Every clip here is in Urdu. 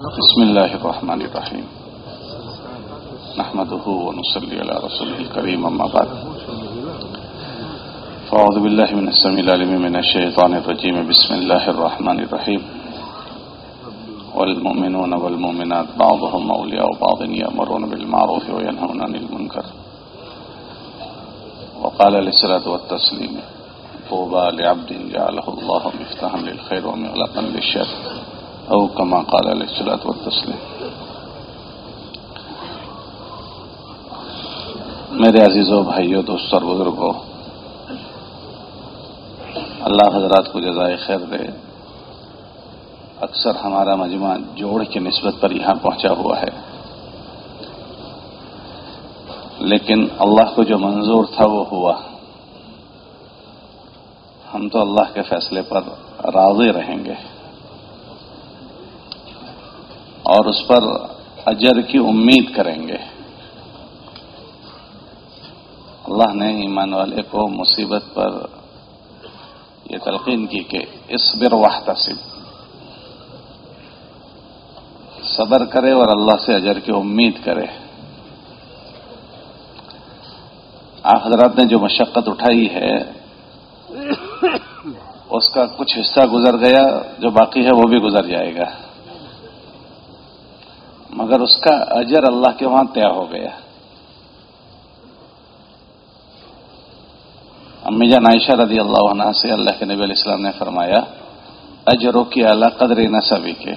بسم الله الرحمن الرحيم نحمده ونصلي على رسوله الكريم أما بعد۔ فأعوذ بالله من السميع العليم من الشيطان الرجيم بسم الله الرحمن الرحيم والمؤمنون والمؤمنات بعضهم أولياء بعض يأمرون بالمعروف وينهون عن المنكر وقال للصلاة والتسليم طوبى لعبد جعله الله مفتاحا للخير ومغلقا للشر. او كما قال علیہ الصلوۃ والتسلیم. میرے عزیزوں بھائیوں دوستوں اور بزرگوں اللہ حضرات کو جزائے خیر دے۔ اکثر ہمارا مجمع جوڑ کی نسبت پر یہاں پہنچا ہوا ہے۔ لیکن اللہ کو جو منظور تھا وہ ہوا۔ ہم تو اللہ کے فیصلے پر راضی رہیں گے۔ اور اس پر اجر کی امید کریں گے۔ اللہ نے ایمان والے کو مصیبت پر یہ تلقین کی کہ اس بر صبر کرے اور اللہ سے اجر کی امید کرے۔ آپ حضرات نے جو مشقت اٹھائی ہے، اس کا کچھ حصہ گزر گیا، جو باقی ہے وہ بھی گزر جائے گا۔ مگر اس کا اجر اللہ کے وہاں طے ہو گیا۔ امی جان عائشہ رضی اللہ عنہ سے اللہ کے نبی علیہ السلام نے فرمایا، اجروں کی اعلی قدر نہ سبھی کے۔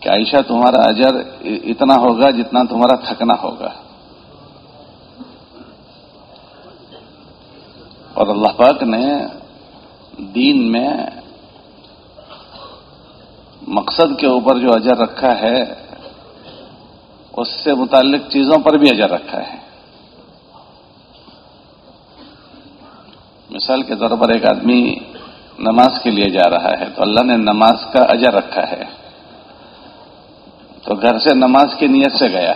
کہ عائشہ، تمہارا اجر اتنا ہوگا جتنا تمہارا تھکنا ہوگا۔ اور اللہ پاک نے دین میں مقصد کے اوپر جو اجر رکھا ہے، اس سے متعلق چیزوں پر بھی اجر رکھا ہے۔ مثال کے طور پر ایک آدمی نماز کے لیے جا رہا ہے تو اللہ نے نماز کا اجر رکھا ہے۔ تو گھر سے نماز کی نیت سے گیا۔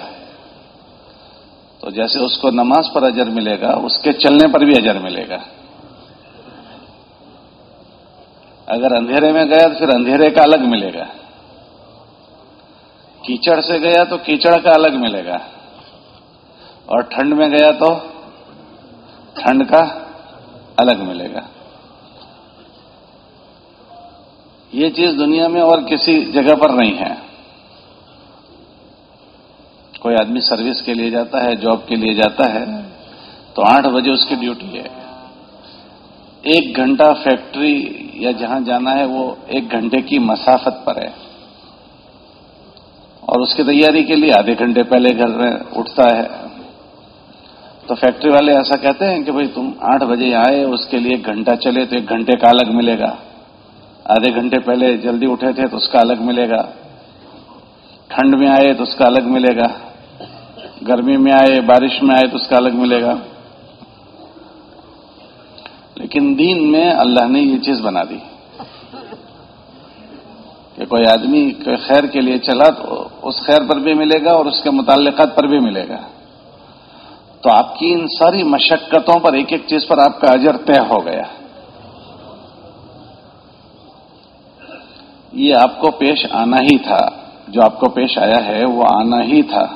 تو جیسے اس کو نماز پر اجر ملے گا، اس کے چلنے پر بھی اجر ملے گا۔ اگر اندھیرے میں گیا تو پھر اندھیرے کا الگ ملے گا۔ کیچڑ سے گیا تو کیچڑ کا الگ ملے گا۔ اور ٹھنڈ میں گیا تو ٹھنڈ کا الگ ملے گا۔ یہ چیز دنیا میں اور کسی جگہ پر نہیں ہے۔ کوئی آدمی سروس کے لیے جاتا ہے، جاب کے لیے جاتا ہے، تو آٹھ بجے اس کی ڈیوٹی ہے۔ ایک گھنٹہ فیکٹری یا جہاں جانا ہے وہ ایک گھنٹے کی مسافت پر ہے۔ اور اس کی تیاری کے لیے آدھے گھنٹے پہلے گھر میں اٹھتا ہے۔ تو فیکٹری والے ایسا کہتے ہیں کہ بھائی تم آٹھ بجے آئے، اس کے لیے ایک گھنٹہ چلے تو ایک گھنٹے کا الگ ملے گا۔ آدھے گھنٹے پہلے جلدی اٹھے تھے تو اس کا الگ ملے گا۔ ٹھنڈ میں آئے تو اس کا الگ ملے گا۔ گرمی میں آئے، بارش میں آئے تو اس کا الگ ملے گا۔ لیکن دین میں اللہ نے یہ چیز بنا دی کہ کوئی آدمی خیر کے لیے چلا تو اس خیر پر بھی ملے گا اور اس کے متعلقات پر بھی ملے گا۔ تو آپ کی ان ساری مشقتوں پر ایک ایک چیز پر آپ کا اجر طے ہو گیا۔ یہ آپ کو پیش آنا ہی تھا۔ جو آپ کو پیش آیا ہے وہ آنا ہی تھا۔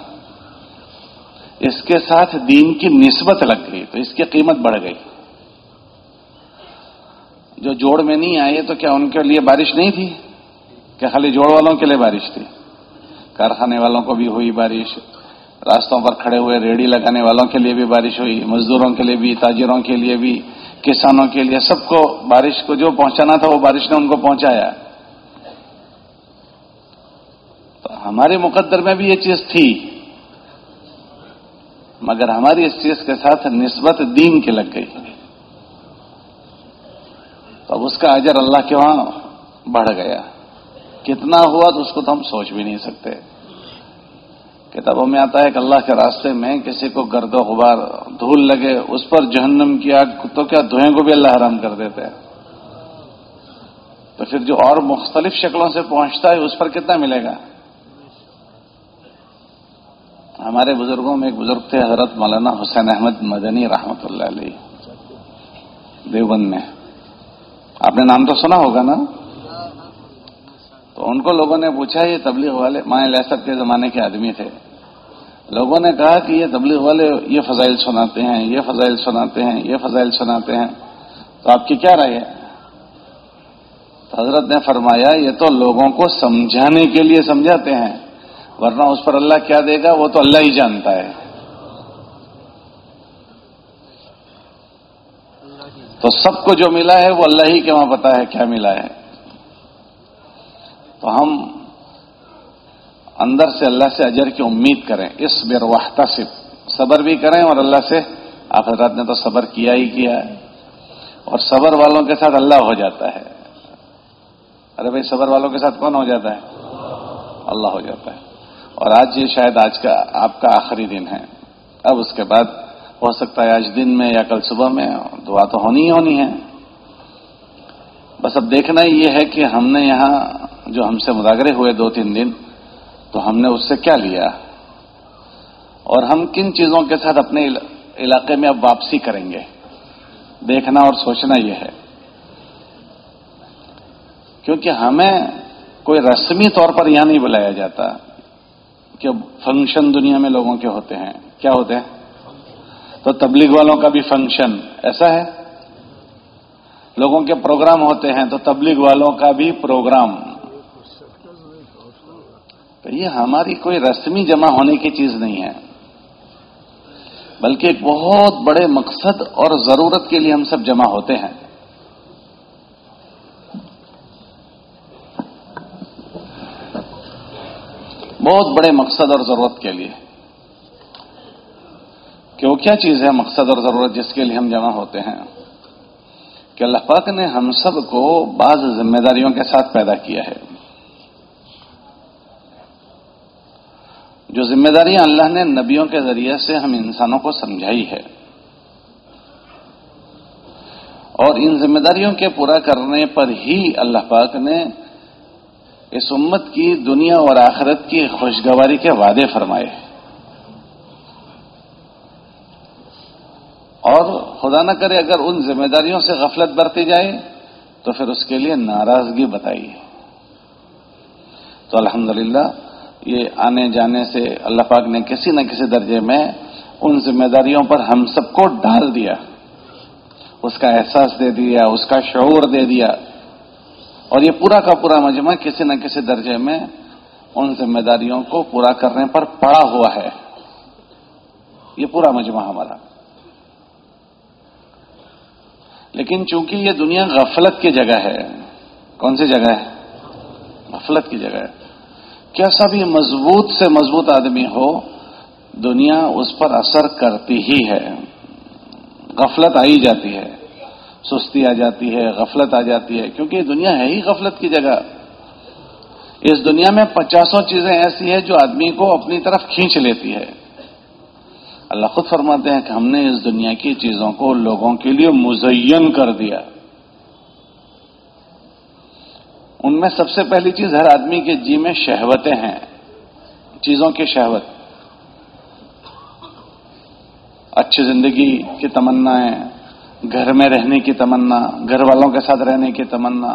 اس کے ساتھ دین کی نسبت لگ گئی تو اس کی قیمت بڑھ گئی۔ جو جوڑ میں نہیں آئے تو کیا ان کے لیے بارش نہیں تھی؟ کیا خالی جوڑ والوں کے لیے بارش تھی۔ کارخانے والوں کو بھی ہوئی بارش، راستوں پر کھڑے ہوئے ریڑھی لگانے والوں کے لیے بھی بارش ہوئی، مزدوروں کے لیے بھی، تاجروں کے لیے بھی، کسانوں کے لیے۔ سب کو بارش کو جو پہنچانا تھا وہ بارش نے ان کو پہنچایا۔ تو ہمارے مقدر میں بھی یہ چیز تھی، مگر ہماری اس چیز کے ساتھ نسبت دین کی لگ گئی۔ کا اجر اللہ کے وہاں بڑھ گیا۔ کتنا ہوا تو اس کو تو ہم سوچ بھی نہیں سکتے۔ کتابوں میں آتا ہے کہ اللہ کے راستے میں کسی کو گرد و غبار دھول لگے، اس پر جہنم کی آگ، تو کیا دھوئیں کو بھی اللہ حرام کر دیتے ہیں؟ تو پھر جو اور مختلف شکلوں سے پہنچتا ہے، اس پر کتنا ملے گا؟ ہمارے بزرگوں میں ایک بزرگ تھے، حضرت مولانا حسین احمد مدنی رحمت اللہ علیہ، دیوبند میں۔ آپ نے نام تو سنا ہوگا نا؟ تو ان کو لوگوں نے پوچھا، یہ تبلیغ والے مائیں لہسب کے زمانے کے آدمی تھے۔ لوگوں نے کہا کہ یہ تبلیغ والے یہ فضائل سناتے ہیں، یہ فضائل سناتے ہیں، یہ فضائل سناتے ہیں۔ تو آپ کی کیا رائے ہے؟ حضرت نے فرمایا، یہ تو لوگوں کو سمجھانے کے لیے سمجھاتے ہیں، ورنہ اس پر اللہ کیا دے گا؟ وہ تو اللہ ہی جانتا ہے۔ تو سب کو جو ملا ہے وہ اللہ ہی کے وہاں پتا ہے کیا ملا ہے۔ تو ہم اندر سے اللہ سے اجر کی امید کریں۔ اس بیر واحتا سے صبر بھی کریں اور اللہ سے آپ حضرات نے تو صبر کیا ہی کیا ہے۔ اور صبر والوں کے ساتھ اللہ ہو جاتا ہے۔ ارے بھائی، صبر والوں کے ساتھ کون ہو جاتا ہے؟ اللہ ہو جاتا ہے۔ اور آج یہ شاید آج کا آپ کا آخری دن ہے۔ اب اس کے بعد ہو سکتا ہے آج دن میں یا کل صبح میں، دعا تو ہونی ہی ہونی ہے۔ بس اب دیکھنا یہ ہے کہ ہم نے یہاں جو ہم سے مذاکرے ہوئے دو تین دن، تو ہم نے اس سے کیا لیا؟ اور ہم کن چیزوں کے ساتھ اپنے علاقے میں اب واپسی کریں گے؟ دیکھنا اور سوچنا یہ ہے۔ کیونکہ ہمیں کوئی رسمی طور پر یہاں نہیں بلایا جاتا کہ فنکشن دنیا میں لوگوں کے ہوتے ہیں۔ کیا ہوتے ہیں؟ تو تبلیغ والوں کا بھی فنکشن ایسا ہے؟ لوگوں کے پروگرام ہوتے ہیں تو تبلیغ والوں کا بھی پروگرام تو یہ ہماری کوئی رسمی جمع ہونے کی چیز نہیں ہے۔ بلکہ ایک بہت بڑے مقصد اور ضرورت کے لیے ہم سب جمع ہوتے ہیں۔ بہت بڑے مقصد اور ضرورت کے لیے۔ کیوں کیا چیز ہے مقصد اور ضرورت جس کے لیے ہم جمع ہوتے ہیں؟ کہ اللہ پاک نے ہم سب کو بعض ذمہ داریوں کے ساتھ پیدا کیا ہے۔ جو ذمہ داریاں اللہ نے نبیوں کے ذریعے سے ہم انسانوں کو سمجھائی ہے۔ اور ان ذمہ داریوں کے پورا کرنے پر ہی اللہ پاک نے اس امت کی دنیا اور آخرت کی خوشگواری کے وعدے فرمائے۔ ہیں اور خدا نہ کرے اگر ان ذمہ داریوں سے غفلت برتی جائے، تو پھر اس کے لیے ناراضگی بتائی۔ تو الحمدللہ، یہ آنے جانے سے اللہ پاک نے کسی نہ کسی درجے میں ان ذمہ داریوں پر ہم سب کو ڈال دیا۔ اس کا احساس دے دیا، اس کا شعور دے دیا۔ اور یہ پورا کا پورا مجمع کسی نہ کسی درجے میں ان ذمہ داریوں کو پورا کرنے پر پڑا ہوا ہے۔ یہ پورا مجمع ہمارا۔ لیکن چونکہ یہ دنیا غفلت کی جگہ ہے، کون سی جگہ ہے؟ غفلت کی جگہ ہے۔ کیسا بھی مضبوط سے مضبوط آدمی ہو، دنیا اس پر اثر کرتی ہی ہے۔ غفلت آئی جاتی ہے، سستی آ جاتی ہے، غفلت آ جاتی ہے، کیونکہ یہ دنیا ہے ہی غفلت کی جگہ۔ اس دنیا میں پچاسوں چیزیں ایسی ہیں جو آدمی کو اپنی طرف کھینچ لیتی ہے۔ اللہ خود فرماتے ہیں کہ ہم نے اس دنیا کی چیزوں کو لوگوں کے لیے مزین کر دیا۔ ان میں سب سے پہلی چیز ہر آدمی کے جی میں شہوتیں ہیں۔ چیزوں کی شہوت۔ اچھی زندگی کی تمنا ہے، گھر میں رہنے کی تمنا، گھر والوں کے ساتھ رہنے کی تمنا۔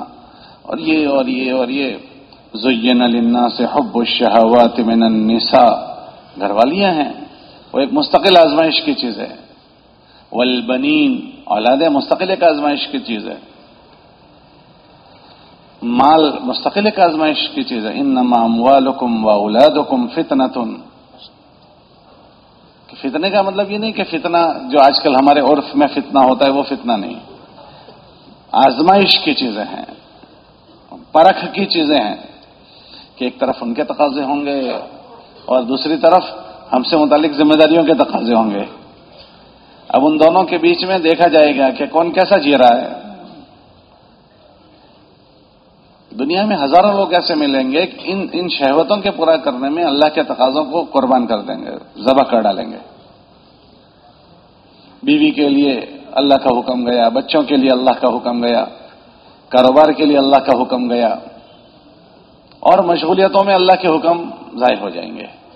اور یہ اور یہ اور یہ۔ زین النا سے حب الشہوات من النساء۔ گھر والیاں ہیں۔ وہ ایک مستقل آزمائش کی چیز ہے۔ والبنین، اولاد مستقل ایک آزمائش کی چیز ہے۔ مال مستقل ایک آزمائش کی چیز ہے۔ ان نمام والم و اولاد حکم تن فتنے کا مطلب یہ نہیں کہ فتنہ جو آج کل ہمارے عرف میں فتنہ ہوتا ہے وہ فتنہ نہیں۔ آزمائش کی چیزیں ہیں۔ پرکھ کی چیزیں ہیں۔ کہ ایک طرف ان کے تقاضے ہوں گے اور دوسری طرف ہم سے متعلق ذمہ داریوں کے تقاضے ہوں گے۔ اب ان دونوں کے بیچ میں دیکھا جائے گا کہ کون کیسا جی رہا ہے۔ دنیا میں ہزاروں لوگ ایسے ملیں گے کہ ان ان شہوتوں کے پورا کرنے میں اللہ کے تقاضوں کو قربان کر دیں گے، ذبح کر ڈالیں گے۔ بیوی کے لیے اللہ کا حکم گیا، بچوں کے لیے اللہ کا حکم گیا، کاروبار کے لیے اللہ کا حکم گیا۔ اور مشغولیتوں میں اللہ کے حکم ضائع ہو جائیں گے۔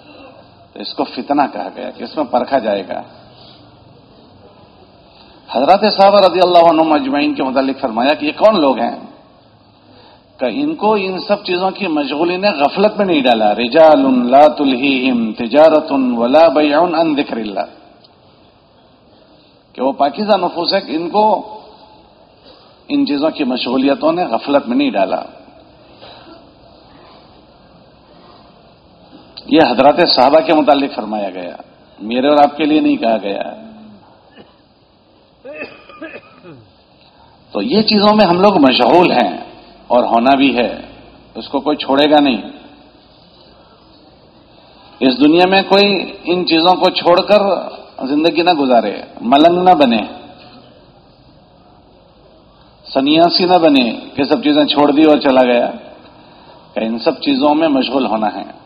تو اس کو فتنہ کہا گیا کہ اس میں پرکھا جائے گا۔ حضرت صاحب رضی اللہ عنہ مجمعین کے متعلق فرمایا کہ یہ کون لوگ ہیں؟ کہ ان کو ان سب چیزوں کی مشغولی نے غفلت میں نہیں ڈالا۔ رجال لا تلہیہم تجارت ولا بیع ان ذکر اللہ۔ کہ وہ پاکیزہ نفوس ہے کہ ان کو ان چیزوں کی مشغولیتوں نے غفلت میں نہیں ڈالا۔ یہ حضرات صحابہ کے متعلق فرمایا گیا۔ میرے اور آپ کے لیے نہیں کہا گیا۔ تو یہ چیزوں میں ہم لوگ مشغول ہیں اور ہونا بھی ہے۔ اس کو کوئی چھوڑے گا نہیں۔ اس دنیا میں کوئی ان چیزوں کو چھوڑ کر زندگی نہ گزارے، ملنگ نہ بنے۔ سنیاسی نہ بنے کہ سب چیزیں چھوڑ دی اور چلا گیا۔ کہ ان سب چیزوں میں مشغول ہونا ہے۔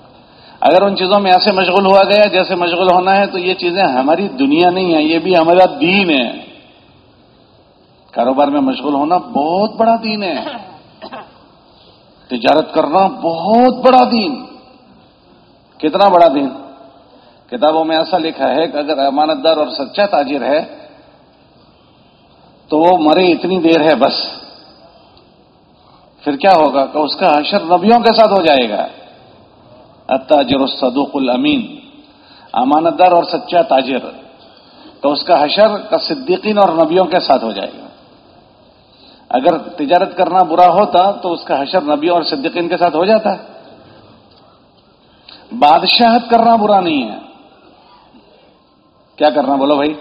اگر ان چیزوں میں ایسے مشغول ہوا گیا جیسے مشغول ہونا ہے تو یہ چیزیں ہماری دنیا نہیں ہے یہ بھی ہمارا دین ہے۔ کاروبار میں مشغول ہونا بہت بڑا دین ہے۔ تجارت کرنا بہت بڑا دین۔ کتنا بڑا دین؟ کتابوں میں ایسا لکھا ہے کہ اگر امانت دار اور سچا تاجر ہے تو وہ مرے اتنی دیر ہے بس۔ پھر کیا ہوگا کہ اس کا حشر نبیوں کے ساتھ ہو جائے گا۔ التاجر الصدوق الامین امانت دار اور سچا تاجر. تو اس کا حشر کا صدیقین اور نبیوں کے ساتھ ہو جائے گا. اگر تجارت کرنا برا ہوتا تو اس کا حشر نبیوں اور صدیقین کے ساتھ ہو جاتا. بادشاہت کرنا برا نہیں ہے. کیا کرنا بولو بھائی؟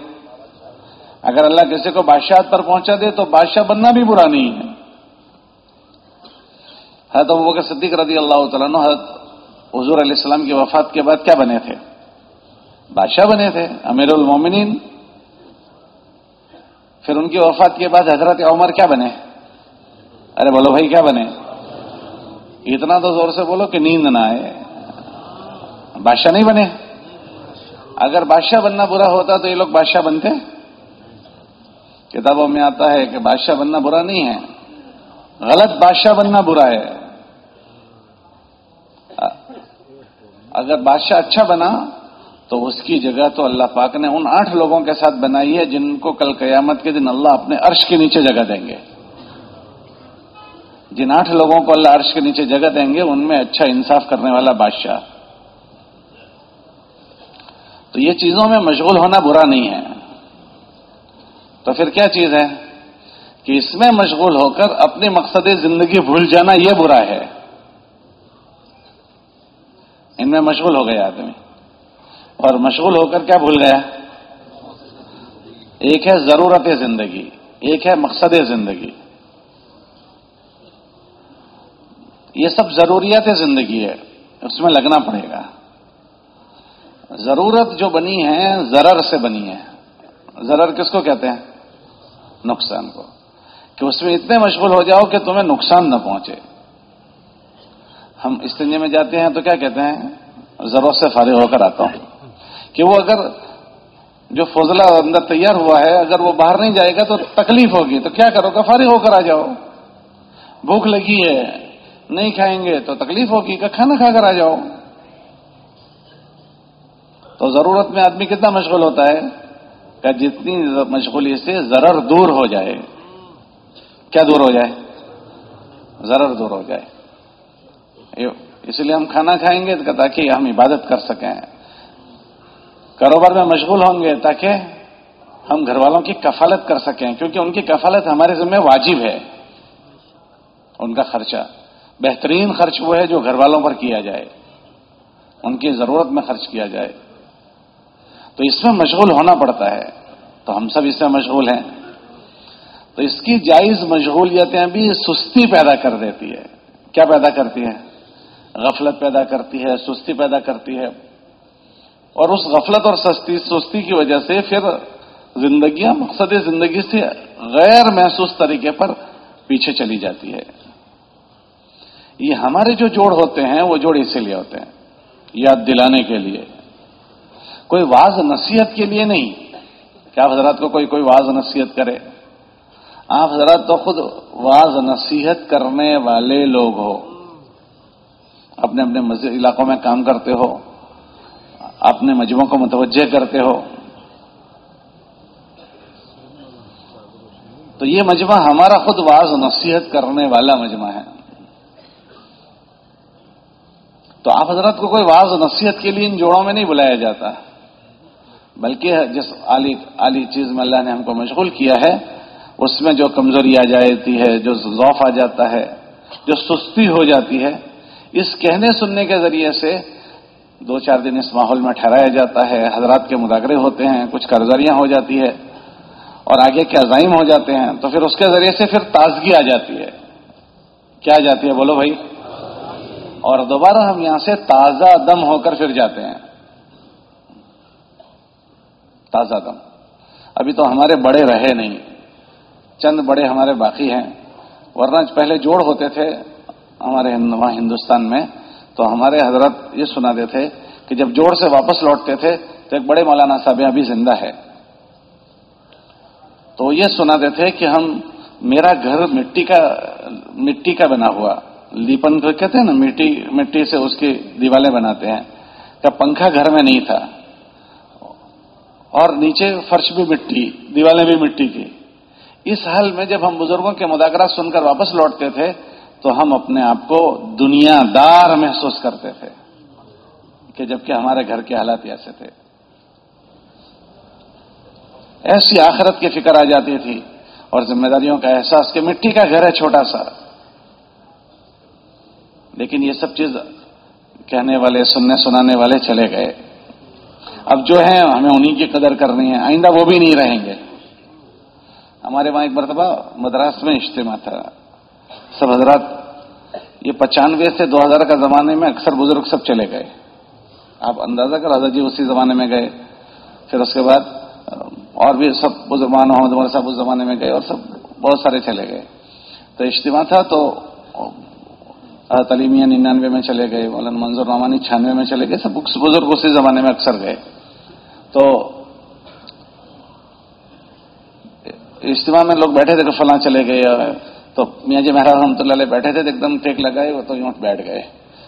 اگر اللہ کسی کو بادشاہت پر پہنچا دے تو بادشاہ بننا بھی برا نہیں ہے. حضرت ابو بکر صدیق رضی اللہ تعالیٰ حضرت حضور علیہ السلام کی وفات کے بعد کیا بنے تھے؟ بادشاہ بنے تھے، امیر المومنین۔ پھر ان کی وفات کے بعد حضرت عمر کیا بنے؟ ارے بولو بھائی کیا بنے؟ اتنا تو زور سے بولو کہ نیند نہ آئے۔ بادشاہ نہیں بنے۔ اگر بادشاہ بننا برا ہوتا تو یہ لوگ بادشاہ بنتے۔ کتابوں میں آتا ہے کہ بادشاہ بننا برا نہیں ہے۔ غلط بادشاہ بننا برا ہے۔ اگر بادشاہ اچھا بنا، تو اس کی جگہ تو اللہ پاک نے ان آٹھ لوگوں کے ساتھ بنائی ہے جن کو کل قیامت کے دن اللہ اپنے عرش کے نیچے جگہ دیں گے۔ جن آٹھ لوگوں کو اللہ عرش کے نیچے جگہ دیں گے، ان میں اچھا انصاف کرنے والا بادشاہ۔ تو یہ چیزوں میں مشغول ہونا برا نہیں ہے۔ تو پھر کیا چیز ہے؟ کہ اس میں مشغول ہو کر اپنے مقصد زندگی بھول جانا یہ برا ہے۔ ان میں مشغول ہو گیا آدمی۔ اور مشغول ہو کر کیا بھول گیا؟ ایک ہے ضرورت زندگی، ایک ہے مقصد زندگی۔ یہ سب ضروریات زندگی ہے، اس میں لگنا پڑے گا۔ ضرورت جو بنی ہے، ضرر سے بنی ہے۔ ضرر کس کو کہتے ہیں؟ نقصان کو۔ کہ اس میں اتنے مشغول ہو جاؤ کہ تمہیں نقصان نہ پہنچے۔ ہم استنجے میں جاتے ہیں تو کیا کہتے ہیں؟ ضرورت سے فارغ ہو کر آتا ہوں۔ کہ وہ اگر جو فضلہ اندر تیار ہوا ہے، اگر وہ باہر نہیں جائے گا تو تکلیف ہوگی۔ تو کیا کرو گا فارغ ہو کر آ جاؤ۔ بھوک لگی ہے، نہیں کھائیں گے تو تکلیف ہوگی۔ کہ کھانا کھا کر آ جاؤ۔ تو ضرورت میں آدمی کتنا مشغول ہوتا ہے؟ کہ جتنی مشغولی سے ضرر دور ہو جائے۔ کیا دور ہو جائے؟ ضرر دور ہو جائے۔ اس لیے ہم کھانا کھائیں گے تاکہ ہم عبادت کر سکیں۔ کاروبار میں مشغول ہوں گے تاکہ ہم گھر والوں کی کفالت کر سکیں، کیونکہ ان کی کفالت ہمارے ذمہ واجب ہے۔ ان کا خرچہ، بہترین خرچ وہ ہے جو گھر والوں پر کیا جائے۔ ان کی ضرورت میں خرچ کیا جائے۔ تو اس میں مشغول ہونا پڑتا ہے۔ تو ہم سب اس میں مشغول ہیں۔ تو اس کی جائز مشغولیتیں بھی سستی پیدا کر دیتی ہے۔ کیا پیدا کرتی ہے غفلت پیدا کرتی ہے، سستی پیدا کرتی ہے۔ اور اس غفلت اور سستی سستی کی وجہ سے پھر زندگیاں مقصد زندگی سے غیر محسوس طریقے پر پیچھے چلی جاتی ہے۔ یہ ہمارے جو جوڑ ہوتے ہیں، وہ جوڑ اسی لیے ہوتے ہیں، یاد دلانے کے لیے۔ کوئی واز نصیحت کے لیے نہیں کہ آپ حضرات کو کوئی کوئی واز نصیحت کرے۔ آپ حضرات تو خود واز نصیحت کرنے والے لوگ ہو۔ اپنے اپنے علاقوں میں کام کرتے ہو، اپنے مجموعوں کو متوجہ کرتے ہو۔ تو یہ مجمع ہمارا خود واز نصیحت کرنے والا مجمع ہے۔ تو آپ حضرت کو کوئی واض نصیحت کے لیے ان جوڑوں میں نہیں بلایا جاتا، بلکہ جس عالی عالی چیز میں اللہ نے ہم کو مشغول کیا ہے، اس میں جو کمزوری آ جاتی ہے، جو ذوف آ جاتا ہے، جو سستی ہو جاتی ہے اس کہنے سننے کے ذریعے سے دو چار دن اس ماحول میں ٹھہرایا جاتا ہے، حضرات کے مذاکرے ہوتے ہیں، کچھ قرضریاں ہو جاتی ہے اور آگے کے عزائم ہو جاتے ہیں، تو پھر اس کے ذریعے سے پھر تازگی آ جاتی ہے۔ کیا آ جاتی ہے؟ بولو بھائی۔ اور دوبارہ ہم یہاں سے تازہ دم ہو کر پھر جاتے ہیں۔ تازہ دم۔ ابھی تو ہمارے بڑے رہے نہیں، چند بڑے ہمارے باقی ہیں، ورنہ پہلے جوڑ ہوتے تھے۔ ہمارے وہاں ہندوستان میں، تو ہمارے حضرت یہ سنا دیتے کہ جب جوڑ سے واپس لوٹتے تھے، تو ایک بڑے مولانا صاحب ابھی زندہ ہے۔ تو یہ سنا دیتے کہ ہم، میرا گھر مٹی کا مٹی کا بنا ہوا۔ لیپن کو کہتے ہیں نا، مٹی مٹی سے اس کی دیوالیں بناتے ہیں۔ کا پنکھا گھر میں نہیں تھا۔ اور نیچے فرش بھی مٹی، دیوالیں بھی مٹی کی اس حال میں جب ہم بزرگوں کے مذاکرات سن کر واپس لوٹتے تھے تو ہم اپنے آپ کو دنیا دار محسوس کرتے تھے کہ جبکہ ہمارے گھر کے حالات ایسے تھے۔ ایسی آخرت کی فکر آ جاتی تھی اور ذمہ داریوں کا احساس کہ مٹی کا گھر ہے چھوٹا سا۔ لیکن یہ سب چیز کہنے والے، سننے، سنانے والے چلے گئے۔ اب جو ہیں، ہمیں انہیں کی قدر کرنی ہے۔ آئندہ وہ بھی نہیں رہیں گے۔ ہمارے وہاں ایک مرتبہ مدراس میں اجتماع تھا۔ سب حضرات، یہ پچانوے سے دو ہزار کا زمانے میں اکثر بزرگ سب چلے گئے۔ آپ اندازہ کر حضرت جی اسی زمانے میں گئے۔ پھر اس کے بعد، اور بھی سب بزرگان، محمد عمر صاحب اس زمانے میں گئے اور سب بہت سارے چلے گئے۔ تو اجتماع تھا تو تعلیمیہ ننانوے میں چلے گئے، مولانا منظور رحمانی چھیانوے میں چلے گئے، سب بزرگ اسی زمانے میں اکثر گئے۔ تو اجتماع میں لوگ بیٹھے تھے کہ فلاں چلے گئے تو میاں جی مہاراج رحمۃ اللہ علیہ بیٹھے تھے ایک دم ٹیک لگائے وہ تو یونٹ بیٹھ گئے۔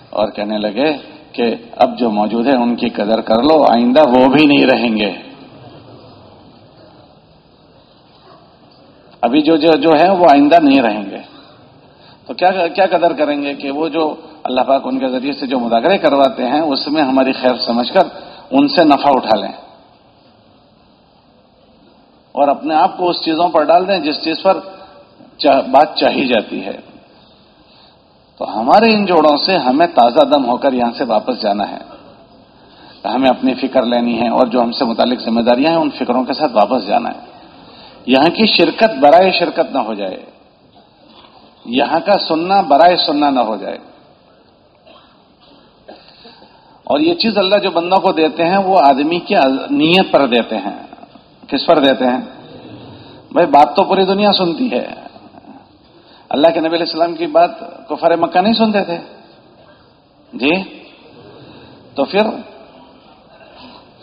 اور کہنے لگے کہ اب جو موجود ہے ان کی قدر کر لو، آئندہ وہ بھی نہیں رہیں گے۔ ابھی جو جو ہے وہ آئندہ نہیں رہیں گے۔ تو کیا کیا قدر کریں گے کہ وہ جو اللہ پاک ان کے ذریعے سے جو مذاکرے کرواتے ہیں، اس میں ہماری خیر سمجھ کر ان سے نفع اٹھا لیں۔ اور اپنے آپ کو اس چیزوں پر ڈال دیں جس چیز پر بات چاہی جاتی ہے۔ تو ہمارے ان جوڑوں سے ہمیں تازہ دم ہو کر یہاں سے واپس جانا ہے۔ ہمیں اپنی فکر لینی ہے اور جو ہم سے متعلق ذمہ داریاں ہیں، ان فکروں کے ساتھ واپس جانا ہے۔ یہاں کی شرکت برائے شرکت نہ ہو جائے۔ یہاں کا سننا برائے سننا نہ ہو جائے۔ اور یہ چیز اللہ جو بندوں کو دیتے ہیں، وہ آدمی کی نیت پر دیتے ہیں۔ کس پر دیتے ہیں؟ بھائی، بات تو پوری دنیا سنتی ہے۔ اللہ کے نبی علیہ السلام کی بات کو مکہ نہیں سنتے تھے۔ جی؟ تو پھر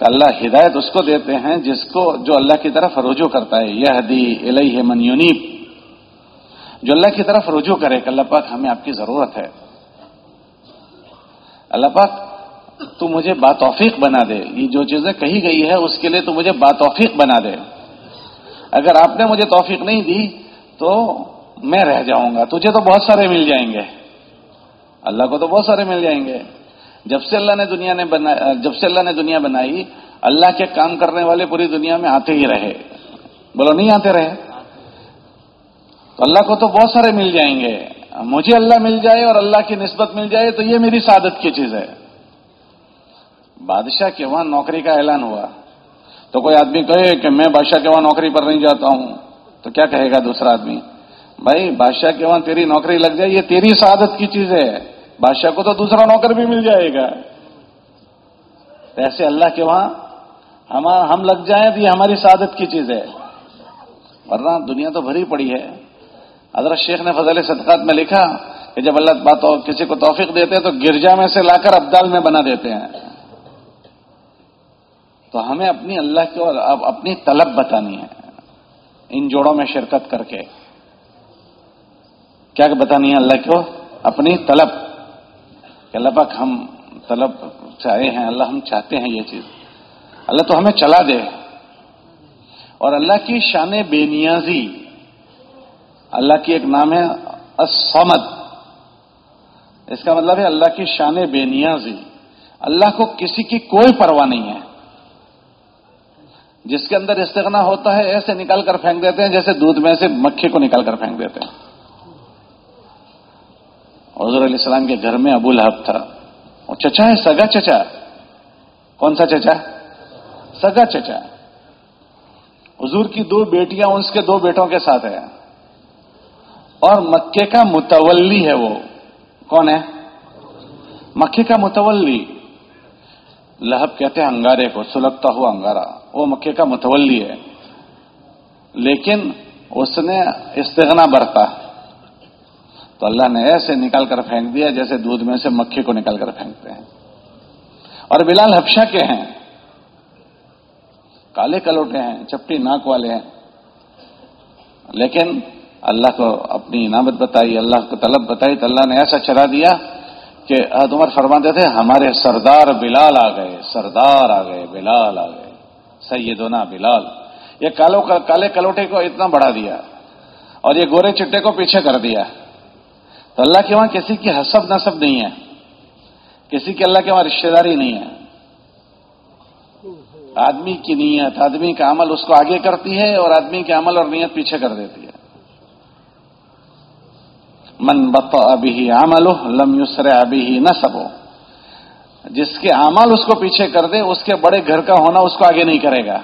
اللہ ہدایت اس کو دیتے ہیں جس کو جو اللہ کی طرف رجوع کرتا ہے۔ یہ دی الہ منیونیب جو اللہ کی طرف رجوع کرے کہ اللہ پاک ہمیں آپ کی ضرورت ہے۔ اللہ پاک، تو مجھے توفیق بنا دے۔ یہ جو چیزیں کہی گئی ہے اس کے لیے تو مجھے توفیق بنا دے۔ اگر آپ نے مجھے توفیق نہیں دی، تو میں رہ جاؤں گا، تجھے تو بہت سارے مل جائیں گے۔ اللہ کو تو بہت سارے مل جائیں گے۔ جب سے اللہ نے دنیا نے بنا، جب سے اللہ نے دنیا بنائی، اللہ کے کام کرنے والے پوری دنیا میں آتے ہی رہے۔ بولو، نہیں آتے رہے؟ تو اللہ کو تو بہت سارے مل جائیں گے۔ مجھے اللہ مل جائے اور اللہ کی نسبت مل جائے تو یہ میری سعادت کی چیز ہے۔ بادشاہ کے وہاں نوکری کا اعلان ہوا۔ تو کوئی آدمی کہے کہ میں بادشاہ کے وہاں نوکری پر نہیں جاتا ہوں، تو کیا کہے گا دوسرا آدمی؟ بھائی، بادشاہ کے وہاں تیری نوکری لگ جائے، یہ تیری سعادت کی چیز ہے۔ بادشاہ کو تو دوسرا نوکر بھی مل جائے گا۔ ایسے اللہ کے وہاں، ہم ہم لگ جائیں تو یہ ہماری سعادت کی چیز ہے۔ ورنہ دنیا تو بھری پڑی ہے۔ حضرت شیخ نے فضل صدقات میں لکھا کہ جب اللہ بات کسی کو توفیق دیتے ہیں تو گرجا میں سے لا کر ابدال میں بنا دیتے ہیں۔ تو ہمیں اپنی اللہ کی اور اپنی طلب بتانی ہے۔ ان جوڑوں میں شرکت کر کے۔ کیا بتانی ہے، اللہ کو اپنی طلب۔ کہ اللہ پاک ہم طلب سے آئے ہیں، اللہ ہم چاہتے ہیں یہ چیز۔ اللہ تو ہمیں چلا دے۔ اور اللہ کی شان بے نیازی۔ اللہ کی ایک نام ہے اسمد اس کا مطلب ہے اللہ کی شان بے نیازی۔ اللہ کو کسی کی کوئی پرواہ نہیں ہے۔ جس کے اندر استغنا ہوتا ہے، ایسے نکال کر پھینک دیتے ہیں جیسے دودھ میں سے مکھی کو نکال کر پھینک دیتے ہیں۔ حضور علیہ السلام کے گھر میں ابو لہب تھا۔ وہ چچا ہے؟ سگا چچا۔ کون سا چچا؟ سگا چچا۔ حضور کی دو بیٹیاں اس کے دو بیٹوں کے ساتھ ہیں۔ اور مکے کا متولی ہے وہ۔ کون ہے؟ مکے کا متولی۔ لہب کہتے ہیں انگارے کو، سلگتا ہوا انگارا وہ مکے کا متولی ہے۔ لیکن اس نے استغنا برتا۔ تو اللہ نے ایسے نکال کر پھینک دیا جیسے دودھ میں سے مکھی کو نکال کر پھینکتے ہیں۔ اور بلال حبشہ کے ہیں۔ کالے کلوٹے ہیں، چپٹی ناک والے ہیں۔ لیکن اللہ کو اپنی انعامت بتائی، اللہ کو طلب بتائی تو اللہ نے ایسا چلا دیا کہ عمر فرماتے تھے، ہمارے سردار بلال آ گئے، سردار آ گئے، بلال آ گئے۔ سیدنا بلال۔ یہ کالو کالے کلوٹے کو اتنا بڑھا دیا اور یہ گورے چٹے کو پیچھے کر دیا۔ تو اللہ کے وہاں کسی کی حسب نصب نہیں ہے۔ کسی کی اللہ کے وہاں رشتے داری نہیں ہے۔ آدمی کی نیت، آدمی کا عمل اس کو آگے کرتی ہے اور آدمی کے عمل اور نیت پیچھے کر دیتی ہے۔ من بت ابھی عمل لم یسر ابھی ہی نہ سبو جس کے عمل اس کو پیچھے کر دے، اس کے بڑے گھر کا ہونا اس کو آگے نہیں کرے گا۔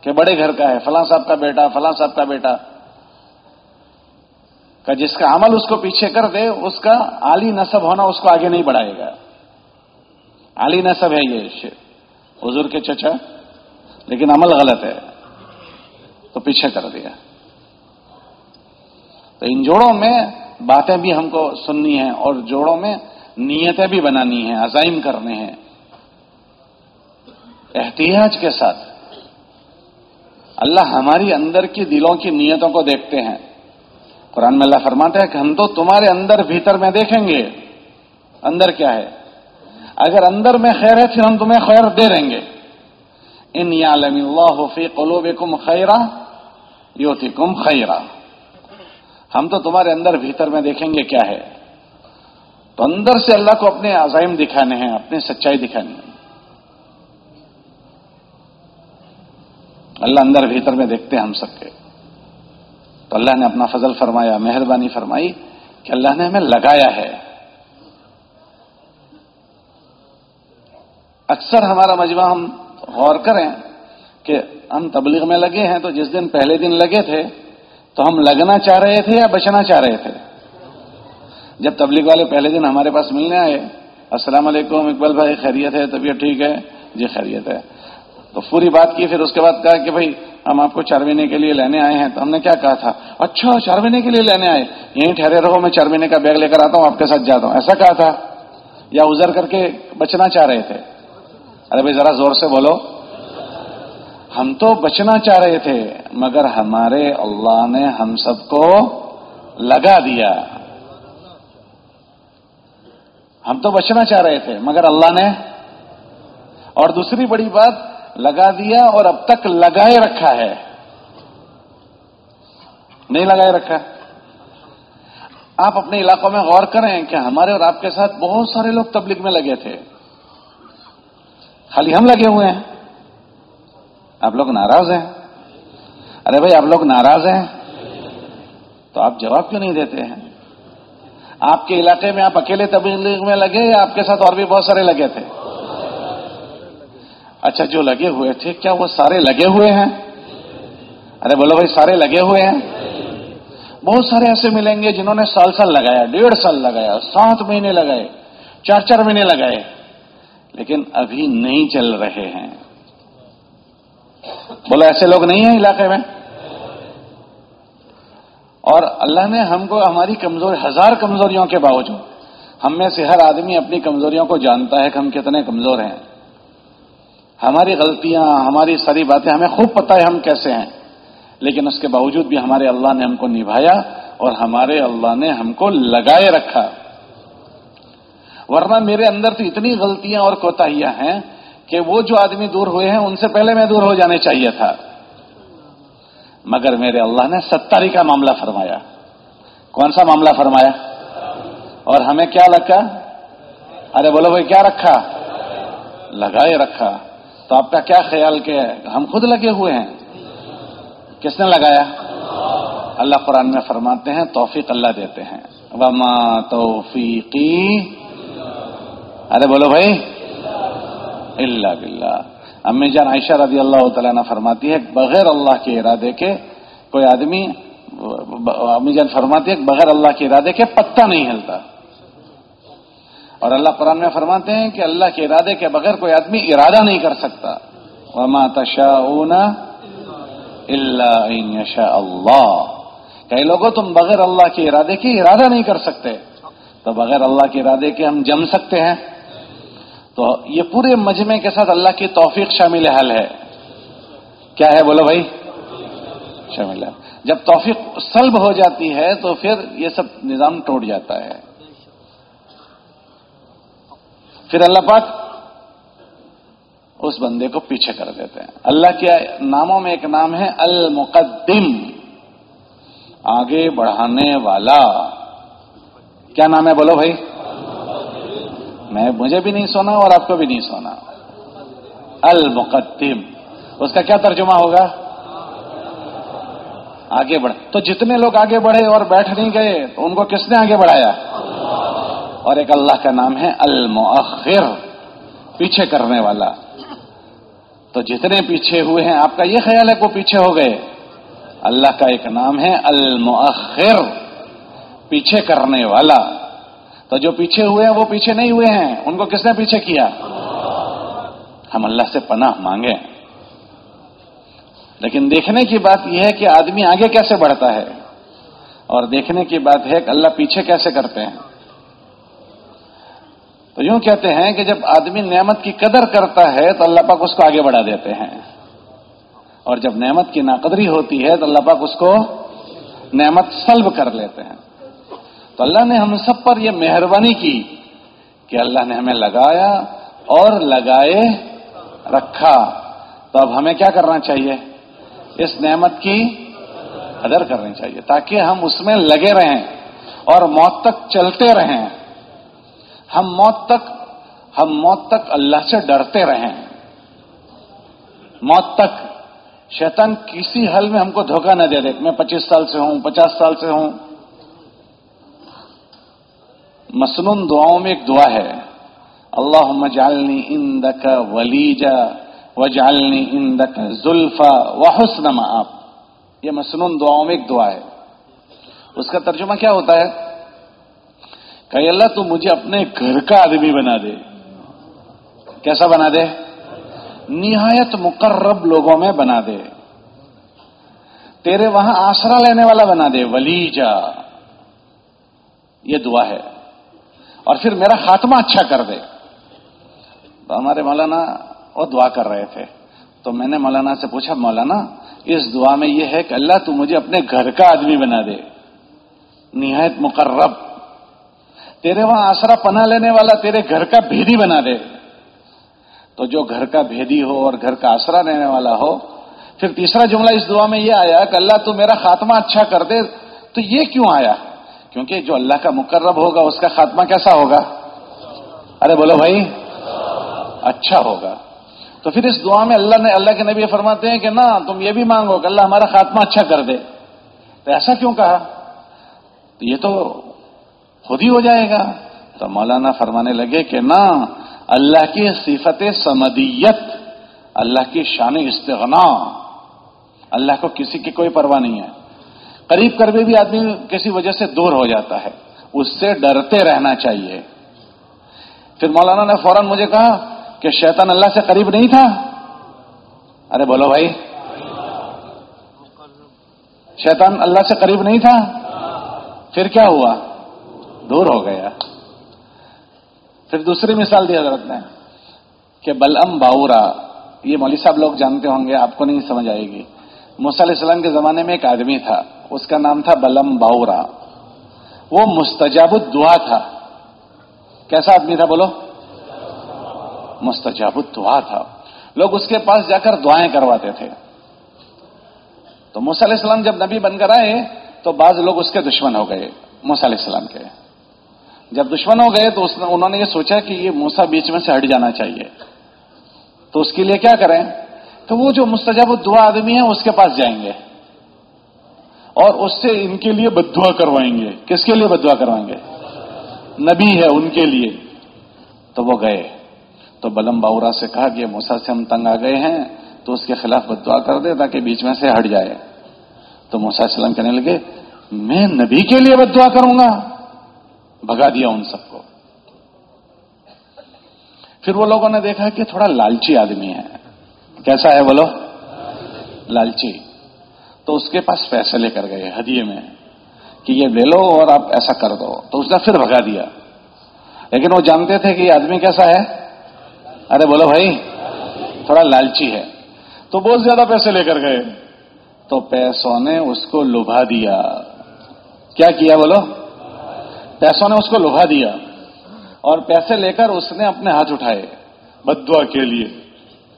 کہ بڑے گھر کا ہے، فلاں صاحب کا بیٹا، فلاں صاحب کا بیٹا۔ کا جس کا عمل اس کو پیچھے کر دے، اس کا عالی نصب ہونا اس کو آگے نہیں بڑھائے گا۔ عالی نصب ہے یہ حضور کے چچا، لیکن عمل غلط ہے۔ تو پیچھے کر دیا۔ تو ان جوڑوں میں باتیں بھی ہم کو سننی ہیں اور جوڑوں میں نیتیں بھی بنانی ہیں، عزائم کرنے ہیں۔ احتیاط کے ساتھ اللہ ہماری اندر کی دلوں کی نیتوں کو دیکھتے ہیں۔ قرآن میں اللہ فرماتے ہیں کہ ہم تو تمہارے اندر بھیتر میں دیکھیں گے۔ اندر کیا ہے؟ اگر اندر میں خیر ہے پھر ہم تمہیں خیر دے دیں گے۔ ان یالم اللہ فی قلوب کم خیرا یوتی کم خیرا۔ ہم تو تمہارے اندر بھیتر میں دیکھیں گے کیا ہے۔ تو اندر سے اللہ کو اپنے عزائم دکھانے ہیں، اپنی سچائی دکھانی ہے اللہ اندر بھیتر میں دیکھتے ہیں ہم سب کے۔ تو اللہ نے اپنا فضل فرمایا، مہربانی فرمائی کہ اللہ نے ہمیں لگایا ہے۔ اکثر ہمارا مجمع ہم غور کریں کہ ہم تبلیغ میں لگے ہیں تو جس دن پہلے دن لگے تھے تو ہم لگنا چاہ رہے تھے یا بچنا چاہ رہے تھے؟ جب تبلیغ والے پہلے دن ہمارے پاس ملنے آئے، السلام علیکم، اقبال بھائی، خیریت ہے؟ طبیعت ٹھیک ہے؟ جی خیریت ہے۔ تو پوری بات کی، پھر اس کے بعد کہا کہ بھائی ہم آپ کو چار مہینے کے لیے لینے آئے ہیں تو ہم نے کیا کہا تھا؟ اچھا چار مہینے کے لیے لینے آئے۔ یہیں ٹھہرے رہو، میں چار مہینے کا بیگ لے کر آتا ہوں، آپ کے ساتھ جاتا ہوں۔ ایسا کہا تھا؟ یا ازر کر کے بچنا چاہ رہے تھے؟ ارے بھائی، ذرا زور سے بولو۔ ہم تو بچنا چاہ رہے تھے، مگر ہمارے اللہ نے ہم سب کو لگا دیا۔ ہم تو بچنا چاہ رہے تھے، مگر اللہ نے۔ اور دوسری بڑی بات لگا دیا اور اب تک لگائے رکھا ہے۔ نہیں لگائے رکھا۔ آپ اپنے علاقوں میں غور کریں کہ ہمارے اور آپ کے ساتھ بہت سارے لوگ تبلیغ میں لگے تھے۔ خالی ہم لگے ہوئے ہیں۔ آپ لوگ ناراض ہیں۔ ارے بھائی، آپ لوگ ناراض ہیں۔ تو آپ جواب کیوں نہیں دیتے ہیں؟ آپ کے علاقے میں آپ اکیلے تبلیغ میں لگے یا آپ کے ساتھ اور بھی بہت سارے لگے تھے؟ اچھا جو لگے ہوئے تھے، کیا وہ سارے لگے ہوئے ہیں؟ ارے بولو بھائی، سارے لگے ہوئے ہیں؟ بہت سارے ایسے ملیں گے جنہوں نے سال سال لگایا، ڈیڑھ سال لگایا، سات مہینے لگائے، چار چار مہینے لگائے، لیکن ابھی نہیں چل رہے ہیں۔ بولو، ایسے لوگ نہیں ہیں علاقے میں؟ اور اللہ نے ہم کو، ہماری کمزور، ہزار کمزوریوں کے باوجود ہم میں سے ہر آدمی اپنی کمزوریوں کو جانتا ہے کہ ہم کتنے کمزور ہیں۔ ہماری غلطیاں، ہماری ساری باتیں، ہمیں خوب پتہ ہے ہم کیسے ہیں۔ لیکن اس کے باوجود بھی ہمارے اللہ نے ہم کو نبھایا اور ہمارے اللہ نے ہم کو لگائے رکھا۔ ورنہ میرے اندر تو اتنی غلطیاں اور کوتاہیاں ہیں کہ وہ جو آدمی دور ہوئے ہیں، ان سے پہلے میں دور ہو جانے چاہیے تھا۔ مگر میرے اللہ نے ستاری کا معاملہ فرمایا۔ کون سا معاملہ فرمایا؟ اور ہمیں کیا لگا؟ ارے بولو بھائی، کیا رکھا؟ لگائے رکھا۔ تو آپ کا کیا خیال کیا ہم خود لگے ہوئے ہیں؟ کس نے لگایا؟ اللہ قرآن میں فرماتے ہیں، توفیق اللہ دیتے ہیں۔ وما توفیقی ارے بولو بھائی۔ اللہ بلّہ امی جان عائشہ رضی اللہ تعالیٰ نے فرماتی ہے، بغیر اللہ کے ارادے کے کوئی آدمی، امی جان فرماتی ہے، بغیر اللہ کے ارادے کے پتہ نہیں ہلتا۔ اور اللہ قرآن میں فرماتے ہیں کہ اللہ کے ارادے کے بغیر کوئی آدمی ارادہ نہیں کر سکتا۔ وما تشاؤون الا ان اللہ کئی لوگوں تم بغیر اللہ کے ارادے کے ارادہ نہیں کر سکتے۔ تو بغیر اللہ کے ارادے کے ہم جم سکتے ہیں۔ تو یہ پورے مجمع کے ساتھ اللہ کی توفیق شامل حل ہے۔ کیا ہے؟ بولو بھائی۔ شامل ہے جب توفیق سلب ہو جاتی ہے تو پھر یہ سب نظام ٹوٹ جاتا ہے۔ پھر اللہ پاک اس بندے کو پیچھے کر دیتے ہیں۔ اللہ کے ناموں میں ایک نام ہے المقدم۔ آگے بڑھانے والا۔ کیا نام ہے؟ بولو بھائی۔ میں مجھے بھی نہیں سونا اور آپ کو بھی نہیں سونا المقدم۔ اس کا کیا ترجمہ ہوگا؟ آگے بڑھ تو جتنے لوگ آگے بڑھے اور بیٹھ نہیں گئے تو ان کو کس نے آگے بڑھایا؟ اور ایک اللہ کا نام ہے المؤخر، پیچھے کرنے والا۔ تو جتنے پیچھے ہوئے ہیں، آپ کا یہ خیال ہے کہ وہ پیچھے ہو گئے۔ اللہ کا ایک نام ہے المؤخر، پیچھے کرنے والا۔ تو جو پیچھے ہوئے ہیں، وہ پیچھے نہیں ہوئے ہیں۔ ان کو کس نے پیچھے کیا؟ ہم اللہ سے پناہ مانگے۔ لیکن دیکھنے کی بات یہ ہے کہ آدمی آگے کیسے بڑھتا ہے۔ اور دیکھنے کی بات ہے کہ اللہ پیچھے کیسے کرتے ہیں۔ تو یوں کہتے ہیں کہ جب آدمی نعمت کی قدر کرتا ہے تو اللہ پاک اس کو آگے بڑھا دیتے ہیں۔ اور جب نعمت کی ناقدری ہوتی ہے تو اللہ پاک اس کو نعمت سلب کر لیتے ہیں۔ تو اللہ نے ہم سب پر یہ مہربانی کی کہ اللہ نے ہمیں لگایا اور لگائے رکھا۔ تو اب ہمیں کیا کرنا چاہیے؟ اس نعمت کی قدر کرنی چاہیے تاکہ ہم اس میں لگے رہیں اور موت تک چلتے رہیں۔ ہم موت تک، ہم موت تک اللہ سے ڈرتے رہیں۔ موت تک۔ شیطان کسی حل میں ہم کو دھوکہ نہ دے دے۔ میں پچیس سال سے ہوں، پچاس سال سے ہوں۔ مسنون دعاؤں میں ایک دعا ہے۔ اللہ مجالنی اندک ولیجا وجالنی اندک زلفا و حسن آپ یہ مسنون دعاؤں میں ایک دعا ہے۔ اس کا ترجمہ کیا ہوتا ہے؟ کہ اللہ تو مجھے اپنے گھر کا آدمی بنا دے۔ کیسا بنا دے؟ نہایت مقرب لوگوں میں بنا دے۔ تیرے وہاں آسرا لینے والا بنا دے ولی جا یہ دعا ہے۔ اور پھر میرا خاتمہ اچھا کر دے۔ تو ہمارے مولانا وہ دعا کر رہے تھے۔ تو میں نے مولانا سے پوچھا، مولانا، اس دعا میں یہ ہے کہ اللہ تو مجھے اپنے گھر کا آدمی بنا دے۔ نہایت مقرب۔ تیرے وہاں آسرا پناہ لینے والا تیرے گھر کا بھیدی بنا دے۔ تو جو گھر کا بھیدی ہو اور گھر کا آسرا لینے والا ہو، پھر تیسرا جملہ اس دعا میں یہ آیا کہ اللہ تو میرا خاتمہ اچھا کر دے، تو یہ کیوں آیا؟ کیونکہ جو اللہ کا مقرب ہوگا، اس کا خاتمہ کیسا ہوگا؟ ارے بولو بھائی اچھا ہوگا۔ تو پھر اس دعا میں اللہ نے، اللہ کے نبی فرماتے ہیں کہ نہ، تم یہ بھی مانگو کہ اللہ ہمارا خاتمہ اچھا کر دے۔ تو ایسا کیوں کہا؟ تو یہ تو خود ہی ہو جائے گا۔ تو مولانا فرمانے لگے کہ نہ اللہ کی صفت سمدیت، اللہ کی شان استغنا۔ اللہ کو کسی کی کوئی پرواہ نہیں ہے۔ قریب کر بھی آدمی کسی وجہ سے دور ہو جاتا ہے۔ اس سے ڈرتے رہنا چاہیے۔ پھر مولانا نے فوراً مجھے کہا کہ شیطان اللہ سے قریب نہیں تھا۔ ارے بولو بھائی۔ شیطان اللہ سے قریب نہیں تھا۔ پھر کیا ہوا؟ دور ہو گیا۔ پھر دوسری مثال دی حضرت نے کہ بلم باورا، یہ مولوی صاحب لوگ جانتے ہوں گے، آپ کو نہیں سمجھ آئے گی۔ علیہ السلام کے زمانے میں ایک آدمی تھا، اس کا نام تھا بلم باورا۔ وہ مستجاب الدعا تھا۔ کیسا آدمی تھا بولو؟ مستجاب الدعا تھا۔ لوگ اس کے پاس جا کر دعائیں کرواتے تھے۔ تو علیہ السلام جب نبی بن کر آئے، تو بعض لوگ اس کے دشمن ہو گئے علیہ السلام کے۔ جب دشمن ہو گئے تو انہوں نے یہ سوچا کہ یہ موسا بیچ میں سے ہٹ جانا چاہیے۔ تو اس کے لیے کیا کریں؟ تو وہ جو مستجاب دعا آدمی ہے اس کے پاس جائیں گے۔ اور اس سے ان کے لیے بدعا کروائیں گے۔ کس کے لیے بدعا کروائیں گے؟ نبی ہے، ان کے لیے۔ تو وہ گئے۔ تو بلم باورا سے کہا کہ موسا سے ہم تنگ آ گئے ہیں، تو اس کے خلاف بدعا کر دے تاکہ بیچ میں سے ہٹ جائے۔ تو موسا السلام کہنے لگے، میں نبی کے لیے بدعا کروں گا۔ بھگا دیا ان سب کو۔ پھر وہ لوگوں نے دیکھا کہ تھوڑا لالچی آدمی ہے۔ کیسا ہے بولو؟ لالچی۔ تو اس کے پاس پیسے لے کر گئے ہدیے میں کہ یہ لے لو اور آپ ایسا کر دو۔ تو اس نے پھر بھگا دیا۔ لیکن وہ جانتے تھے کہ یہ آدمی کیسا ہے۔ ارے بولو بھائی، تھوڑا لالچی ہے۔ تو بہت زیادہ پیسے لے کر گئے۔ تو پیسوں نے اس کو لبھا دیا۔ کیا کیا بولو؟ پیسوں نے اس کو لبھا دیا اور پیسے لے کر اس نے اپنے ہاتھ اٹھائے بدوا کے لیے۔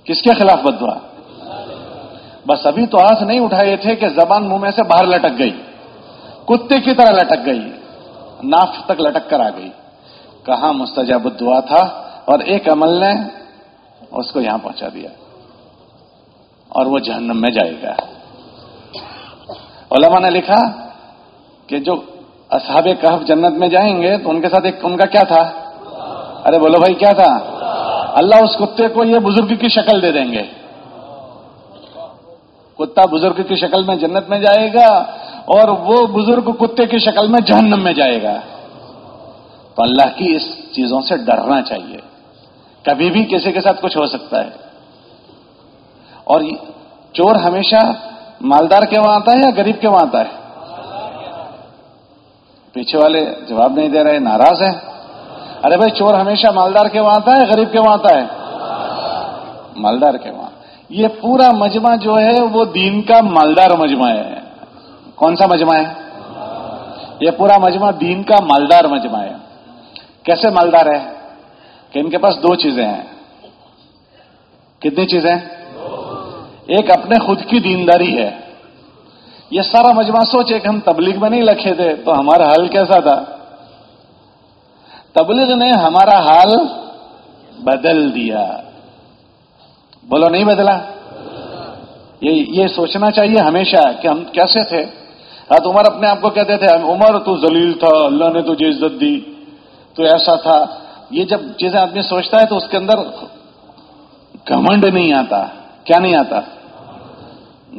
کس کے خلاف بدوا بس ابھی تو ہاتھ نہیں اٹھائے تھے کہ زبان منہ میں سے باہر لٹک گئی۔ کتے کی طرح لٹک گئی۔ ناف تک لٹک کر آ گئی۔ کہاں مستجاب دعا تھا؟ اور ایک عمل نے اس کو یہاں پہنچا دیا۔ اور وہ جہنم میں جائے گا۔ علماء نے لکھا کہ جو اصحاب کہف جنت میں جائیں گے تو ان کے ساتھ ایک ان کا کیا تھا؟ ارے بولو بھائی کیا تھا؟ اللہ اس کتے کو یہ بزرگ کی شکل دے دیں گے۔ کتا بزرگ کی شکل میں جنت میں جائے گا اور وہ بزرگ کتے کی شکل میں جہنم میں جائے گا۔ تو اللہ کی اس چیزوں سے ڈرنا چاہیے۔ کبھی بھی کسی کے ساتھ کچھ ہو سکتا ہے۔ اور چور ہمیشہ مالدار کے وہاں آتا ہے یا غریب کے وہاں آتا ہے؟ پیچھے والے جواب نہیں دے رہے، ناراض ہیں؟ ارے بھائی، چور ہمیشہ مالدار کے وہاں آتا ہے، غریب کے وہاں آتا ہے؟ مالدار کے وہاں۔ یہ پورا مجمع جو ہے، وہ دین کا مالدار مجمع ہے۔ کون سا مجمع ہے؟ یہ پورا مجمع دین کا مالدار مجمع ہے۔ کیسے مالدار ہے؟ کہ ان کے پاس دو چیزیں ہیں۔ کتنی چیزیں؟ ایک اپنے خود کی دینداری ہے۔ یہ سارا مجمع سوچے کہ ہم تبلیغ میں نہیں لکھے تھے، تو ہمارا حال کیسا تھا؟ تبلیغ نے ہمارا حال بدل دیا۔ بولو نہیں بدلا؟ یہ سوچنا چاہیے ہمیشہ کہ ہم کیسے تھے۔ ہاں عمر اپنے آپ کو کہتے تھے، عمر تو ذلیل تھا، اللہ نے تجھے عزت دی۔ تو ایسا تھا۔ یہ جب چیزیں آدمی سوچتا ہے تو اس کے اندر گھمنڈ نہیں آتا، کیا نہیں آتا؟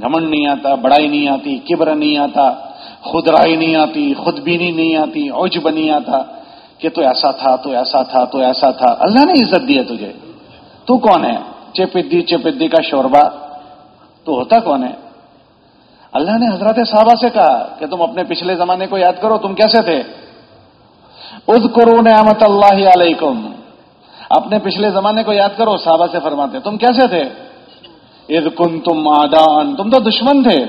گھمنڈ نہیں آتا، بڑائی نہیں آتی، کبر نہیں آتا خدرائی نہیں آتی خود بینی نہیں آتی، عجب نہیں آتا کہ تو ایسا تھا، تو ایسا تھا، تو ایسا تھا۔ اللہ نے عزت دی ہے تجھے۔ تو کون ہے؟ چپدی چپدی کا شوربا تو ہوتا کون ہے؟ اللہ نے حضرت صحابہ سے کہا کہ تم اپنے پچھلے زمانے کو یاد کرو، تم کیسے تھے؟ اد کرو نعمت اللہ علیکم۔ اپنے پچھلے زمانے کو یاد کرو، صحابہ سے فرماتے تم کیسے تھے؟ اد کن تم آدان تم تو دشمن تھے۔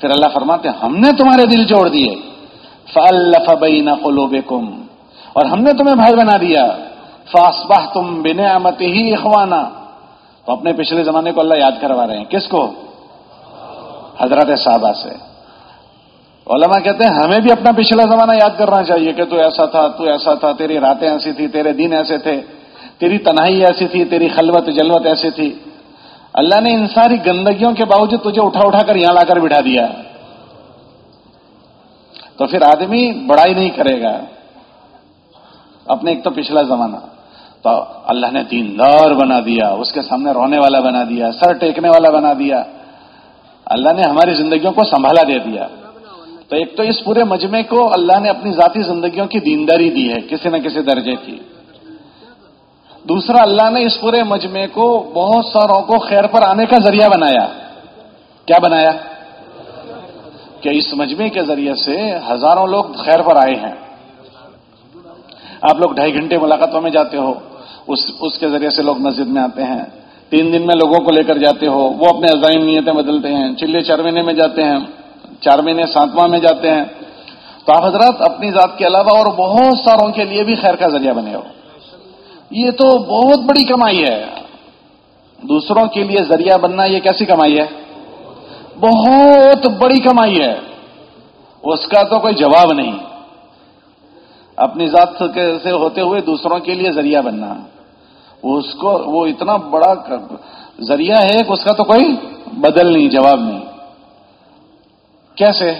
پھر اللہ فرماتے ہم نے تمہارے دل جوڑ دیے۔ فلف بین قلوبکم اور ہم نے تمہیں بھائی بنا دیا۔ فاسبہ تم بنعمت ہی اخوانا تو اپنے پچھلے زمانے کو اللہ یاد کروا رہے ہیں۔ کس کو؟ حضرت صحابہ سے۔ علماء کہتے ہیں، ہمیں بھی اپنا پچھلا زمانہ یاد کرنا چاہیے کہ تو ایسا تھا، تو ایسا تھا، تیری راتیں ایسی تھی تیرے دن ایسے تھے، تیری تنہائی ایسی تھی، تیری خلوت جلوت ایسی تھی۔ اللہ نے ان ساری گندگیوں کے باوجود تجھے اٹھا اٹھا کر یہاں لا کر بٹھا دیا۔ تو پھر آدمی بڑائی نہیں کرے گا۔ اپنے ایک تو پچھلا زمانہ۔ تو اللہ نے دیندار بنا دیا، اس کے سامنے رونے والا بنا دیا، سر ٹیکنے والا بنا دیا۔ اللہ نے ہماری زندگیوں کو سنبھالا دے دیا۔ تو ایک تو اس پورے مجمے کو اللہ نے اپنی ذاتی زندگیوں کی دینداری دی ہے، کسی نہ کسی درجے کی۔ دوسرا اللہ نے اس پورے مجمے کو بہت ساروں کو خیر پر آنے کا ذریعہ بنایا۔ کیا بنایا؟ کہ اس مجمے کے ذریعے سے ہزاروں لوگ خیر پر آئے ہیں۔ آپ لوگ ڈھائی گھنٹے ملاقاتوں میں جاتے ہو، اس اس کے ذریعے سے لوگ مسجد میں آتے ہیں۔ تین دن میں لوگوں کو لے کر جاتے ہو، وہ اپنے عزائم نیتیں بدلتے ہیں۔ چلے چار مہینے میں جاتے ہیں، چار مہینے ساتواں میں جاتے ہیں۔ تو آپ حضرات اپنی ذات کے علاوہ اور بہت ساروں کے لیے بھی خیر کا ذریعہ بنے ہو۔ یہ تو بہت بڑی کمائی ہے۔ دوسروں کے لیے ذریعہ بننا یہ کیسی کمائی ہے؟ بہت بڑی کمائی ہے۔ اس کا تو کوئی جواب نہیں۔ اپنی ذات سے ہوتے ہوئے دوسروں کے لیے ذریعہ بننا۔ اس کو وہ اتنا بڑا ذریعہ ہے کہ اس کا تو کوئی بدل نہیں، جواب نہیں۔ کیسے؟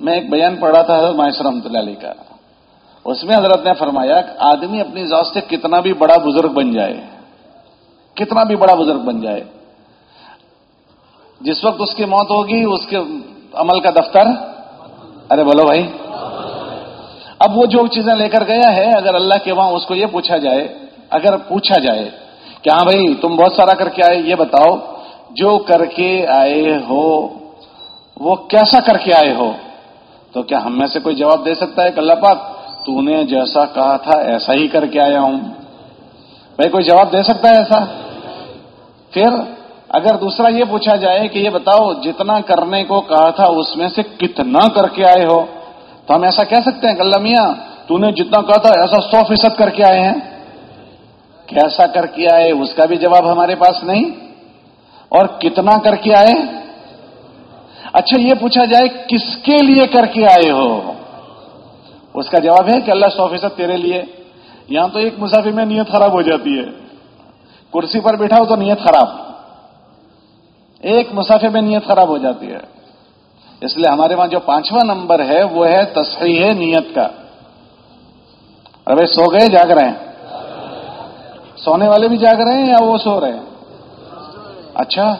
میں ایک بیان پڑھ رہا تھا حضرت ماہر رحمۃ اللہ علیہ کا۔ اس میں حضرت نے فرمایا کہ آدمی اپنی ذات سے کتنا بھی بڑا بزرگ بن جائے، کتنا بھی بڑا بزرگ بن جائے، جس وقت اس کی موت ہوگی، اس کے عمل کا دفتر، ارے بولو بھائی، اب وہ جو چیزیں لے کر گیا ہے، اگر اللہ کے وہاں اس کو یہ پوچھا جائے، اگر پوچھا جائے کہ ہاں بھائی، تم بہت سارا کر کے آئے، یہ بتاؤ، جو کر کے آئے ہو، وہ کیسا کر کے آئے ہو؟ تو کیا ہم میں سے کوئی جواب دے سکتا ہے کہ اللہ پاک تو نے جیسا کہا تھا ایسا ہی کر کے آیا ہوں بھائی کوئی جواب دے سکتا ہے ایسا پھر اگر دوسرا یہ پوچھا جائے کہ یہ بتاؤ جتنا کرنے کو کہا تھا اس میں سے کتنا کر کے آئے ہو تو ہم ایسا کہہ سکتے ہیں کہ میاں تو نے جتنا کہا تھا ایسا سو فیصد کر کے آئے ہیں کیسا کر کے آئے اس کا بھی جواب ہمارے پاس نہیں اور کتنا کر کے آئے اچھا یہ پوچھا جائے کس کے لیے کر کے آئے ہو اس کا جواب ہے کہ اللہ سو فیصد تیرے لیے۔ یہاں تو ایک مسافر میں نیت خراب ہو جاتی ہے۔ کرسی پر بیٹھا ہو تو نیت خراب۔ ایک مسافر میں نیت خراب ہو جاتی ہے۔ اس لیے ہمارے وہاں جو پانچواں نمبر ہے، وہ ہے تصحیح نیت کا۔ ارے سو گئے، جاگ رہے ہیں۔ سونے والے بھی جاگ رہے ہیں یا وہ سو رہے ہیں؟ اچھا۔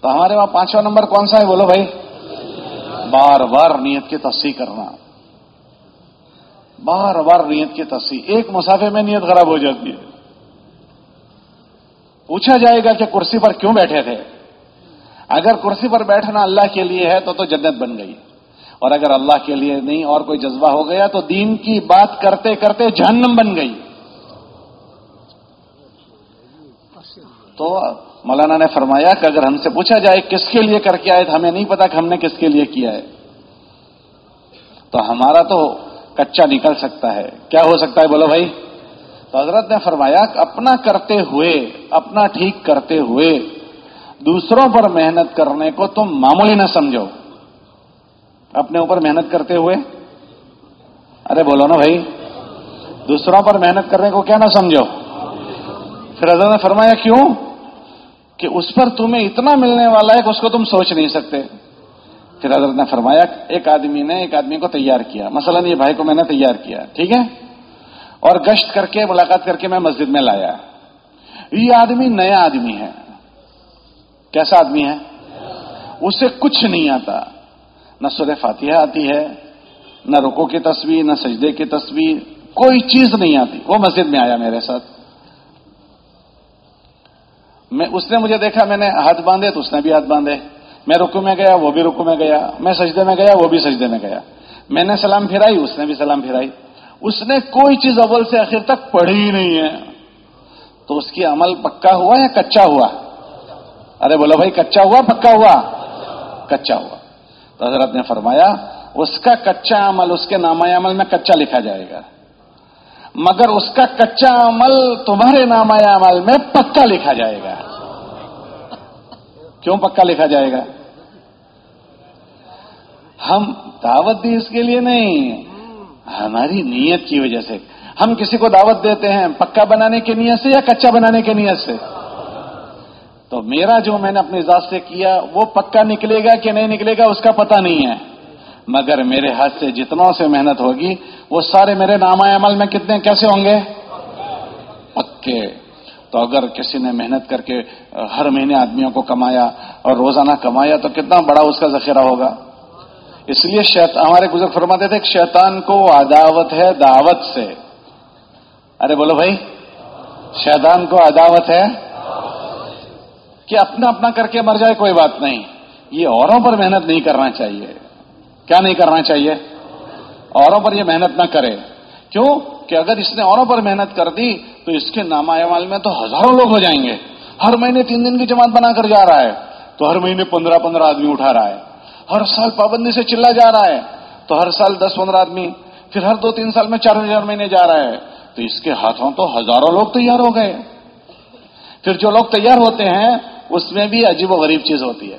تو ہمارے وہاں پانچواں نمبر کون سا ہے؟ بولو بھائی۔ بار بار نیت کی تصحیح کرنا۔ بار بار نیت کی تصحیح۔ ایک مسافے میں نیت خراب ہو جاتی ہے۔ پوچھا جائے گا کہ کرسی پر کیوں بیٹھے تھے؟ اگر کرسی پر بیٹھنا اللہ کے لیے ہے تو تو جنت بن گئی۔ اور اگر اللہ کے لیے نہیں اور کوئی جذبہ ہو گیا تو دین کی بات کرتے کرتے جہنم بن گئی۔ تو مولانا نے فرمایا کہ اگر ہم سے پوچھا جائے کس کے لیے کر کے آئے تو ہمیں نہیں پتا کہ ہم نے کس کے لیے کیا ہے۔ تو ہمارا تو کچا نکل سکتا ہے۔ کیا ہو سکتا ہے؟ بولو بھائی۔ تو حضرت نے فرمایا کہ اپنا کرتے ہوئے، اپنا ٹھیک کرتے ہوئے، دوسروں پر محنت کرنے کو تم معمولی نہ سمجھو۔ اپنے اوپر محنت کرتے ہوئے۔ ارے بولو نا بھائی۔ دوسروں پر محنت کرنے کو کیا نہ سمجھو۔ پھر حضرت نے فرمایا کیوں؟ کہ اس پر تمہیں اتنا ملنے والا ہے کہ اس کو تم سوچ نہیں سکتے۔ پھر حضرت نے فرمایا ایک آدمی نے ایک آدمی کو تیار کیا۔ مثلا یہ بھائی کو میں نے تیار کیا، ٹھیک ہے؟ اور گشت کر کے، ملاقات کر کے میں مسجد میں لایا۔ یہ آدمی نیا آدمی ہے۔ کیسا آدمی ہے؟ اسے کچھ نہیں آتا۔ نہ سر فاتحہ آتی ہے، نہ رکو کی تصویر، نہ سجدے کی تصویر، کوئی چیز نہیں آتی۔ وہ مسجد میں آیا میرے ساتھ۔ میں، اس نے مجھے دیکھا، میں نے ہاتھ باندھے تو اس نے بھی ہاتھ باندھے۔ میں رکو میں گیا، وہ بھی رکو میں گیا، میں سجدے میں گیا، وہ بھی سجدے میں گیا۔ میں نے سلام پھرائی اس نے بھی سلام پھرائی اس نے کوئی چیز اول سے آخر تک پڑھی ہی نہیں ہے۔ تو اس کی عمل پکا ہوا یا کچا ہوا؟ ارے بولو بھائی، کچا ہوا، پکا ہوا؟ کچا ہوا۔ تو حضرت نے فرمایا، اس کا کچا عمل، اس کے نامہ عمل میں کچا لکھا جائے گا۔ مگر اس کا کچا عمل تمہارے نامہ عمل میں پکا لکھا جائے گا۔ کیوں پکا لکھا جائے گا؟ ہم دعوت دی اس کے لیے نہیں، ہماری نیت کی وجہ سے۔ ہم کسی کو دعوت دیتے ہیں پکا بنانے کی نیت سے یا کچا بنانے کی نیت سے؟ تو میرا جو میں نے اپنی ذات سے کیا، وہ پکا نکلے گا کہ نہیں نکلے گا، اس کا پتہ نہیں ہے۔ مگر میرے ہاتھ سے جتنوں سے محنت ہوگی، وہ سارے میرے نامہ عمل میں کتنے کیسے ہوں گے؟ پکے۔ تو اگر کسی نے محنت کر کے ہر مہینے آدمیوں کو کمایا اور روزانہ کمایا تو کتنا بڑا اس کا ذخیرہ ہوگا؟ اس لیے ہمارے گزر فرماتے تھے کہ شیطان کو عداوت ہے دعوت سے۔ ارے بولو بھائی، شیطان کو عداوت ہے کہ اپنا اپنا کر کے مر جائے کوئی بات نہیں۔ یہ اوروں پر محنت نہیں کرنا چاہیے۔ کیا نہیں کرنا چاہیے؟ اوروں پر یہ محنت نہ کرے۔ کیوں؟ کہ اگر اس نے اوروں پر محنت کر دی، تو اس کے نام عمال میں تو ہزاروں لوگ ہو جائیں گے۔ ہر مہینے تین دن کی جماعت بنا کر جا رہا ہے۔ تو ہر مہینے پندرہ پندرہ آدمی اٹھا رہا ہے۔ ہر سال پابندی سے چلا جا رہا ہے۔ تو ہر سال دس پندرہ آدمی، پھر ہر دو تین سال میں چار ہزار مہینے جا رہا ہے۔ تو اس کے ہاتھوں تو ہزاروں لوگ تیار ہو گئے۔ پھر جو لوگ تیار ہوتے ہیں، اس میں بھی عجیب و غریب چیز ہوتی ہے۔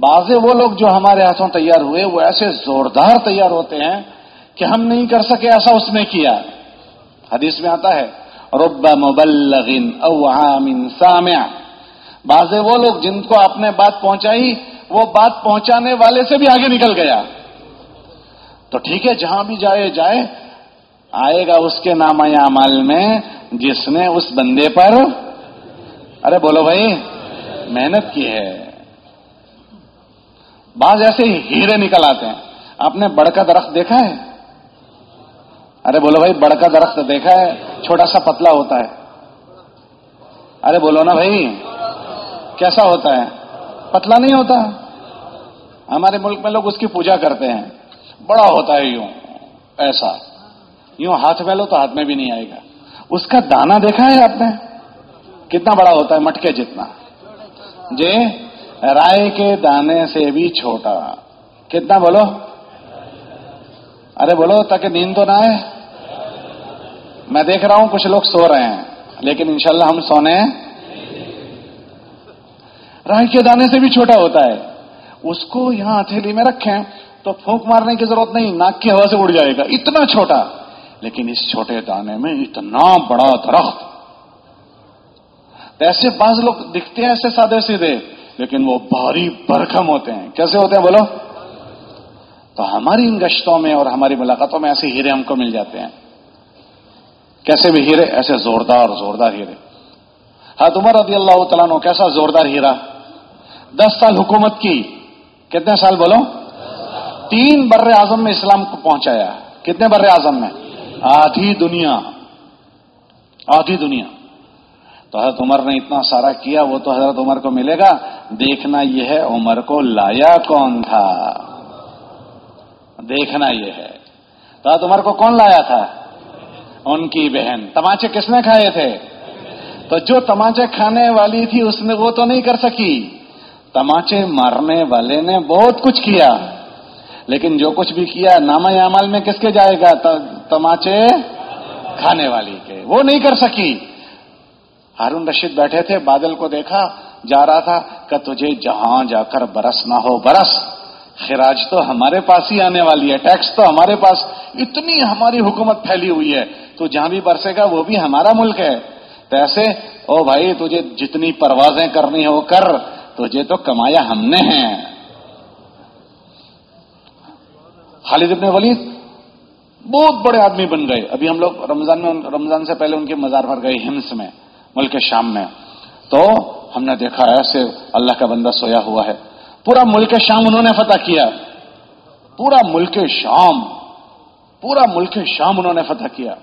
بعض وہ لوگ جو ہمارے ہاتھوں تیار ہوئے، وہ ایسے زوردار تیار ہوتے ہیں کہ ہم نہیں کر سکے ایسا اس نے کیا۔ حدیث میں آتا ہے، رب مبلغ او عام سامع. بازے وہ لوگ جن کو آپ نے بات پہنچائی، وہ بات پہنچانے والے سے بھی آگے نکل گیا۔ تو ٹھیک ہے، جہاں بھی جائے جائے۔ آئے گا اس کے نام اعمال میں، جس نے اس بندے پر۔ ارے بولو بھائی، محنت کی ہے۔ بعض ایسے ہی ہیرے نکل آتے ہیں۔ آپ نے بڑ کا درخت دیکھا ہے؟ ارے بولو بھائی بڑ کا درخت دیکھا ہے، چھوٹا سا پتلا ہوتا ہے۔ ارے بولو نا بھائی، کیسا ہوتا ہے؟ پتلا نہیں ہوتا۔ ہمارے ملک میں لوگ اس کی پوجا کرتے ہیں۔ بڑا ہوتا ہے یوں، ایسا۔ یوں ہاتھ میں لو تو ہاتھ میں بھی نہیں آئے گا۔ اس کا دانا دیکھا ہے آپ نے؟ کتنا بڑا ہوتا ہے، مٹکے جتنا۔ جی رائے کے دانے سے بھی چھوٹا۔ کتنا بولو؟ ارے بولو، تاکہ نیند تو نہ آئے۔ میں دیکھ رہا ہوں، کچھ لوگ سو رہے ہیں، لیکن انشاءاللہ ہم سونے رائے کے دانے سے بھی چھوٹا ہوتا ہے۔ اس کو یہاں ہتھیلی میں رکھیں، تو پھونک مارنے کی ضرورت نہیں، ناک کی ہوا سے اڑ جائے گا۔ اتنا چھوٹا۔ لیکن اس چھوٹے دانے میں اتنا بڑا درخت۔ ایسے بعض لوگ دکھتے ہیں ایسے سادے سیدھے، لیکن وہ بھاری برکم ہوتے ہیں۔ کیسے ہوتے ہیں؟ بولو۔ تو ہماری ان گشتوں میں اور ہماری ملاقاتوں میں ایسے ہیرے ہم کو مل جاتے ہیں۔ کیسے بھی ہیرے، ایسے زوردار زوردار ہیرے۔ ہاں عمر رضی اللہ تعالیٰ نو کیسا زوردار ہیرا۔ دس سال حکومت کی، کتنے سال بولو تین بر اعظم میں اسلام کو پہنچایا۔ کتنے بر اعظم میں؟ آدھی دنیا۔ آدھی دنیا۔ تو حضرت عمر نے اتنا سارا کیا، وہ تو حضرت عمر کو ملے گا۔ دیکھنا یہ ہے عمر کو لایا کون تھا۔ دیکھنا یہ ہے۔ تو حضرت عمر کو کون لایا تھا؟ ان کی بہن۔ تماچے کس نے کھائے تھے؟ تو جو تماچے کھانے والی تھی اس نے وہ تو نہیں کر سکی۔ تماچے مارنے والے نے بہت کچھ کیا۔ لیکن جو کچھ بھی کیا ناما عمل میں کس کے جائے گا؟ تماچے کھانے والی کے۔ وہ نہیں کر سکی۔ ہارون رشید بیٹھے تھے، بادل کو دیکھا، جا رہا تھا کہ تجھے جہاں جا کر برس نہ ہو، برس۔ خراج تو ہمارے پاس ہی آنے والی ہے ٹیکس تو ہمارے پاس، اتنی ہماری حکومت پھیلی ہوئی ہے۔ تو جہاں بھی برسے گا، وہ بھی ہمارا ملک ہے۔ تو ایسے او بھائی، تجھے جتنی پروازیں کرنی ہو، کر۔ تجھے تو کمایا ہم نے ہیں۔ خالد ابن ولید بہت بڑے آدمی بن گئے۔ ابھی ہم لوگ رمضان میں، رمضان سے پہلے ان کے مزار پر گئے ہمس میں، ملک شام میں۔ تو ہم نے دیکھا، ایسے اللہ کا بندہ سویا ہوا ہے۔ پورا ملک شام انہوں نے فتح کیا۔ پورا ملک شام، پورا ملک شام انہوں نے فتح کیا۔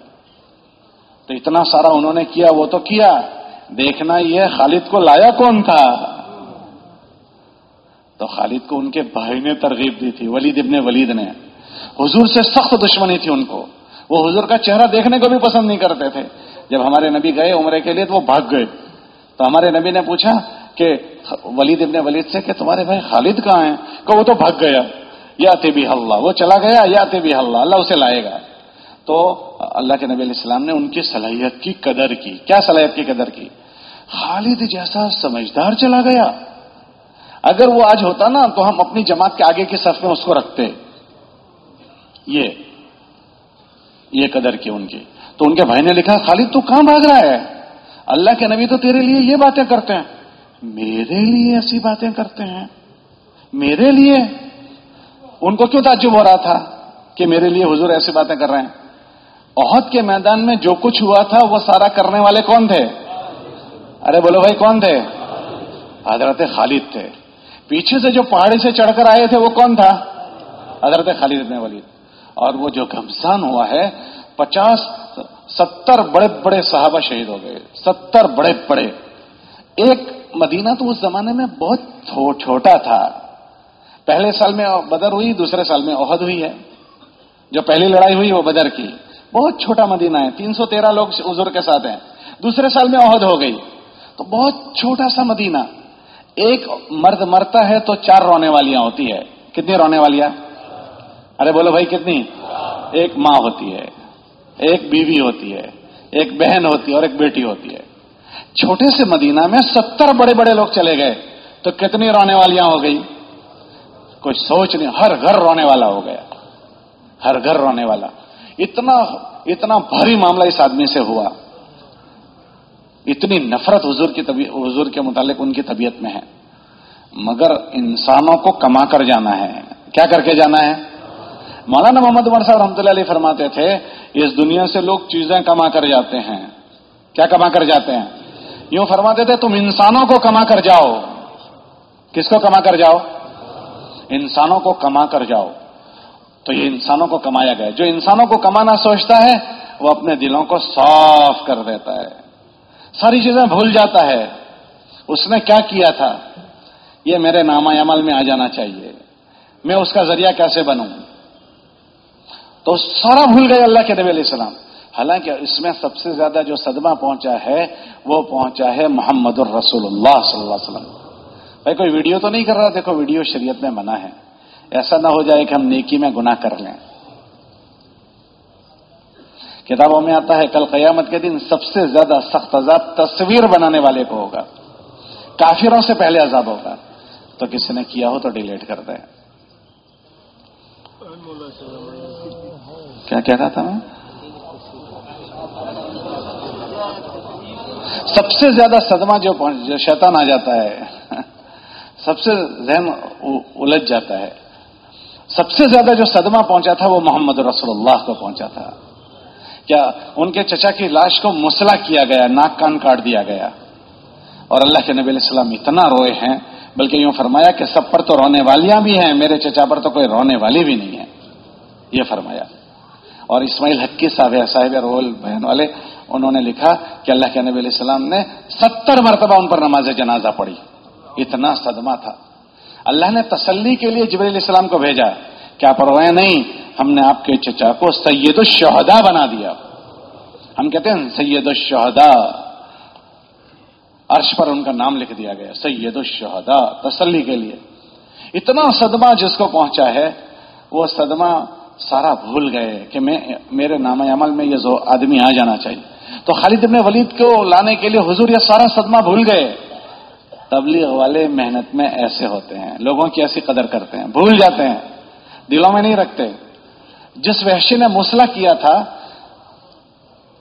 تو اتنا سارا انہوں نے کیا، وہ تو کیا۔ دیکھنا یہ خالد کو لایا کون تھا؟ تو خالد کو ان کے بھائی نے ترغیب دی تھی، ولید ابن ولید نے۔ حضور سے سخت دشمنی تھی ان کو۔ وہ حضور کا چہرہ دیکھنے کو بھی پسند نہیں کرتے تھے۔ جب ہمارے نبی گئے عمرے کے لیے تو وہ بھاگ گئے۔ تو ہمارے نبی نے پوچھا کہ ولید ابن ولید سے کہ تمہارے بھائی خالد کہاں ہیں؟ کہ وہ تو بھاگ گیا۔ یا بھی اللہ۔ وہ چلا گیا یا بھی اللہ۔ اللہ اسے لائے گا۔ تو اللہ کے نبی علیہ السلام نے ان کی صلاحیت کی قدر کی۔ کیا صلاحیت کی قدر کی؟ خالد جیسا سمجھدار چلا گیا۔ اگر وہ آج ہوتا نا تو ہم اپنی جماعت کے آگے کی صف میں اس کو رکھتے۔ یہ یہ قدر کی ان کی۔ تو ان کے بھائی نے لکھا، خالد تو کہاں بھاگ رہا ہے؟ اللہ کے نبی تو تیرے لیے یہ باتیں کرتے ہیں۔ میرے لیے ایسی باتیں کرتے ہیں؟ میرے لیے؟ ان کو کیوں تعجب ہو رہا تھا کہ میرے لیے حضور ایسی باتیں کر رہے ہیں؟ عہد کے میدان میں جو کچھ ہوا تھا، وہ سارا کرنے والے کون تھے؟ ارے بولو بھائی، کون تھے؟ حضرت خالد تھے۔ پیچھے سے جو پہاڑی سے چڑھ کر آئے تھے، وہ کون تھا؟ حضرت خالد ابن ولید۔ اور وہ جو گھمسان ہوا ہے، پچاس ستر بڑے بڑے صحابہ شہید ہو گئے۔ ستر بڑے بڑے۔ ایک مدینہ تو اس زمانے میں بہت چھوٹا تھا۔ پہلے سال میں بدر ہوئی، دوسرے سال میں عہد ہوئی ہے۔ جو پہلی لڑائی ہوئی وہ بدر کی۔ بہت چھوٹا مدینہ ہے، تین سو تیرہ لوگ ازر کے ساتھ ہیں۔ دوسرے سال میں عہد ہو گئی۔ تو بہت چھوٹا سا مدینہ۔ ایک مرد مرتا ہے تو چار رونے والیاں ہوتی ہے۔ کتنی رونے والیاں؟ ارے بولو بھائی کتنی؟ ایک ماں ہوتی ہے، ایک بیوی ہوتی ہے، ایک بہن ہوتی ہے اور ایک بیٹی ہوتی ہے۔ چھوٹے سے مدینہ میں ستر بڑے بڑے لوگ چلے گئے تو کتنی رونے والیاں ہو گئی کوئی سوچ نہیں، ہر گھر رونے والا ہو گیا۔ ہر گھر رونے والا۔ اتنا اتنا بھاری معاملہ اس آدمی سے ہوا۔ اتنی نفرت حضور کی حضور کے متعلق ان کی طبیعت میں ہے۔ مگر انسانوں کو کما کر جانا ہے۔ کیا کر کے جانا ہے؟ مولانا محمد عمر صاحب رحمۃ اللہ علیہ فرماتے تھے، اس دنیا سے لوگ چیزیں کما کر جاتے ہیں۔ کیا کما کر جاتے ہیں؟ یوں فرماتے تھے، تم انسانوں کو کما کر جاؤ۔ کس کو کما کر جاؤ؟ انسانوں کو کما کر جاؤ۔ تو یہ انسانوں کو کمایا گیا۔ جو انسانوں کو کمانا سوچتا ہے، وہ اپنے دلوں کو صاف کر دیتا ہے۔ ساری چیزیں بھول جاتا ہے۔ اس نے کیا کیا تھا؟ یہ میرے نامہ عمل میں آ جانا چاہیے۔ میں اس کا ذریعہ کیسے بنوں؟ تو سارا بھول گئے اللہ کے نبی علیہ السلام۔ حالانکہ اس میں سب سے زیادہ جو صدمہ پہنچا ہے، وہ پہنچا ہے محمد الرسول اللہ صلی اللہ علیہ وسلم۔ بھائی، کوئی ویڈیو تو نہیں کر رہا؟ دیکھو، ویڈیو شریعت میں منع ہے۔ ایسا نہ ہو جائے کہ ہم نیکی میں گناہ کر لیں۔ کتابوں میں آتا ہے، کل قیامت کے دن سب سے زیادہ سخت عذاب تصویر بنانے والے کو ہوگا۔ کافروں سے پہلے عذاب ہوگا۔ تو کسی نے کیا ہو تو ڈیلیٹ کر دیں۔ کیا کہہ رہا تھا میں؟ سب سے زیادہ صدمہ جو شیطان آ جاتا ہے، سب سے ذہن الجھ جاتا ہے۔ سب سے زیادہ جو صدمہ پہنچا تھا وہ محمد رسول اللہ کو پہنچا تھا۔ کیا ان کے چچا کی لاش کو مسلح کیا گیا، ناک کان کاٹ دیا گیا۔ اور اللہ کے نبی علیہ السلام اتنا روئے ہیں، بلکہ یوں فرمایا کہ سب پر تو رونے والیاں بھی ہیں، میرے چچا پر تو کوئی رونے والی بھی نہیں ہے۔ یہ فرمایا۔ اور اسماعیل حقی صاحب صاحب رول بہن والے انہوں نے لکھا کہ اللہ کے نبی علیہ السلام نے ستر مرتبہ ان پر نماز جنازہ پڑھی۔ اتنا صدمہ تھا۔ اللہ نے تسلی کے لیے جبریل علیہ السلام کو بھیجا۔ کیا پروائے نہیں، ہم نے آپ کے چچا کو سید الشہدا بنا دیا۔ ہم کہتے ہیں سید الشہدا عرش پر ان کا نام لکھ دیا گیا، سید الشہدا تسلی کے لیے۔ اتنا صدمہ جس کو پہنچا ہے، وہ صدمہ سارا بھول گئے کہ میں، میرے نام عمل میں یہ جو آدمی آ جانا چاہیے۔ تو خالد ابن ولید کو لانے کے لیے حضور یہ سارا صدمہ بھول گئے۔ تبلیغ والے محنت میں ایسے ہوتے ہیں، لوگوں کی ایسی قدر کرتے ہیں، بھول جاتے ہیں، دلوں میں نہیں رکھتے۔ جس وحشی نے مسئلہ کیا تھا،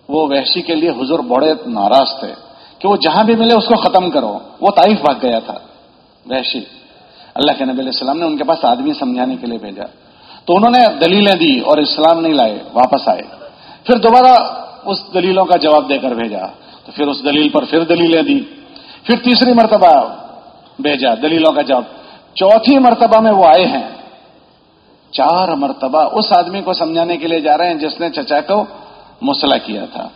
وہ وحشی کے لیے حضور بڑے ناراض تھے کہ وہ جہاں بھی ملے اس کو ختم کرو۔ وہ تعریف بھاگ گیا تھا، وحشی۔ اللہ کے نبی علیہ السلام نے ان کے پاس آدمی سمجھانے کے لیے بھیجا۔ تو انہوں نے دلیلیں دی اور اسلام نہیں لائے، واپس آئے۔ پھر دوبارہ اس دلیلوں کا جواب دے کر بھیجا۔ تو پھر اس دلیل پر پھر دلیلیں دی پھر تیسری مرتبہ بھیجا دلیلوں کا جواب۔ چوتھی مرتبہ میں وہ آئے ہیں۔ چار مرتبہ اس آدمی کو سمجھانے کے لیے جا رہے ہیں جس نے چچا کو مسئلہ کیا تھا۔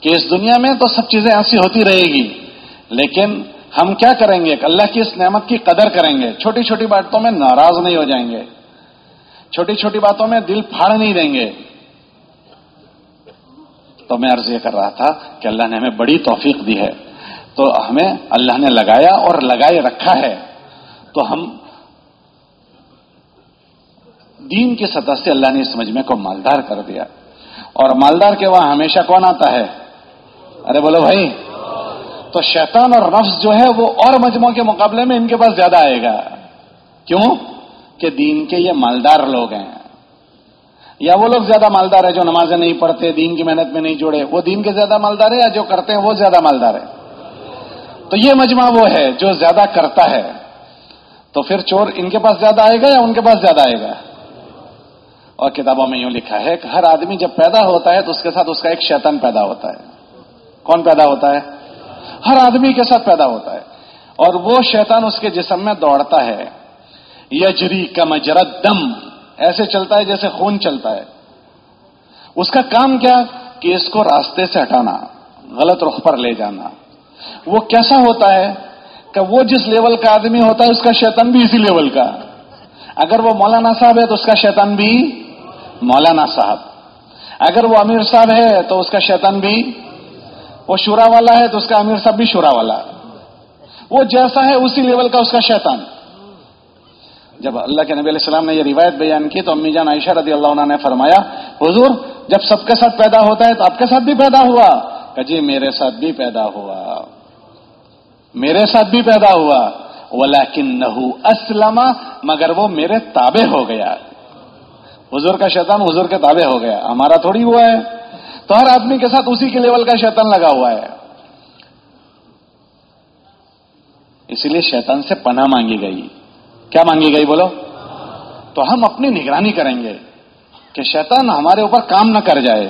کہ اس دنیا میں تو سب چیزیں ایسی ہوتی رہے گی، لیکن ہم کیا کریں گے؟ اللہ کی اس نعمت کی قدر کریں گے۔ چھوٹی چھوٹی باتوں میں ناراض نہیں ہو جائیں گے۔ چھوٹی چھوٹی باتوں میں دل پھاڑ نہیں دیں گے۔ تو میں عرض یہ کر رہا تھا کہ اللہ نے ہمیں بڑی توفیق دی ہے۔ تو ہمیں اللہ نے لگایا اور لگائے رکھا ہے۔ تو ہم دین کی سطح سے اللہ نے اس مجمع کو مالدار کر دیا۔ اور مالدار کے وہاں ہمیشہ کون آتا ہے؟ ارے بولو بھائی۔ تو شیطان اور نفس جو ہے وہ اور مجموعوں کے مقابلے میں ان کے پاس زیادہ آئے گا۔ کیوں؟ کہ دین کے یہ مالدار لوگ ہیں۔ یا وہ لوگ زیادہ مالدار ہے جو نمازیں نہیں پڑھتے، دین کی محنت میں نہیں جوڑے، وہ دین کے زیادہ مالدار ہے یا جو کرتے ہیں وہ زیادہ مالدار ہے تو یہ مجمع وہ ہے جو زیادہ کرتا ہے۔ تو پھر چور ان کے پاس زیادہ آئے گا یا ان کے پاس زیادہ آئے گا؟ اور کتابوں میں یوں لکھا ہے کہ ہر آدمی جب پیدا ہوتا ہے تو اس کے ساتھ اس کا ایک شیطن پیدا ہوتا ہے۔ کون پیدا ہوتا ہے؟ ہر آدمی کے ساتھ پیدا ہوتا ہے۔ اور وہ شیطان اس کے جسم میں دوڑتا ہے۔ یجری کا مجرد دم۔ ایسے چلتا ہے جیسے خون چلتا ہے۔ اس کا کام کیا؟ کہ اس کو راستے سے ہٹانا، غلط رخ پر لے جانا۔ وہ کیسا ہوتا ہے؟ کہ وہ جس لیول کا آدمی ہوتا ہے، اس کا شیطان بھی اسی لیول کا۔ اگر وہ مولانا صاحب ہے تو اس کا شیطان بھی مولانا صاحب۔ اگر وہ امیر صاحب ہے تو اس کا شیطان بھی وہ شورا والا ہے تو اس کا امیر صاحب بھی شورا والا۔ وہ جیسا ہے اسی لیول کا اس کا شیطان۔ جب اللہ کے نبی علیہ السلام نے یہ روایت بیان کی تو امی جان عائشہ رضی اللہ عنہ نے فرمایا، حضور، جب سب کے ساتھ پیدا ہوتا ہے تو آپ کے ساتھ بھی پیدا ہوا؟ کہ جی میرے ساتھ بھی پیدا ہوا۔ میرے ساتھ بھی پیدا ہوا۔ وہ اسلم مگر وہ میرے تابع ہو گیا۔ حضور کا شیطان حضور کے تابع ہو گیا۔ ہمارا تھوڑی ہوا ہے۔ تو ہر آدمی کے ساتھ اسی کے لیول کا شیطان لگا ہوا ہے۔ اسی لیے شیطان سے پناہ مانگی گئی۔ کیا مانگی گئی بولو؟ تو ہم اپنی نگرانی کریں گے کہ شیطان ہمارے اوپر کام نہ کر جائے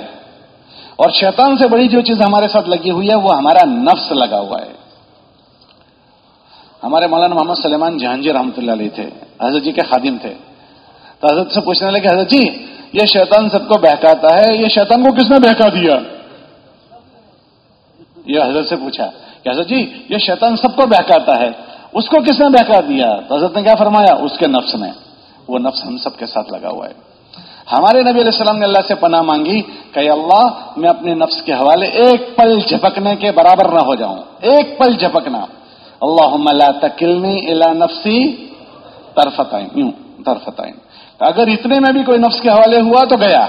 اور شیطان سے بڑی جو چیز ہمارے ساتھ لگی ہوئی ہے وہ ہمارا نفس لگا ہوا ہے۔ ہمارے مولانا محمد سلیمان جہانگیر رحمۃ اللہ علیہ تھے، حضرت جی کے خادم تھے۔ تو حضرت سے پوچھنے لگے، حضرت جی یہ شیطان سب کو بہکاتا ہے، یہ شیطان کو کس نے بہکا دیا؟ یہ حضرت سے پوچھا کہ حضرت جی یہ شیطان سب کو بہکاتا ہے۔ اس کو کس نے بہکا دیا؟ تو حضرت نے کیا فرمایا؟ اس کے نفس نے۔ وہ نفس ہم سب کے ساتھ لگا ہوا ہے۔ ہمارے نبی علیہ السلام نے اللہ سے پناہ مانگی کہ اللہ، میں اپنے نفس کے حوالے ایک پل جھپکنے کے برابر نہ ہو جاؤں۔ ایک پل جھپکنا۔ اللہ لا تکلنی الا نفسی طرفتائن یوں طرفتائن اگر اتنے میں بھی کوئی نفس کے حوالے ہوا تو گیا۔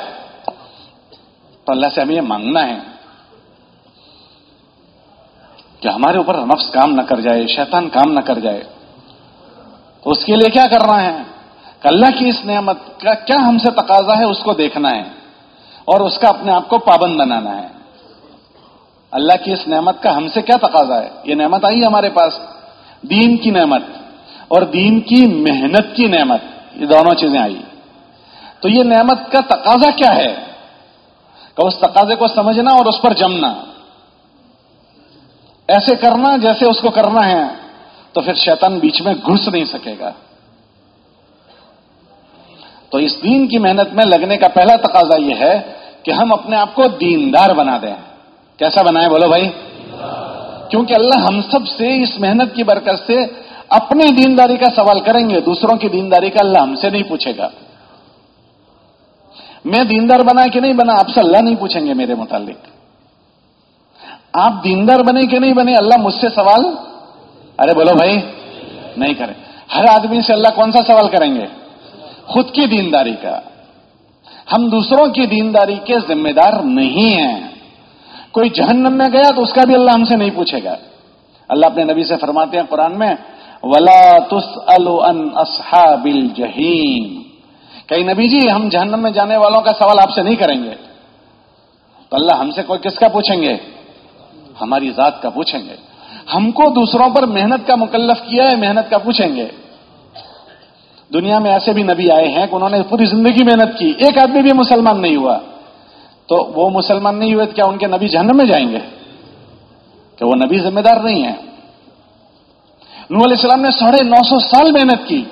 تو اللہ سے ہمیں یہ مانگنا ہے۔ کہ ہمارے اوپر نفس کام نہ کر جائے، شیطان کام نہ کر جائے۔ تو اس کے لیے کیا کرنا ہے؟ کہ اللہ کی اس نعمت کا کیا ہم سے تقاضا ہے، اس کو دیکھنا ہے اور اس کا اپنے آپ کو پابند بنانا ہے۔ اللہ کی اس نعمت کا ہم سے کیا تقاضا ہے؟ یہ نعمت آئی ہمارے پاس۔ دین کی نعمت اور دین کی محنت کی نعمت، یہ دونوں چیزیں آئی۔ تو یہ نعمت کا تقاضا کیا ہے؟ کہ اس تقاضے کو سمجھنا اور اس پر جمنا۔ ایسے کرنا جیسے اس کو کرنا ہے، تو پھر شیطان بیچ میں گھس نہیں سکے گا۔ تو اس دین کی محنت میں لگنے کا پہلا تقاضا یہ ہے کہ ہم اپنے آپ کو دیندار بنا دیں۔ کیسا بنائے بولو بھائی۔ کیونکہ اللہ ہم سب سے اس محنت کی برکت سے اپنی دینداری کا سوال کریں گے، دوسروں کی دینداری کا اللہ ہم سے نہیں پوچھے گا۔ میں دیندار بنا کہ نہیں بنا، آپ سے اللہ نہیں پوچھیں گے میرے متعلق۔ آپ دیندار بنے کہ نہیں بنے، اللہ مجھ سے سوال؟ ارے بولو بھائی، نہیں کریں۔ ہر آدمی سے اللہ کون سا سوال کریں گے؟ خود کی دینداری کا۔ ہم دوسروں کی دینداری کے ذمہ دار نہیں ہیں۔ کوئی جہنم میں گیا تو اس کا بھی اللہ ہم سے نہیں پوچھے گا۔ اللہ اپنے نبی سے فرماتے ہیں قرآن میں، ولا تس الصحاب الجحیم کئی نبی جی ہم جہنم میں جانے والوں کا سوال آپ سے نہیں کریں گے۔ تو اللہ ہم سے کوئی کس کا پوچھیں گے؟ ہماری ذات کا پوچھیں گے۔ ہم کو دوسروں پر محنت کا مکلف کیا ہے، محنت کا پوچھیں گے۔ دنیا میں ایسے بھی نبی آئے ہیں کہ انہوں نے پوری زندگی محنت کی، ایک آدمی بھی مسلمان نہیں ہوا۔ تو وہ مسلمان نہیں ہوئے تو کیا ان کے نبی جہنم میں جائیں گے؟ کہ وہ نبی ذمہ دار نہیں ہے نو علیہ السلام نے ساڑھے نو سو سال محنت کی،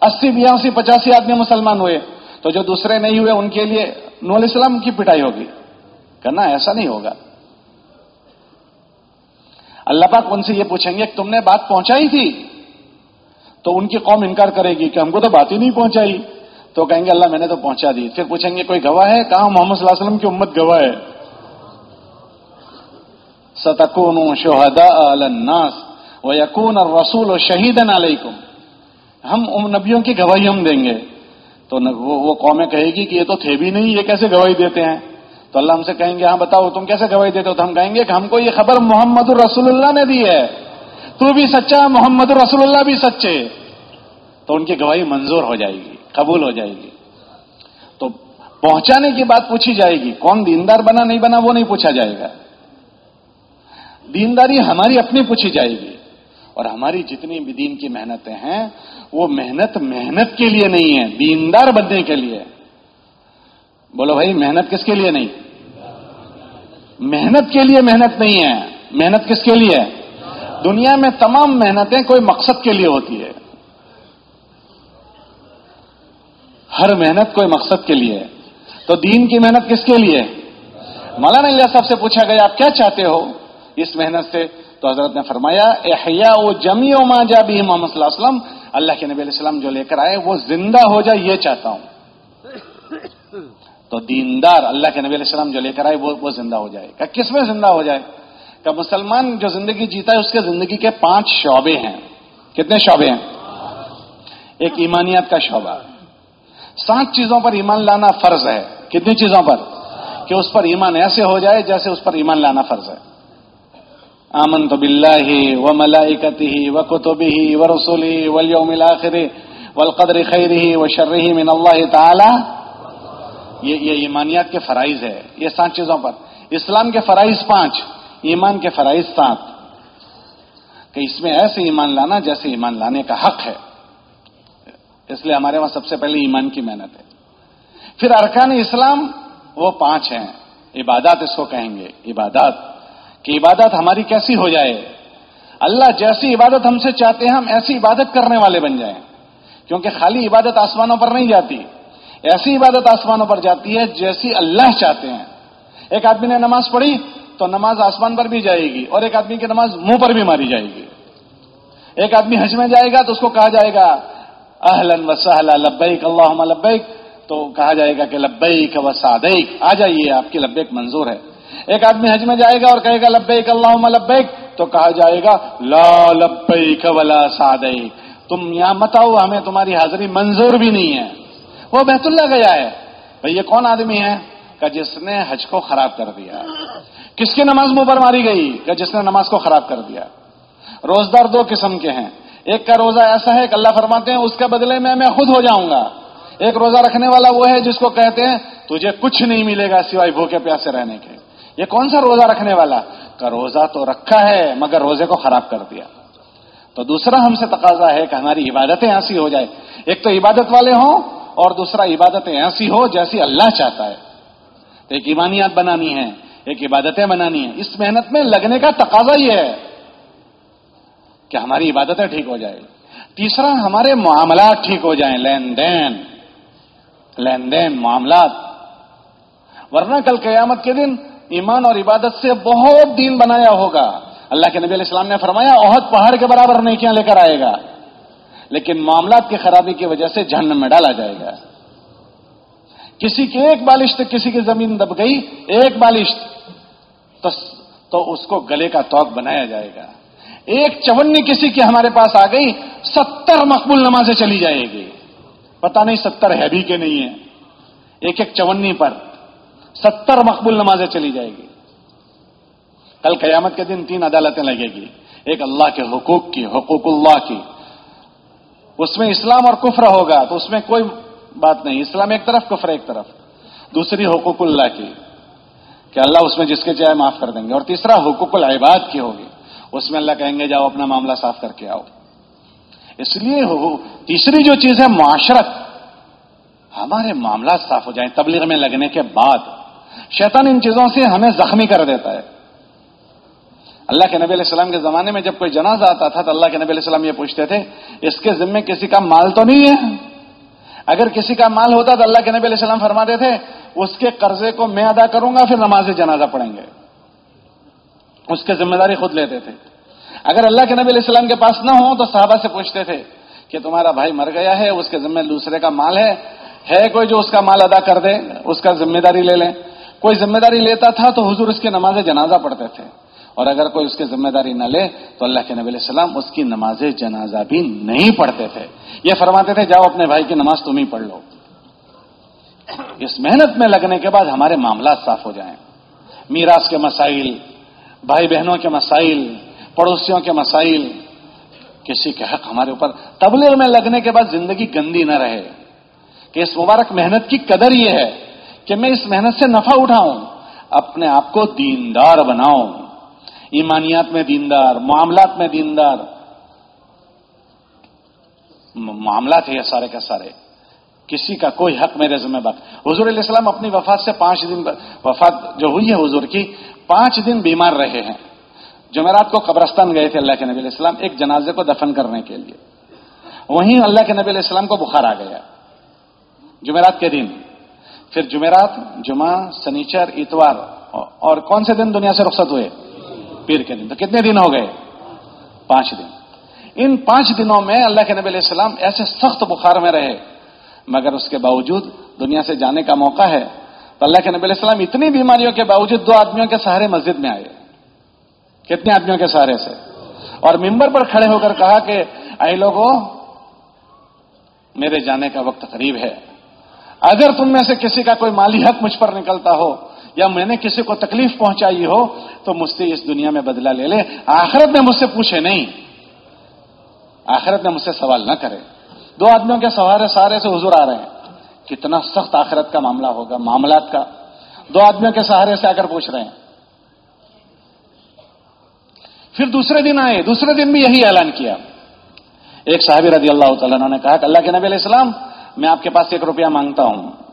اسی بیاسی، پچاسی آدمی مسلمان ہوئے۔ تو جو دوسرے نہیں ہوئے، ان کے لیے نو علیہ السلام کی پٹائی ہوگی۔ کہنا ایسا نہیں ہوگا۔ اللہ پاک ان سے یہ پوچھیں گے کہ تم نے بات پہنچائی تھی؟ تو ان کی قوم انکار کرے گی کہ ہم کو تو بات ہی نہیں پہنچائی۔ تو کہیں گے، اللہ میں نے تو پہنچا دی۔ پھر پوچھیں گے، کوئی گواہ ہے؟ کہاں محمد صلی اللہ علیہ وسلم کی امت گواہ ہے؟ ستکون شہدا الناس و یقون اور رسول و شہید علیکم ہم نبیوں کی گواہی ہم دیں گے۔ تو وہ قومیں کہے گی کہ یہ تو تھے بھی نہیں، یہ کیسے گواہی دیتے ہیں؟ تو اللہ ہم سے کہیں گے ہاں بتاؤ، تم کیسے گواہی دیتے ہو؟ تو ہم کہیں گے کہ ہم کو یہ خبر محمد الرسول اللہ نے دی ہے۔ تو بھی سچا، محمد الرسول اللہ بھی سچے۔ تو ان کی گواہی منظور ہو جائے گی، قبول ہو جائے گی۔ تو پہنچانے کی بات پوچھی جائے گی، کون دیندار بنا نہیں بنا وہ نہیں پوچھا جائے گا۔ دینداری ہماری اپنی پوچھی جائے گی۔ اور ہماری جتنی بھی دین کی محنتیں ہیں، وہ محنت محنت کے لیے نہیں ہے دیندار بننے کے لیے۔ بولو بھائی، محنت کس کے لیے نہیں؟ محنت کے لیے محنت نہیں ہے۔ محنت کس کے لیے؟ دنیا میں تمام محنتیں کوئی مقصد کے لیے ہوتی ہے۔ ہر محنت کوئی مقصد کے لیے۔ تو دین کی محنت کس کے لیے؟ مولانا اللہ صاحب سے پوچھا گیا، آپ کیا چاہتے ہو؟ اس محنت سے تو حضرت نے فرمایا احیا و جمی و ماں جا بھی محمد صلی اللہ علیہ وسلم، اللہ کے نبی علیہ السلام جو لے کر آئے، وہ زندہ ہو جائے، یہ چاہتا ہوں۔ تو دیندار اللہ کے نبی علیہ السلام جو لے کر آئے وہ زندہ ہو جائے کہ کس میں زندہ ہو جائے؟ کہ مسلمان جو زندگی جیتا ہے اس کے زندگی کے پانچ شعبے ہیں۔ کتنے شعبے ہیں؟ ایک ایمانیت کا شعبہ۔ سات چیزوں پر ایمان لانا فرض ہے۔ کتنی چیزوں پر؟ کہ اس پر ایمان ایسے ہو جائے جیسے اس پر ایمان لانا فرض ہے۔ آمن تو بلّہ و ملاکتی ہی و کتبی ہی و رسولی ولیوم الآخر والقدر خیری و شرری من اللہ تعالی۔ یہ یہ ایمانیات کے فرائض ہے۔ یہ سات چیزوں پر۔ اسلام کے فرائض پانچ، ایمان کے فرائض سات۔ کہ اس میں ایسے ایمان لانا جیسے ایمان لانے کا حق ہے۔ اس لیے ہمارے وہاں سب سے پہلے ایمان کی محنت ہے۔ پھر ارکان اسلام وہ پانچ ہیں۔ عبادات اس کو کہیں گے۔ عبادات۔ کہ عبادت ہماری کیسی ہو جائے۔ اللہ جیسی عبادت ہم سے چاہتے ہیں، ہم ایسی عبادت کرنے والے بن جائیں۔ کیونکہ خالی عبادت آسمانوں پر نہیں جاتی۔ ایسی عبادت آسمانوں پر جاتی ہے جیسی اللہ چاہتے ہیں۔ ایک آدمی نے نماز پڑھی تو نماز آسمان پر بھی جائے گی اور ایک آدمی کی نماز منہ پر بھی ماری جائے گی۔ ایک آدمی حج میں جائے گا تو اس کو کہا جائے گا اہلن و سہلا لبیک اللہ لبیک۔ تو کہا جائے گا کہ لبیک و سادیک آ جائیے، آپ کی لبیک منظور ہے۔ ایک آدمی حج میں جائے گا اور کہے گا لبیک اللہ لبیک۔ تو کہا جائے گا، لا لبیک ولا سادیک تم یہاں مت آؤ، ہمیں تمہاری حاضری منظور بھی نہیں ہے۔ وہ بیت اللہ گیا ہے۔ بھائی یہ کون آدمی ہے؟ کہ جس نے حج کو خراب کر دیا۔ کس کی نماز منہ پر ماری گئی؟ کہ جس نے نماز کو خراب کر دیا۔ روزدار دو قسم کے ہیں۔ ایک کا روزہ ایسا ہے کہ اللہ فرماتے ہیں، اس کے بدلے میں میں خود ہو جاؤں گا۔ ایک روزہ رکھنے والا وہ ہے جس کو کہتے ہیں، تجھے کچھ نہیں ملے گا سوائے بھوکے پیاسے رہنے کے۔ یہ کون سا روزہ رکھنے والا؟ کا روزہ تو رکھا ہے، مگر روزے کو خراب کر دیا۔ تو دوسرا ہم سے تقاضا ہے کہ ہماری عبادتیں ایسی ہو جائے۔ ایک تو عبادت والے ہوں اور دوسرا عبادتیں ایسی ہو جیسی اللہ چاہتا ہے۔ تو ایک ایمانیات بنانی ہے، ایک عبادتیں بنانی ہیں۔ اس محنت میں لگنے کا تقاضا یہ ہے کہ ہماری عبادتیں ٹھیک ہو جائے تیسرا، ہمارے معاملات ٹھیک ہو جائیں، لین دین۔ لین دین، معاملات۔ ورنہ کل قیامت کے دن ایمان اور عبادت سے بہت دین بنایا ہوگا۔ اللہ کے نبی علیہ السلام نے فرمایا عہد پہاڑ کے برابر نیکیاں لے کر آئے گا۔ لیکن معاملات کی خرابی کی وجہ سے جہنم میں ڈالا جائے گا۔ کسی کی ایک بالشت کسی کی زمین دب گئی، ایک بالشت، تو اس کو گلے کا توق بنایا جائے گا۔ ایک چونی کسی کی ہمارے پاس آ گئی، ستر مقبول نمازیں چلی جائے گی۔ پتا نہیں ستر ہے بھی کہ نہیں ہے۔ ایک ایک چونی پر ستر مقبول نمازیں چلی جائے گی۔ کل قیامت کے دن تین عدالتیں لگے گی۔ ایک اللہ کے حقوق کی، حقوق اللہ کی۔ اس میں اسلام اور کفر ہوگا تو اس میں کوئی بات نہیں۔ اسلام ایک طرف، کفر ایک طرف۔ دوسری حقوق اللہ کی، کہ اللہ اس میں جس کے چاہے معاف کر دیں گے۔ اور تیسرا، حقوق العباد کی ہوگی۔ اس میں اللہ کہیں گے، جاؤ اپنا معاملہ صاف کر کے آؤ۔ اس لیے تیسری جو چیز ہے، معاشرت۔ ہمارے معاملات صاف ہو جائیں، تبلیغ میں لگنے کے بعد۔ شیطان ان چیزوں سے ہمیں زخمی کر دیتا ہے۔ اللہ کے نبی علیہ السلام کے زمانے میں جب کوئی جنازہ آتا تھا تو اللہ کے نبی علیہ السلام یہ پوچھتے تھے، اس کے ذمے کسی کا مال تو نہیں ہے؟ اگر کسی کا مال ہوتا تو اللہ کے نبی علیہ السلام فرماتے تھے، اس کے قرضے کو میں ادا کروں گا، پھر نماز جنازہ پڑھیں گے۔ اس کے ذمہ داری خود لیتے تھے۔ اگر اللہ کے نبی علیہ السلام کے پاس نہ ہو تو صحابہ سے پوچھتے تھے کہ تمہارا بھائی مر گیا ہے، اس کے ذمہ دوسرے کا مال ہے۔ ہے کوئی جو اس کا مال ادا کر دے، اس کا ذمہ داری لے لیں کوئی ذمہ داری لیتا تھا تو حضور اس کی نماز جنازہ پڑھتے تھے۔ اور اگر کوئی اس کی ذمہ داری نہ لے تو اللہ کے نبی علیہ السلام اس کی نماز جنازہ بھی نہیں پڑھتے تھے۔ یہ فرماتے تھے، جاؤ اپنے بھائی کی نماز تم ہی پڑھ لو۔ اس محنت میں لگنے کے بعد ہمارے معاملات صاف ہو جائیں۔ میراث کے مسائل، بھائی بہنوں کے مسائل، پڑوسیوں کے مسائل، کسی کے حق ہمارے اوپر تبلیغ میں لگنے کے بعد زندگی گندی نہ رہے۔ کہ اس مبارک محنت کی قدر یہ ہے کہ میں اس محنت سے نفع اٹھاؤں، اپنے آپ کو دیندار بناؤں۔ ایمانیات میں دیندار، معاملات میں دیندار۔ معاملات ہے سارے کے سارے۔ کسی کا کوئی حق میرے ذمہ بات حضور علیہ السلام اپنی وفات سے پانچ دن وفات جو ہوئی ہے حضور کی، پانچ دن بیمار رہے ہیں۔ جمعرات کو قبرستان گئے تھے اللہ کے نبی علیہ السلام ایک جنازے کو دفن کرنے کے لیے۔ وہیں اللہ کے نبی علیہ السلام کو بخار آ گیا۔ جمعرات کے دن۔ پھر جمعرات، جمعہ سنیچر اتوار۔ اور کون سے دن دنیا سے رخصت ہوئے؟ پیر کے دن تو کتنے دن ہو گئے؟ پانچ دن۔ ان پانچ دنوں میں اللہ کے نبی علیہ السلام ایسے سخت بخار میں رہے، مگر اس کے باوجود دنیا سے جانے کا موقع ہے۔ تو اللہ کے نبی علیہ السلام اتنی بیماریوں کے باوجود دو آدمیوں کے سہارے مسجد میں آئے۔ کتنے آدمیوں کے سہارے سے؟ اور ممبر پر کھڑے ہو کر کہا کہ، اے لوگوں، میرے جانے کا وقت قریب ہے۔ اگر تم میں سے کسی کا کوئی مالی حق مجھ پر نکلتا ہو یا میں نے کسی کو تکلیف پہنچائی ہو تو مجھ سے اس دنیا میں بدلہ لے لے۔ آخرت میں مجھ سے پوچھے نہیں۔ آخرت میں مجھ سے سوال نہ کرے۔ دو آدمیوں کے سوارے سارے سے حضور آ رہے ہیں۔ کتنا سخت آخرت کا معاملہ ہوگا، معاملات کا۔ دو آدمیوں کے سہارے سے آ کر پوچھ رہے ہیں۔ پھر دوسرے دن آئے۔ دوسرے دن بھی یہی اعلان کیا۔ ایک صاحب رضی اللہ تعالیٰ نے کہا کہ اللہ کے نبی علیہ السلام، میں آپ کے پاس ایک روپیہ مانگتا ہوں۔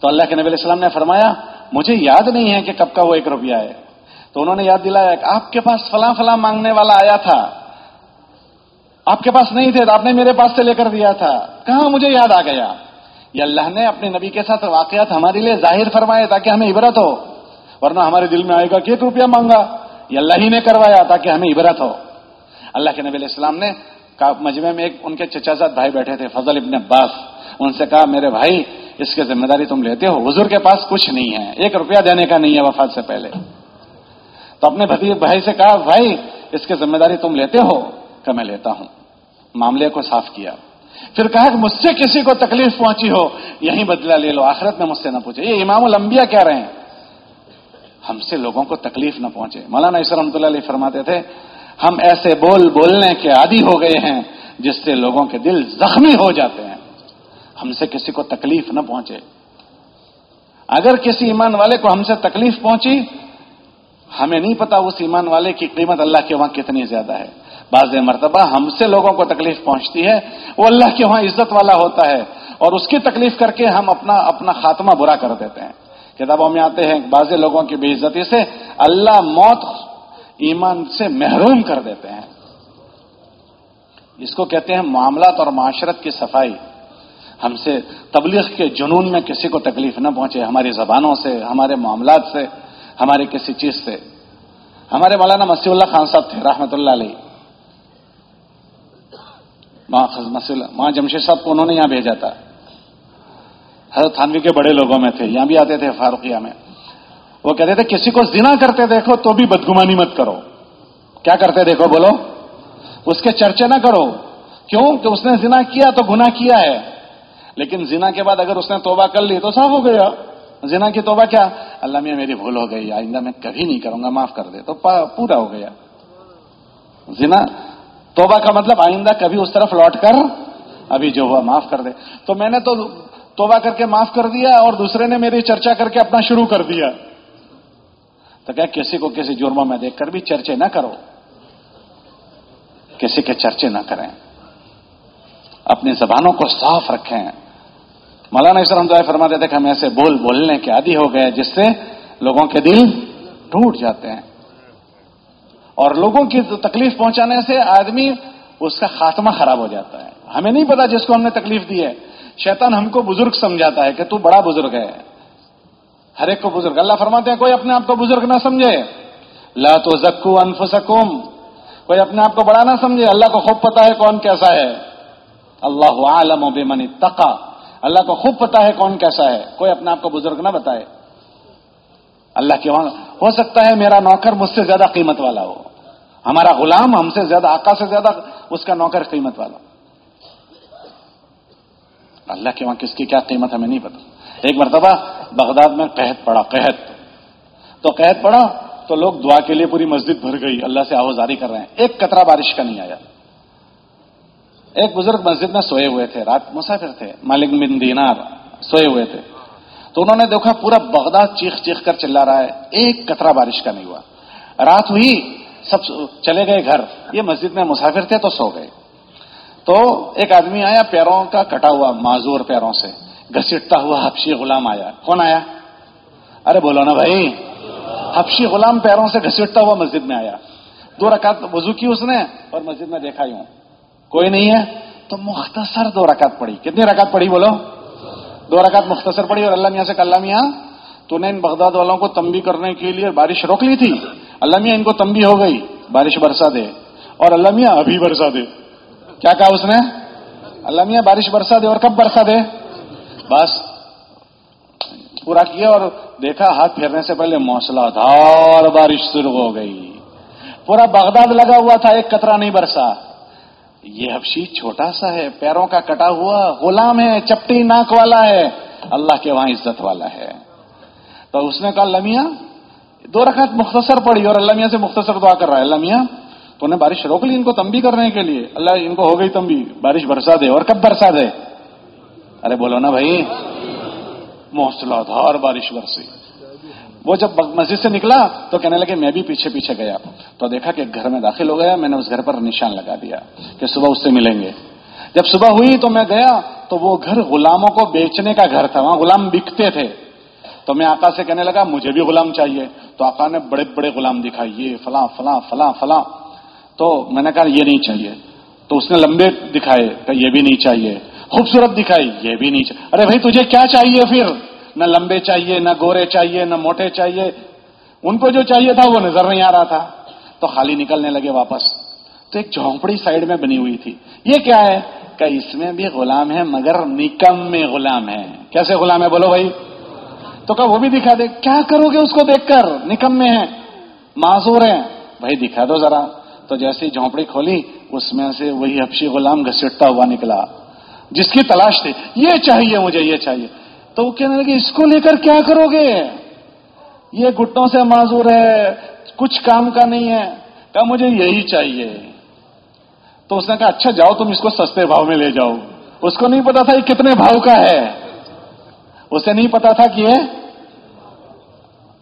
تو اللہ کے نبی علیہ السلام نے فرمایا، مجھے یاد نہیں ہے کہ کب کا وہ ایک روپیہ ہے۔ تو انہوں نے یاد دلایا کہ آپ کے پاس فلاں فلاں مانگنے والا آیا تھا۔ آپ کے پاس نہیں تھے، تو آپ نے میرے پاس سے لے کر دیا تھا۔ کہاں مجھے یاد آ گیا؟ یہ اللہ نے اپنے نبی کے ساتھ واقعات ہمارے لیے ظاہر فرمائے تاکہ ہمیں عبرت ہو، ورنہ ہمارے دل میں آئے گا کہ ایک روپیہ مانگا۔ یہ اللہ ہی نے کروایا تاکہ ہمیں عبرت ہو۔ اللہ کے نبی علیہ السلام نے مجمع میں ایک ان کے چچا زاد بھائی بیٹھے تھے، فضل ابن عباس۔ ان سے کہا، میرے بھائی اس کی ذمہ داری تم لیتے ہو۔ حضور کے پاس کچھ نہیں ہے۔ ایک روپیہ دینے کا نہیں ہے وفات سے پہلے۔ تو اپنے بھائی سے کہا، بھائی، اس کی ذمہ داری تم لیتے ہو کہ میں لیتا ہوں۔ معاملے کو صاف کیا۔ پھر کہا کہ مجھ سے کسی کو تکلیف پہنچی ہو، یہیں بدلہ لے لو۔ آخرت میں مجھ سے نہ پوچھے۔ یہ امام الانبیاء کہہ رہے ہیں۔ ہم سے لوگوں کو تکلیف نہ پہنچے۔ مولانا اس رحمۃ اللہ علیہ فرماتے تھے، ہم ایسے بول بولنے کے عادی ہو گئے ہیں جس سے لوگوں کے دل زخمی ہو جاتے ہیں۔ ہم سے کسی کو تکلیف نہ پہنچے۔ اگر کسی ایمان والے کو ہم سے تکلیف پہنچی، ہمیں نہیں پتا اس ایمان والے کی قیمت اللہ کے وہاں کتنی زیادہ ہے۔ بعض مرتبہ ہم سے لوگوں کو تکلیف پہنچتی ہے، وہ اللہ کے وہاں عزت والا ہوتا ہے اور اس کی تکلیف کر کے ہم اپنا اپنا خاتمہ برا کر دیتے ہیں۔ کتابوں میں آتے ہیں، بعض لوگوں کی بے عزتی سے اللہ موت ایمان سے محروم کر دیتے ہیں۔ اس کو کہتے ہیں معاملات اور معاشرت کی صفائی۔ ہم سے تبلیغ کے جنون میں کسی کو تکلیف نہ پہنچے، ہماری زبانوں سے، ہمارے معاملات سے ہماری کسی چیز سے۔ ہمارے مولانا مسیح اللہ خان صاحب تھے، رحمت اللہ علیہ۔ وہاں جمشید صاحب کو انہوں نے یہاں بھیجا تھا۔ حضرت تھانوی کے بڑے لوگوں میں تھے، یہاں بھی آتے تھے فاروقیہ میں۔ وہ کہتے تھے، کسی کو زنا کرتے دیکھو تو بھی بدگمانی مت کرو۔ کیا کرتے دیکھو؟ بولو۔ اس کے چرچے نہ کرو۔ کیوں؟ کہ اس نے زنا کیا تو گنا کیا ہے۔ لیکن زنا کے بعد اگر اس نے توبہ کر لی تو صاف ہو گیا۔ زنا کی توبہ کیا؟ اللہ میں میری بھول ہو گئی، آئندہ میں کبھی نہیں کروں گا، معاف کر دے، تو پورا ہو گیا۔ زنا، توبہ کا مطلب آئندہ کبھی اس طرف لوٹ کر، ابھی جو ہوا معاف کر دے۔ تو میں نے تو توبہ کر کے معاف کر دیا اور دوسرے نے میری چرچا کر کے اپنا شروع کر دیا۔ تو کیا کسی کو کسی جرموں میں دیکھ کر بھی چرچے نہ کرو۔ کسی کے چرچے نہ کریں۔ اپنی زبانوں کو صاف رکھیں۔ مولانا اسلام دعائیں فرما دیتے کہ ہم ایسے بول بولنے کے عادی ہو گئے جس سے لوگوں کے دل ٹوٹ جاتے ہیں۔ اور لوگوں کی تکلیف پہنچانے سے آدمی اس کا خاتمہ خراب ہو جاتا ہے۔ ہمیں نہیں پتا جس کو ہم نے تکلیف دی ہے۔ شیطان ہم کو بزرگ سمجھاتا ہے کہ تو بڑا بزرگ ہے۔ ہر ایک کو بزرگ۔ اللہ فرماتے ہیں کوئی اپنے آپ کو بزرگ نہ سمجھے۔ لا تو زکو انفسکم۔ کوئی اپنے آپ کو بڑا نہ سمجھے۔ اللہ کو خوب پتا ہے کون کیسا ہے۔ اللہ عالم و بے منی تقا اللہ کو خوب پتا ہے کون کیسا ہے، کوئی اپنے آپ کو بزرگ نہ بتائے۔ اللہ کے وہاں ہو سکتا ہے میرا نوکر مجھ سے زیادہ قیمت والا ہو۔ ہمارا غلام ہم سے زیادہ آقا سے زیادہ اس کا نوکر قیمت والا اللہ کے وہاں کس کی کیا قیمت ہمیں نہیں پتا ایک مرتبہ بغداد میں قحط پڑا، قحط۔ تو قحط پڑا تو لوگ دعا کے لیے پوری مسجد بھر گئی، اللہ سے آوازاری کر رہے ہیں۔ ایک کترا بارش کا نہیں آیا۔ ایک بزرگ مسجد میں سوئے ہوئے تھے، رات مسافر تھے، مالک بن دینار سوئے ہوئے تھے۔ تو انہوں نے دیکھا پورا بغداد چیخ چیخ کر چلا رہا ہے، ایک کترا بارش کا نہیں ہوا۔ رات ہوئی، سب چلے گئے گھر، یہ مسجد میں مسافر تھے تو سو گئے۔ تو ایک آدمی آیا، پیروں کا کٹا ہوا، معذور پیروں سے۔ گھسیٹتا ہوا حفشی غلام آیا۔ کون آیا؟ ارے بولو نا بھائی۔ حفشی غلام پیروں سے گھسیٹتا ہوا مسجد میں آیا۔ دو رکعت وضو کی اس نے اور مسجد میں دیکھا ہوں کوئی نہیں ہے؟ تو مختصر دو رکعت پڑی کتنی رکعت پڑی بولو؟ دو رکعت مختصر پڑی اور اللہ میاں سے کل میاں تو نے ان بغداد والوں کو تمبی کرنے کے لیے بارش روک لی تھی۔ اللہ میاں، ان کو تمبی ہو گئی، بارش برسا دے۔ اور اللہ میاں، ابھی برسا دے۔ کیا کہا اس نے؟ اللہ میاں، بارش برسا دے اور کب برسا دے؟ بس۔ پورا کیا اور دیکھا ہاتھ پھیرنے سے پہلے موسلا دھار بارش شروع ہو گئی۔ پورا بغداد لگا ہوا تھا، ایک قطرہ نہیں برسا۔ یہ حفشی چھوٹا سا ہے، پیروں کا کٹا ہوا غلام ہے، چپٹی ناک والا ہے۔ اللہ کے وہاں عزت والا ہے۔ تو اس نے کہا، لمیاں، دو رکعت مختصر پڑی اور اللہ میاں سے مختصر دعا کر رہا ہے۔ اللہ میاں تو نے بارش روک لی ان کو تمبی کرنے کے لیے۔ اللہ، ان کو ہو گئی تمبی بارش برسا دے اور کب برسا دے؟ ارے بولو نا بھائی۔ موسلا تھا اور بارش برسی۔ وہ جب مسجد سے نکلا تو کہنے لگے میں بھی پیچھے پیچھے گیا۔ تو دیکھا کہ گھر میں داخل ہو گیا، میں نے اس گھر پر نشان لگا دیا کہ صبح اس سے ملیں گے۔ جب صبح ہوئی تو میں گیا تو وہ گھر غلاموں کو بیچنے کا گھر تھا، وہاں غلام بکتے تھے۔ تو میں آقا سے کہنے لگا، مجھے بھی غلام چاہیے۔ تو آقا نے بڑے بڑے غلام دکھائے، یہ فلاں فلاں فلاں فلاں۔ تو میں نے کہا، یہ نہیں چاہیے۔ تو اس نے لمبے دکھائے کہ یہ بھی نہیں چاہیے۔ خوبصورت دکھائی، یہ بھی نہیں چاہیے۔ ارے بھائی، تجھے کیا چاہیے پھر؟ نہ لمبے چاہیے، نہ گورے چاہیے، نہ موٹے چاہیے۔ ان کو جو چاہیے تھا وہ نظر نہیں آ رہا تھا۔ تو خالی نکلنے لگے واپس۔ تو ایک جھونپڑی سائڈ میں بنی ہوئی تھی۔ یہ کیا ہے؟ کہ اس میں بھی غلام ہے، مگر نکم میں غلام ہے۔ کیسے غلام ہے؟ بولو بھائی۔ تو کہ وہ بھی دکھا دے۔ کیا کرو گے اس کو دیکھ کر؟ نکم میں ہے معذور ہیں۔ بھائی دکھا دو ذرا۔ تو جیسی جھونپڑی کھولی، اس میں سے وہی ہپشی غلام گھسٹتا ہوا نکلا۔ جس کی تلاش تھی، یہ چاہیے، مجھے یہ چاہیے۔ تو وہ کہنے لگے، اس کو لے کر کیا کرو گے؟ یہ گٹوں سے معذور ہے، کچھ کام کا نہیں ہے۔ کہ مجھے یہی چاہیے۔ تو اس نے کہا اچھا جاؤ، تم اس کو سستے بھاؤ میں لے جاؤ۔ اس کو نہیں پتا تھا یہ کتنے بھاؤ کا ہے۔ اسے نہیں پتا تھا کہ یہ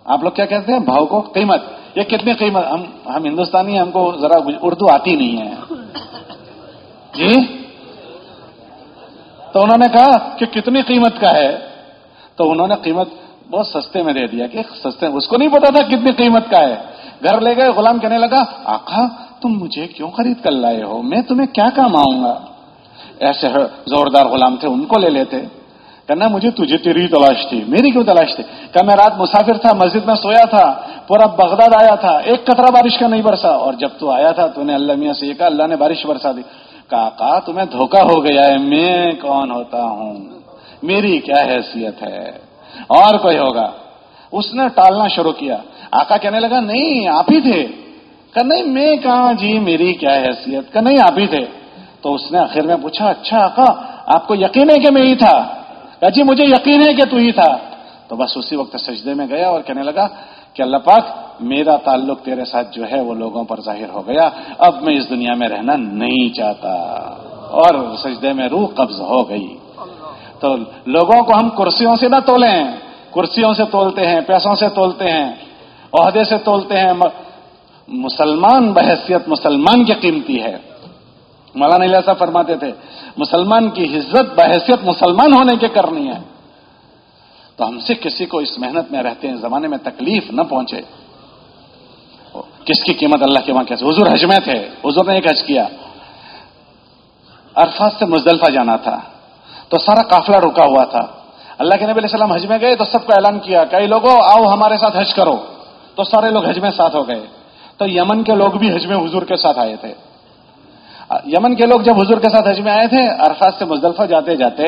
آپ لوگ کیا کہتے ہیں؟ بھاؤ کو قیمت۔ یہ کتنی قیمت؟ ہم ہم ہندوستانی ہم کو ذرا اردو آتی نہیں ہے۔ جی؟ تو انہوں نے کہا کہ کتنی قیمت کا ہے؟ تو انہوں نے قیمت بہت سستے میں دے دیا کہ سستے اس کو نہیں پتا تھا کتنی قیمت کا ہے۔ گھر لے گئے، غلام کہنے لگا، آقا، تم مجھے کیوں خرید کر لائے ہو؟ میں تمہیں کیا کام آؤں گا؟ ایسے زوردار غلام تھے، ان کو لے لیتے۔ کہنا مجھے تجھے تیری تلاش تھی، میری کیوں تلاش تھی؟ کہ میں رات مسافر تھا، مسجد میں سویا تھا، پورا بغداد آیا تھا، ایک قطرہ بارش کا نہیں برسا۔ اور جب تو آیا تھا، تو نے اللہ میاں سے یہ کہا، اللہ نے بارش برسا دی۔ کہا تمہیں دھوکہ ہو گیا ہے، میں کون ہوتا ہوں؟ میری کیا حیثیت ہے؟ اور کوئی ہوگا؟ اس نے ٹالنا شروع کیا۔ آقا کہنے لگا، نہیں، آپ ہی تھے۔ کہ نہیں، میں کہاں؟ جی میری کیا حیثیت؟ کہ نہیں، آپ ہی تھے۔ تو اس نے آخر میں پوچھا اچھا آقا، آپ کو یقین ہے کہ میں ہی تھا؟ کہ جی مجھے یقین ہے کہ تو ہی تھا۔ تو بس اسی وقت سجدے میں گیا اور کہنے لگا کہ اللہ پاک، میرا تعلق تیرے ساتھ جو ہے وہ لوگوں پر ظاہر ہو گیا۔ اب میں اس دنیا میں رہنا نہیں چاہتا۔ اور سجدے میں روح قبض ہو گئی۔ تو لوگوں کو ہم کرسیوں سے نہ تولیں۔ کرسیوں سے تولتے ہیں، پیسوں سے تولتے ہیں، عہدے سے تولتے ہیں۔ مسلمان بحثیت مسلمان کی قیمتی ہے۔ مولانا لیسا فرماتے تھے، مسلمان کی عزت بحثیت مسلمان ہونے کے کرنی ہے۔ تو ہم سے کسی کو اس محنت میں رہتے ہیں، زمانے میں تکلیف نہ پہنچے۔ کس کی قیمت اللہ کے وہاں کیسے؟ حضور حج میں تھے، حضور نے ایک حج کیا۔ عرفات سے مزدلفہ جانا تھا۔ تو سارا قافلہ رکا ہوا تھا۔ اللہ کے نبی علیہ السلام حج میں گئے تو سب کو اعلان کیا کئی لوگوں آؤ ہمارے ساتھ حج کرو۔ تو سارے لوگ حج میں ساتھ ہو گئے۔ تو یمن کے لوگ بھی حج میں حضور کے ساتھ آئے تھے۔ یمن کے لوگ جب حضور کے ساتھ حج میں آئے تھے، عرفات سے مزدلفہ جاتے جاتے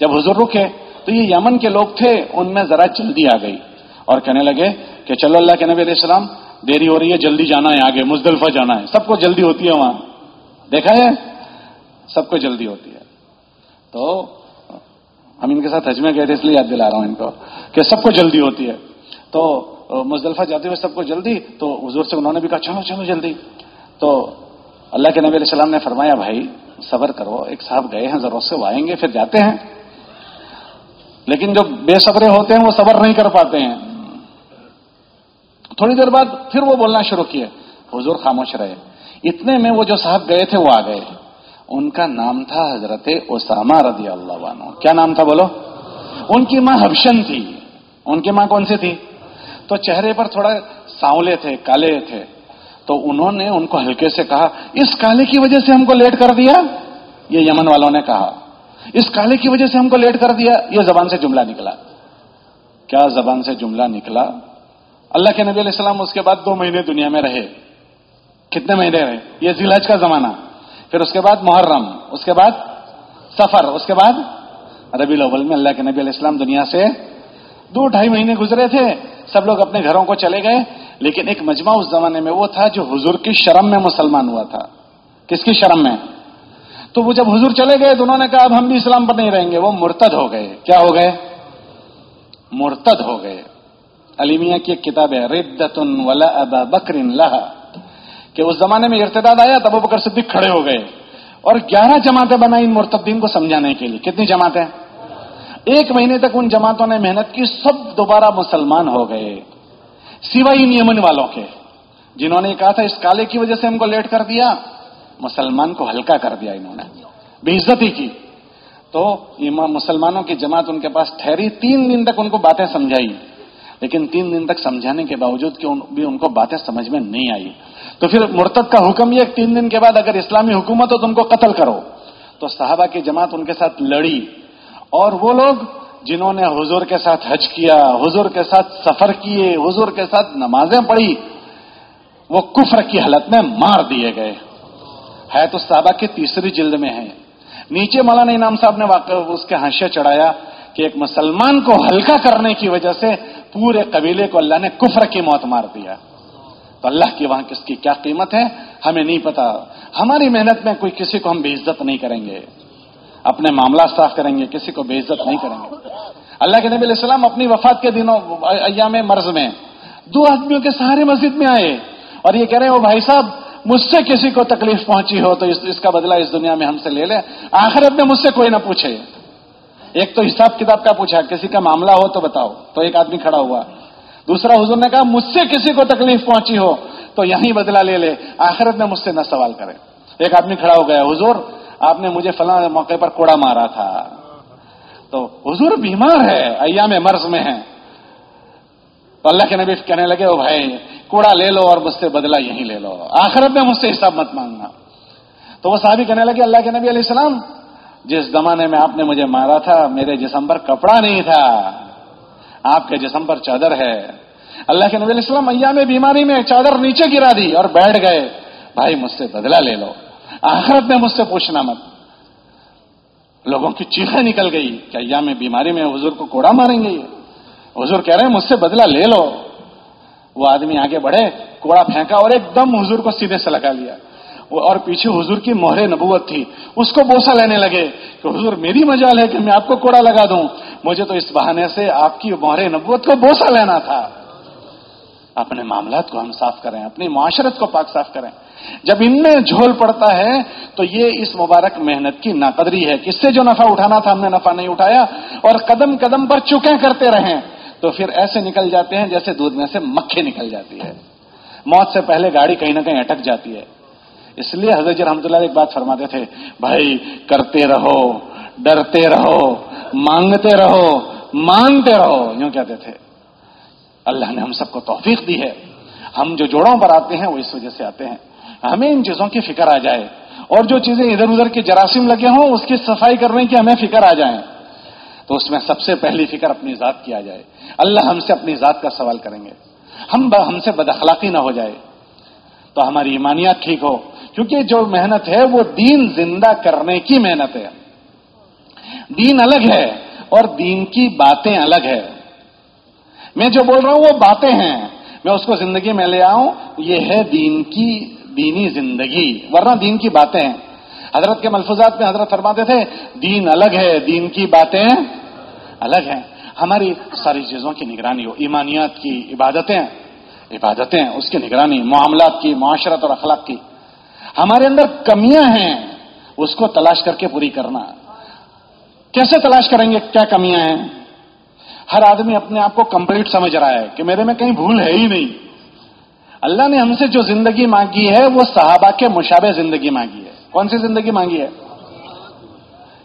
جب حضور رکے، تو یہ یمن کے لوگ تھے، ان میں ذرا جلدی آ گئی۔ اور کہنے لگے کہ چلو اللہ کے نبی علیہ السلام، دیری ہو رہی ہے، جلدی جانا ہے آگے، مزدلفہ جانا ہے۔ سب کو جلدی ہوتی ہے وہاں۔ دیکھا ہے؟ سب کو جلدی ہوتی ہے۔ تو ہم ان کے ساتھ حج میں گئے تھے، اس لیے یاد دلا رہا ہوں ان کو کہ سب کو جلدی ہوتی ہے۔ تو مزدلفہ جاتے ہوئے سب کو جلدی، تو حضور سے انہوں نے بھی کہا، چلو چلو، جلدی۔ تو اللہ کے نبی علیہ السلام نے فرمایا، بھائی، صبر کرو، ایک صاحب گئے ہیں، ضرورت سے وہ آئیں گے، پھر جاتے ہیں۔ لیکن جو بے صبرے ہوتے ہیں، وہ صبر نہیں کر پاتے ہیں۔ تھوڑی دیر بعد پھر وہ بولنا شروع کیے۔ حضور خاموش رہے۔ اتنے میں وہ جو صاحب گئے تھے، وہ آ گئے۔ ان کا نام تھا حضرت اسامہ رضی اللہ عنہ۔ کیا نام تھا بولو؟ ان کی ماں حبشن تھی۔ ان کی ماں کون سی تھی؟ تو چہرے پر تھوڑا ساؤلے تھے، کالے تھے۔ تو انہوں نے ان کو ہلکے سے کہا، اس کالے کی وجہ سے ہم کو لیٹ کر دیا؟ یہ یمن والوں نے کہا۔ اس کالے کی وجہ سے ہم کو لیٹ کر دیا؟ یہ زبان سے جملہ نکلا۔ کیا زبان سے جملہ نکلا؟ اللہ کے نبی علیہ السلام اس کے بعد دو مہینے دنیا میں رہے۔ کتنے مہینے رہے؟ یہ ذیلج کا زمانہ۔ پھر اس کے بعد محرم، اس کے بعد سفر، اس کے بعد ربی الاول میں اللہ کے نبی علیہ السلام دنیا سے دو ڈھائی مہینے گزرے تھے۔ سب لوگ اپنے گھروں کو چلے گئے، لیکن ایک مجمع اس زمانے میں وہ تھا جو حضور کی شرم میں مسلمان ہوا تھا۔ کس کی شرم میں؟ تو وہ جب حضور چلے گئے تو انہوں نے کہا، اب ہم بھی اسلام پر نہیں رہیں گے۔ وہ مرتد ہو گئے۔ کیا ہو گئے؟ مرتد ہو گئے۔ علیمیہ کی ایک کتاب ہے ردت ولا ابا بکر لہا کہ اس زمانے میں ارتداد آیا تب بکر صدیق کھڑے ہو گئے اور گیارہ جماعتیں بنائی ان مرتدین کو سمجھانے کے لیے۔ کتنی جماعتیں؟ ایک مہینے تک ان جماعتوں نے محنت کی، سب دوبارہ مسلمان ہو گئے۔ سوائے نیمن والوں کے، جنہوں نے کہا تھا اس کالے کی وجہ سے ہم کو لیٹ کر دیا، مسلمان کو ہلکا کر دیا انہوں نے، بے عزتی کی۔ تو مسلمانوں کی جماعت ان کے پاس ٹھہری، تین دن تک ان کو باتیں سمجھائی، لیکن تین دن تک سمجھانے کے باوجود کہ بھی ان کو باتیں سمجھ میں نہیں آئی۔ تو پھر مرتد کا حکم یہ تین دن کے بعد اگر اسلامی حکومت ہو تو ان کو قتل کرو۔ تو صحابہ کی جماعت ان کے ساتھ لڑی۔ اور وہ لوگ جنہوں نے حضور کے ساتھ حج کیا، حضور کے ساتھ سفر کیے، حضور کے ساتھ نمازیں پڑھی، وہ کفر کی حالت میں مار دیے گئے۔ ہے تو صحابہ کی تیسری جلد میں ہے۔ نیچے مولانا انعام صاحب نے واقع اس کے ہنشے چڑھایا کہ ایک مسلمان کو ہلکا کرنے کی وجہ سے پورے قبیلے کو اللہ نے کفر کی موت مار دیا۔ تو اللہ کی وہاں کس کی کیا قیمت ہے؟ ہمیں نہیں پتا۔ ہماری محنت میں کوئی کسی کو ہم بے عزت نہیں کریں گے۔ اپنے معاملات صاف کریں گے، کسی کو بے عزت نہیں کریں گے۔ اللہ کے نبی علیہ السلام اپنی وفات کے دنوں، ایام مرض میں دو آدمیوں کے سہارے مسجد میں آئے اور یہ کہہ رہے ہیں وہ بھائی صاحب، مجھ سے کسی کو تکلیف پہنچی ہو تو اس کا بدلہ اس دنیا میں ہم سے لے لے۔ آخرت میں مجھ سے کوئی نہ پوچھے۔ ایک تو حساب کتاب کا پوچھا، کسی کا معاملہ ہو تو بتاؤ۔ تو ایک آدمی کھڑا ہوا۔ دوسرا حضور نے کہا، مجھ سے کسی کو تکلیف پہنچی ہو تو یہیں بدلہ لے لے، آخرت میں مجھ سے نہ سوال کرے۔ ایک آدمی کھڑا ہو گیا، حضور، آپ نے مجھے فلاں موقع پر کوڑا مارا تھا۔ تو حضور بیمار ہے، ایام مرض میں ہے تو اللہ کے نبی کہنے لگے وہ بھائی، کوڑا لے لو اور مجھ سے بدلہ یہیں لے لو۔ آخرت میں مجھ سے حساب مت مانگنا۔ تو وہ صحابی کہنے لگے، اللہ کے نبی علیہ السلام، جس زمانے میں آپ نے مجھے مارا تھا، میرے جسم پر کپڑا نہیں تھا۔ آپ کے جسم پر چادر ہے۔ اللہ کے نبی علیہ السلام ایام بیماری میں چادر نیچے گرا دی اور بیٹھ گئے۔ بھائی مجھ سے بدلہ لے لو۔ آخرت میں مجھ سے پوچھنا مت۔ لوگوں کی چیخیں نکل گئی کہ ایام بیماری میں حضور کو کوڑا ماریں گے۔ حضور کہہ رہے ہیں، مجھ سے بدلہ لے لو۔ وہ آدمی آگے بڑھے، کوڑا پھینکا اور ایک دم حضور کو سیدھے سے لگا لیا۔ اور پیچھے حضور کی مہر نبوت تھی۔ اس کو بوسا لینے لگے کہ حضور میری مجال ہے کہ میں آپ کو کوڑا لگا دوں۔ مجھے تو اس بہانے سے آپ کی مہر نبوت کو بوسا لینا تھا۔ اپنے معاملات کو ہم صاف کریں، اپنی معاشرت کو پاک صاف کریں۔ جب ان میں جھول پڑتا ہے تو یہ اس مبارک محنت کی ناقدری ہے کس سے جو نفع اٹھانا تھا ہم نے نفع نہیں اٹھایا اور قدم قدم پر چکے کرتے رہیں تو پھر ایسے نکل جاتے ہیں جیسے دودھ میں سے مکھی نکل جاتی ہے۔ موت سے پہلے گاڑی کہیں نہ کہیں اٹک جاتی ہے۔ اس لیے حضرت جی رحمۃ اللہ ایک بات فرماتے تھے، بھائی کرتے رہو، ڈرتے رہو، مانگتے رہو مانگتے رہو، یوں کہتے تھے۔ اللہ نے ہم سب کو توفیق دی ہے۔ ہم جو جوڑوں پر آتے ہیں، وہ اس وجہ سے آتے ہیں۔ ہمیں ان چیزوں کی فکر آ جائے۔ اور جو چیزیں ادھر ادھر کے جراثیم لگے ہوں، اس کی صفائی کرنے کی ہمیں فکر آ جائیں تو اس میں سب سے پہلی فکر اپنی ذات کی آ جائے۔ اللہ ہم سے اپنی ذات کا سوال کریں گے۔ ہم ہم سے بد اخلاقی نہ ہو جائے۔ تو ہماری ایمانیات ٹھیک ہو۔ کیونکہ جو محنت ہے وہ دین زندہ کرنے کی محنت ہے۔ دین الگ ہے اور دین کی باتیں الگ ہے۔ میں جو بول رہا ہوں وہ باتیں ہیں۔ میں اس کو زندگی میں لے آؤں۔ یہ ہے دین کی دینی زندگی۔ ورنہ دین کی باتیں۔ ہیں حضرت کے ملفوظات میں حضرت فرماتے تھے، دین الگ ہے، دین کی باتیں الگ ہیں۔ ہماری ساری چیزوں کی نگرانی ہو، ایمانیات کی عبادتیں عبادتیں، اس کی نگرانی، معاملات کی، معاشرت اور اخلاق کی۔ ہمارے اندر کمیاں ہیں، اس کو تلاش کر کے پوری کرنا۔ کیسے تلاش کریں گے؟ کیا کمیاں ہیں؟ ہر آدمی اپنے آپ کو کمپلیٹ سمجھ رہا ہے کہ میرے میں کہیں بھول ہے ہی نہیں۔ اللہ نے ہم سے جو زندگی مانگی ہے، وہ صحابہ کے مشابہ زندگی مانگی ہے۔ کون سی زندگی مانگی ہے؟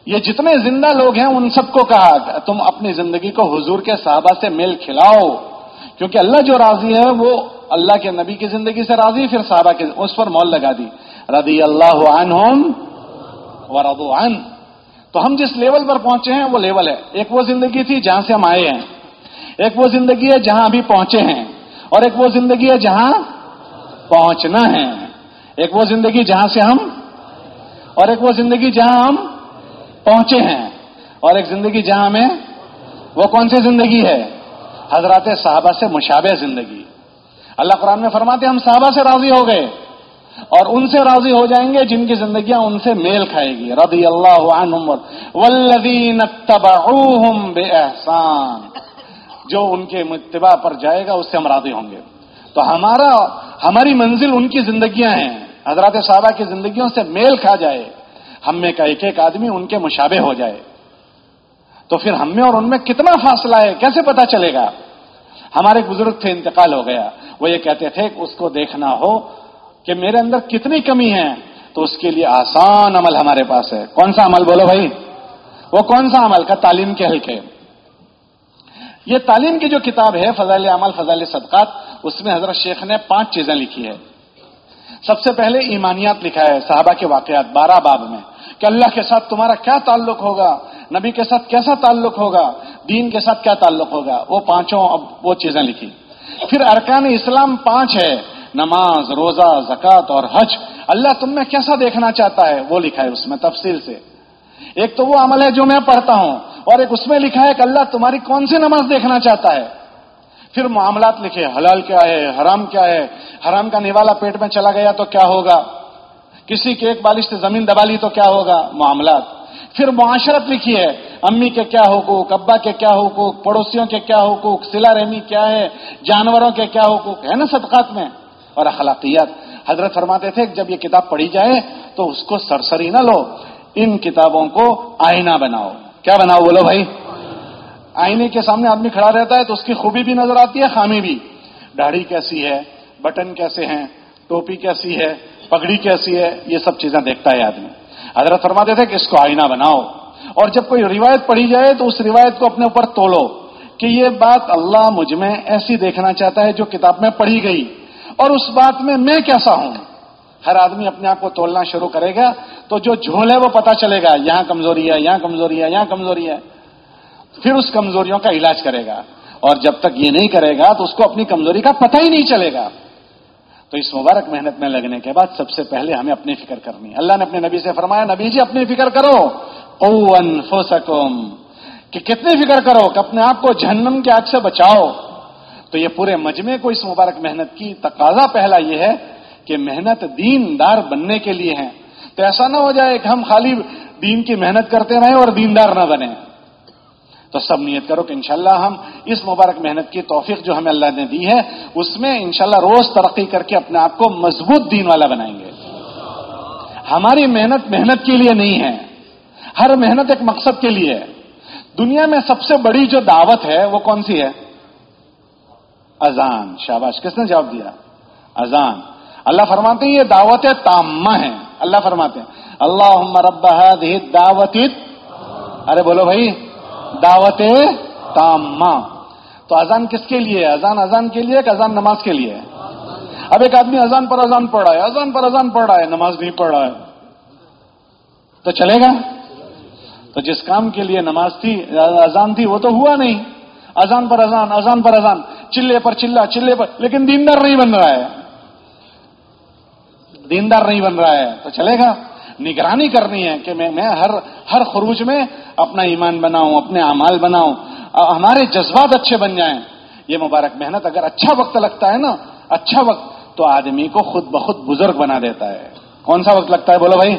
یہ جتنے زندہ لوگ ہیں، ان سب کو کہا، تم اپنی زندگی کو حضور کے صحابہ سے میل کھلاؤ۔ کیونکہ اللہ جو راضی ہے، وہ اللہ کے نبی کی زندگی سے راضی، پھر صحابہ کے، اس پر مول لگا دی۔ رضی اللہ عنہم و عن۔ تو ہم جس لیول پر پہنچے ہیں وہ لیول ہے۔ ایک وہ زندگی تھی جہاں سے ہم آئے ہیں۔ ایک وہ زندگی ہے جہاں ابھی پہنچے ہیں۔ اور ایک وہ زندگی ہے جہاں پہنچنا ہے۔ ایک وہ زندگی جہاں سے ہم اور ایک وہ زندگی جہاں ہم پہنچے ہیں۔ اور ایک زندگی جہاں میں وہ کون سی زندگی ہے؟ حضرات صحابہ سے مشابہ زندگی۔ اللہ قرآن میں فرماتے ہم صحابہ سے راضی ہو گئے۔ اور ان سے راضی ہو جائیں گے جن کی زندگیاں ان سے میل کھائے گی۔ رضی اللہ عنہم والذین اتبعوہم بے احسان جو ان کے اتباع پر جائے گا، اس سے ہم راضی ہوں گے۔ تو ہمارا ہماری منزل ان کی زندگیاں ہیں۔ حضرات صحابہ کی زندگیوں سے میل کھا جائے۔ ہم میں کا ایک ایک آدمی ان کے مشابہ ہو جائے۔ تو پھر ہم میں اور ان میں کتنا فاصلہ ہے؟ کیسے پتا چلے گا؟ ہمارے بزرگ تھے، انتقال ہو گیا۔ وہ یہ کہتے تھے کہ اس کو دیکھنا ہو۔ کہ میرے اندر کتنی کمی ہے، تو اس کے لیے آسان عمل ہمارے پاس ہے۔ کون سا عمل بولو بھائی؟ وہ کون سا عمل؟ کا تعلیم کے حلقے۔ یہ تعلیم کی جو کتاب ہے، فضائل عمل فضائل صدقات، اس میں حضرت شیخ نے پانچ چیزیں لکھی ہے سب سے پہلے ایمانیات لکھا ہے صحابہ کے واقعات، بارہ باب میں۔ کہ اللہ کے ساتھ تمہارا کیا تعلق ہوگا؟ نبی کے ساتھ کیسا تعلق ہوگا؟ دین کے ساتھ کیا تعلق ہوگا؟ وہ پانچوں اب وہ چیزیں لکھی۔ پھر ارکان اسلام پانچ ہے۔ نماز، روزہ، زکات اور حج۔ اللہ تم میں کیسا دیکھنا چاہتا ہے؟ وہ لکھا ہے اس میں تفصیل سے۔ ایک تو وہ عمل ہے جو میں پڑھتا ہوں، اور ایک اس میں لکھا ہے کہ اللہ تمہاری کون سی نماز دیکھنا چاہتا ہے؟ پھر معاملات لکھے، حلال کیا ہے، حرام کیا ہے؟ حرام کا نیوالا پیٹ میں چلا گیا تو کیا ہوگا؟ کسی کے ایک بالش سے زمین دبا لی تو کیا ہوگا؟ معاملات۔ پھر معاشرت لکھی ہے، امی کے کیا حقوق، ابا کے کیا حقوق، پڑوسیوں کے کیا حقوق، سلا رحمی کیا ہے، جانوروں کے کیا حقوق، ہے نا صدقات میں؟ اور اخلاقیات۔ حضرت فرماتے تھے جب یہ کتاب پڑھی جائے تو اس کو سرسری نہ لو، ان کتابوں کو آئینہ بناؤ۔ کیا بناؤ بولو بھائی؟ آئینے کے سامنے آدمی کھڑا رہتا ہے تو اس کی خوبی بھی نظر آتی ہے، خامی بھی۔ داڑھی کیسی ہے؟ بٹن کیسے ہیں؟ ٹوپی کیسی ہے؟ پگڑی کیسی ہے؟ یہ سب چیزیں دیکھتا ہے آدمی۔ حضرت فرماتے تھے کہ اس کو آئینہ بناؤ۔ اور جب کوئی روایت پڑھی جائے تو اس روایت کو اپنے اوپر تولو کہ یہ بات اللہ مجھ میں ایسی دیکھنا چاہتا ہے جو کتاب میں پڑھی گئی۔ اور اس بات میں میں کیسا ہوں؟ ہر آدمی اپنے آپ کو تولنا شروع کرے گا تو جو جھول ہے وہ پتا چلے گا، یہاں کمزوری ہے، یہاں کمزوری ہے، یہاں کمزوری ہے۔ پھر اس کمزوریوں کا علاج کرے گا۔ اور جب تک یہ نہیں کرے گا تو اس کو اپنی کمزوری کا پتہ ہی نہیں چلے گا۔ تو اس مبارک محنت میں لگنے کے بعد سب سے پہلے ہمیں اپنی فکر کرنی ہے۔ اللہ نے اپنے نبی سے فرمایا، نبی جی اپنی فکر کرو۔ او سکم کہ کتنی فکر کرو کہ اپنے آپ کو جہنم کے آگ سے بچاؤ۔ تو یہ پورے مجمے کو اس مبارک محنت کی تقاضا پہلا یہ ہے کہ محنت دین دار بننے کے لیے ہے تو ایسا نہ ہو جائے کہ ہم خالی دین کی محنت کرتے رہیں اور دیندار نہ بنے تو سب نیت کرو کہ انشاءاللہ ہم اس مبارک محنت کی توفیق جو ہمیں اللہ نے دی ہے، اس میں انشاءاللہ روز ترقی کر کے اپنے آپ کو مضبوط دین والا بنائیں گے۔ ہماری محنت محنت کے لیے نہیں ہے۔ ہر محنت ایک مقصد کے لیے ہے۔ دنیا میں سب سے بڑی جو دعوت ہے وہ کون سی ہے؟ اذان، شاباش، کس نے جواب دیا؟ اذان۔ اللہ فرماتے ہیں یہ دعوت تامہ ہیں۔ اللہ فرماتے ہیں اللہ رب دعوت ارے بولو بھائی، دعوت تامہ۔ تو اذان کس کے لیے؟ اذان اذان کے لیے کہ اذان نماز کے لیے؟ اب ایک آدمی اذان پر اذان پڑھ رہا ہے، اذان پر اذان پڑھ رہا ہے، نماز نہیں پڑھ رہا ہے۔ تو چلے گا؟ تو جس کام کے لیے نماز تھی، اذان تھی، وہ تو ہوا نہیں۔ اذان پر اذان اذان پر اذان، چلے پر چلا چلے پر، لیکن دیندار نہیں بن رہا ہے۔ دیندار نہیں بن رہا ہے۔ تو چلے گا۔ نگرانی کرنی ہے کہ میں میں ہر ہر خروج میں اپنا ایمان بناؤں، اپنے اعمال بناؤں ہمارے جذبات اچھے بن جائیں۔ یہ مبارک محنت اگر اچھا وقت لگتا ہے نا اچھا وقت، تو آدمی کو خود بخود بزرگ بنا دیتا ہے۔ کون سا وقت لگتا ہے؟ بولو بھائی۔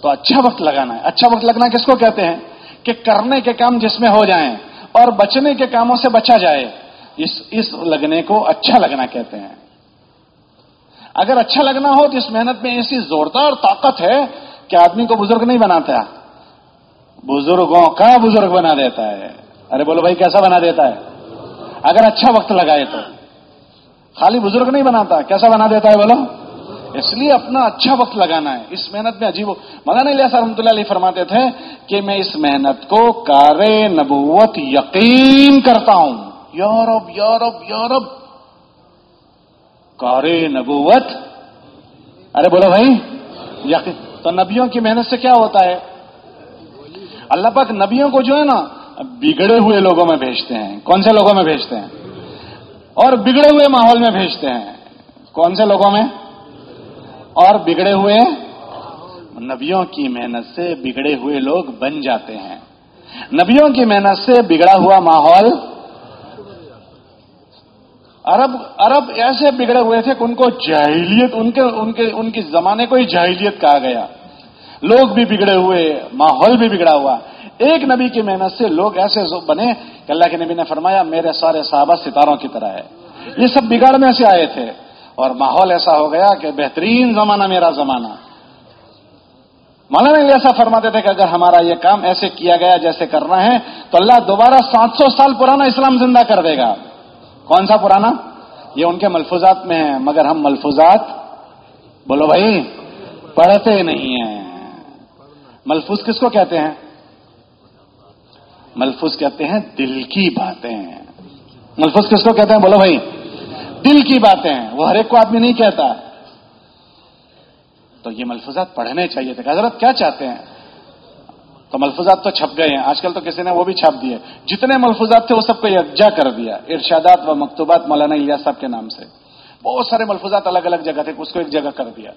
تو اچھا وقت لگانا ہے۔ اچھا وقت لگنا کس کو کہتے ہیں؟ کہ کرنے کے کام جس میں ہو جائیں۔ اور بچنے کے کاموں سے بچا جائے، اس اس لگنے کو اچھا لگنا کہتے ہیں۔ اگر اچھا لگنا ہو تو اس محنت میں ایسی زوردار طاقت ہے کہ آدمی کو بزرگ نہیں بناتا۔ بزرگوں کا بزرگ بنا دیتا ہے۔ ارے بولو بھائی، کیسا بنا دیتا ہے؟ اگر اچھا وقت لگائے تو۔ خالی بزرگ نہیں بناتا، کیسا بنا دیتا ہے بولو؟ اس لیے اپنا اچھا وقت لگانا ہے۔ اس محنت میں عجیب مولانا الیاس رحمۃ اللہ علیہ فرماتے تھے کہ میں اس محنت کو کار نبوت یقین کرتا ہوں۔ یورپ یورپ یورپ کار نبوت۔ ارے بولو بھائی۔ یقین تو نبیوں کی محنت سے کیا ہوتا ہے؟ اللہ پاک نبیوں کو جو ہے نا بگڑے ہوئے لوگوں میں بھیجتے ہیں۔ کون سے لوگوں میں بھیجتے ہیں؟ اور بگڑے ہوئے ماحول میں بھیجتے ہیں۔ کون سے لوگوں میں؟ اور بگڑے ہوئے نبیوں کی محنت سے بگڑے ہوئے لوگ بن جاتے ہیں۔ نبیوں کی محنت سے بگڑا ہوا ماحول، عرب عرب ایسے بگڑے ہوئے تھے کہ ان کو جاہلیت، ان کے ان کے، ان کی زمانے کو ہی جاہلیت کہا گیا۔ لوگ بھی بگڑے ہوئے، ماحول بھی بگڑا ہوا۔ ایک نبی کی محنت سے لوگ ایسے بنے کہ اللہ کے نبی نے فرمایا، میرے سارے صحابہ ستاروں کی طرح ہے۔ یہ سب بگاڑنے سے آئے تھے۔ اور ماحول ایسا ہو گیا کہ بہترین زمانہ میرا زمانہ۔ مولانا ایسا فرماتے تھے کہ اگر ہمارا یہ کام ایسے کیا گیا جیسے کرنا ہے، تو اللہ دوبارہ سات سو سال پرانا اسلام زندہ کر دے گا۔ کون سا پرانا؟ یہ ان کے ملفوظات میں ہے مگر ہم ملفوظات، بولو بھائی، پڑھتے نہیں ہیں۔ ملفوظ کس کو کہتے ہیں؟ ملفوظ کہتے ہیں دل کی باتیں۔ ملفوظ کس کو کہتے ہیں؟ بولو بھائی۔ دل کی باتیں وہ ہر ایک کو آدمی نہیں کہتا۔ تو یہ ملفوظات پڑھنے چاہیے تھے۔ حضرت کیا چاہتے ہیں؟ تو ملفوظات تو چھپ گئے ہیں۔ آج کل تو کسی نے وہ بھی چھاپ دیے۔ جتنے ملفوظات تھے، وہ سب کو یکجا کر دیا۔ ارشادات و مکتوبات مولانا الیاس صاحب کے نام سے۔ بہت سارے ملفوظات الگ الگ جگہ تھے، اس کو ایک جگہ کر دیا۔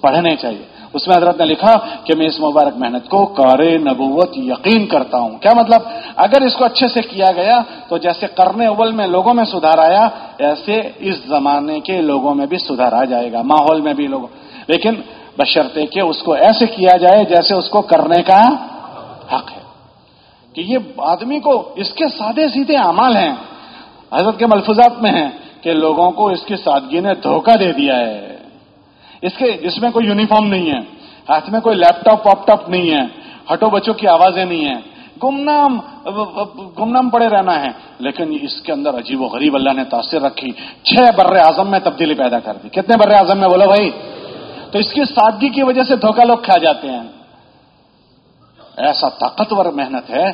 پڑھنے چاہیے۔ اس میں حضرت نے لکھا کہ میں اس مبارک محنت کو کار نبوت یقین کرتا ہوں۔ کیا مطلب؟ اگر اس کو اچھے سے کیا گیا تو جیسے کرنے اول میں لوگوں میں سدھار آیا، ایسے اس زمانے کے لوگوں میں بھی سدھار آ جائے گا، ماحول میں بھی لوگوں لیکن بشرطے کہ اس کو ایسے کیا جائے جیسے اس کو کرنے کا حق ہے۔ کہ یہ آدمی کو اس کے سادے سیدھے اعمال ہیں۔ حضرت کے ملفوظات میں ہیں کہ لوگوں کو اس کی سادگی نے دھوکہ دے دیا ہے۔ اس کے اس میں کوئی یونیفارم نہیں ہے۔ ہاتھ میں کوئی لیپ ٹاپ واپ ٹاپ نہیں ہے۔ ہٹو بچوں کی آوازیں نہیں ہیں۔ گمنام گمنام پڑے رہنا ہے۔ لیکن اس کے اندر عجیب و غریب اللہ نے تاثر رکھی۔ چھ بر اعظم میں تبدیلی پیدا کر دی۔ کتنے بر اعظم میں بولو بھائی؟ تو اس کی سادگی کی وجہ سے دھوکہ لوگ کھا جاتے ہیں۔ ایسا طاقتور محنت ہے۔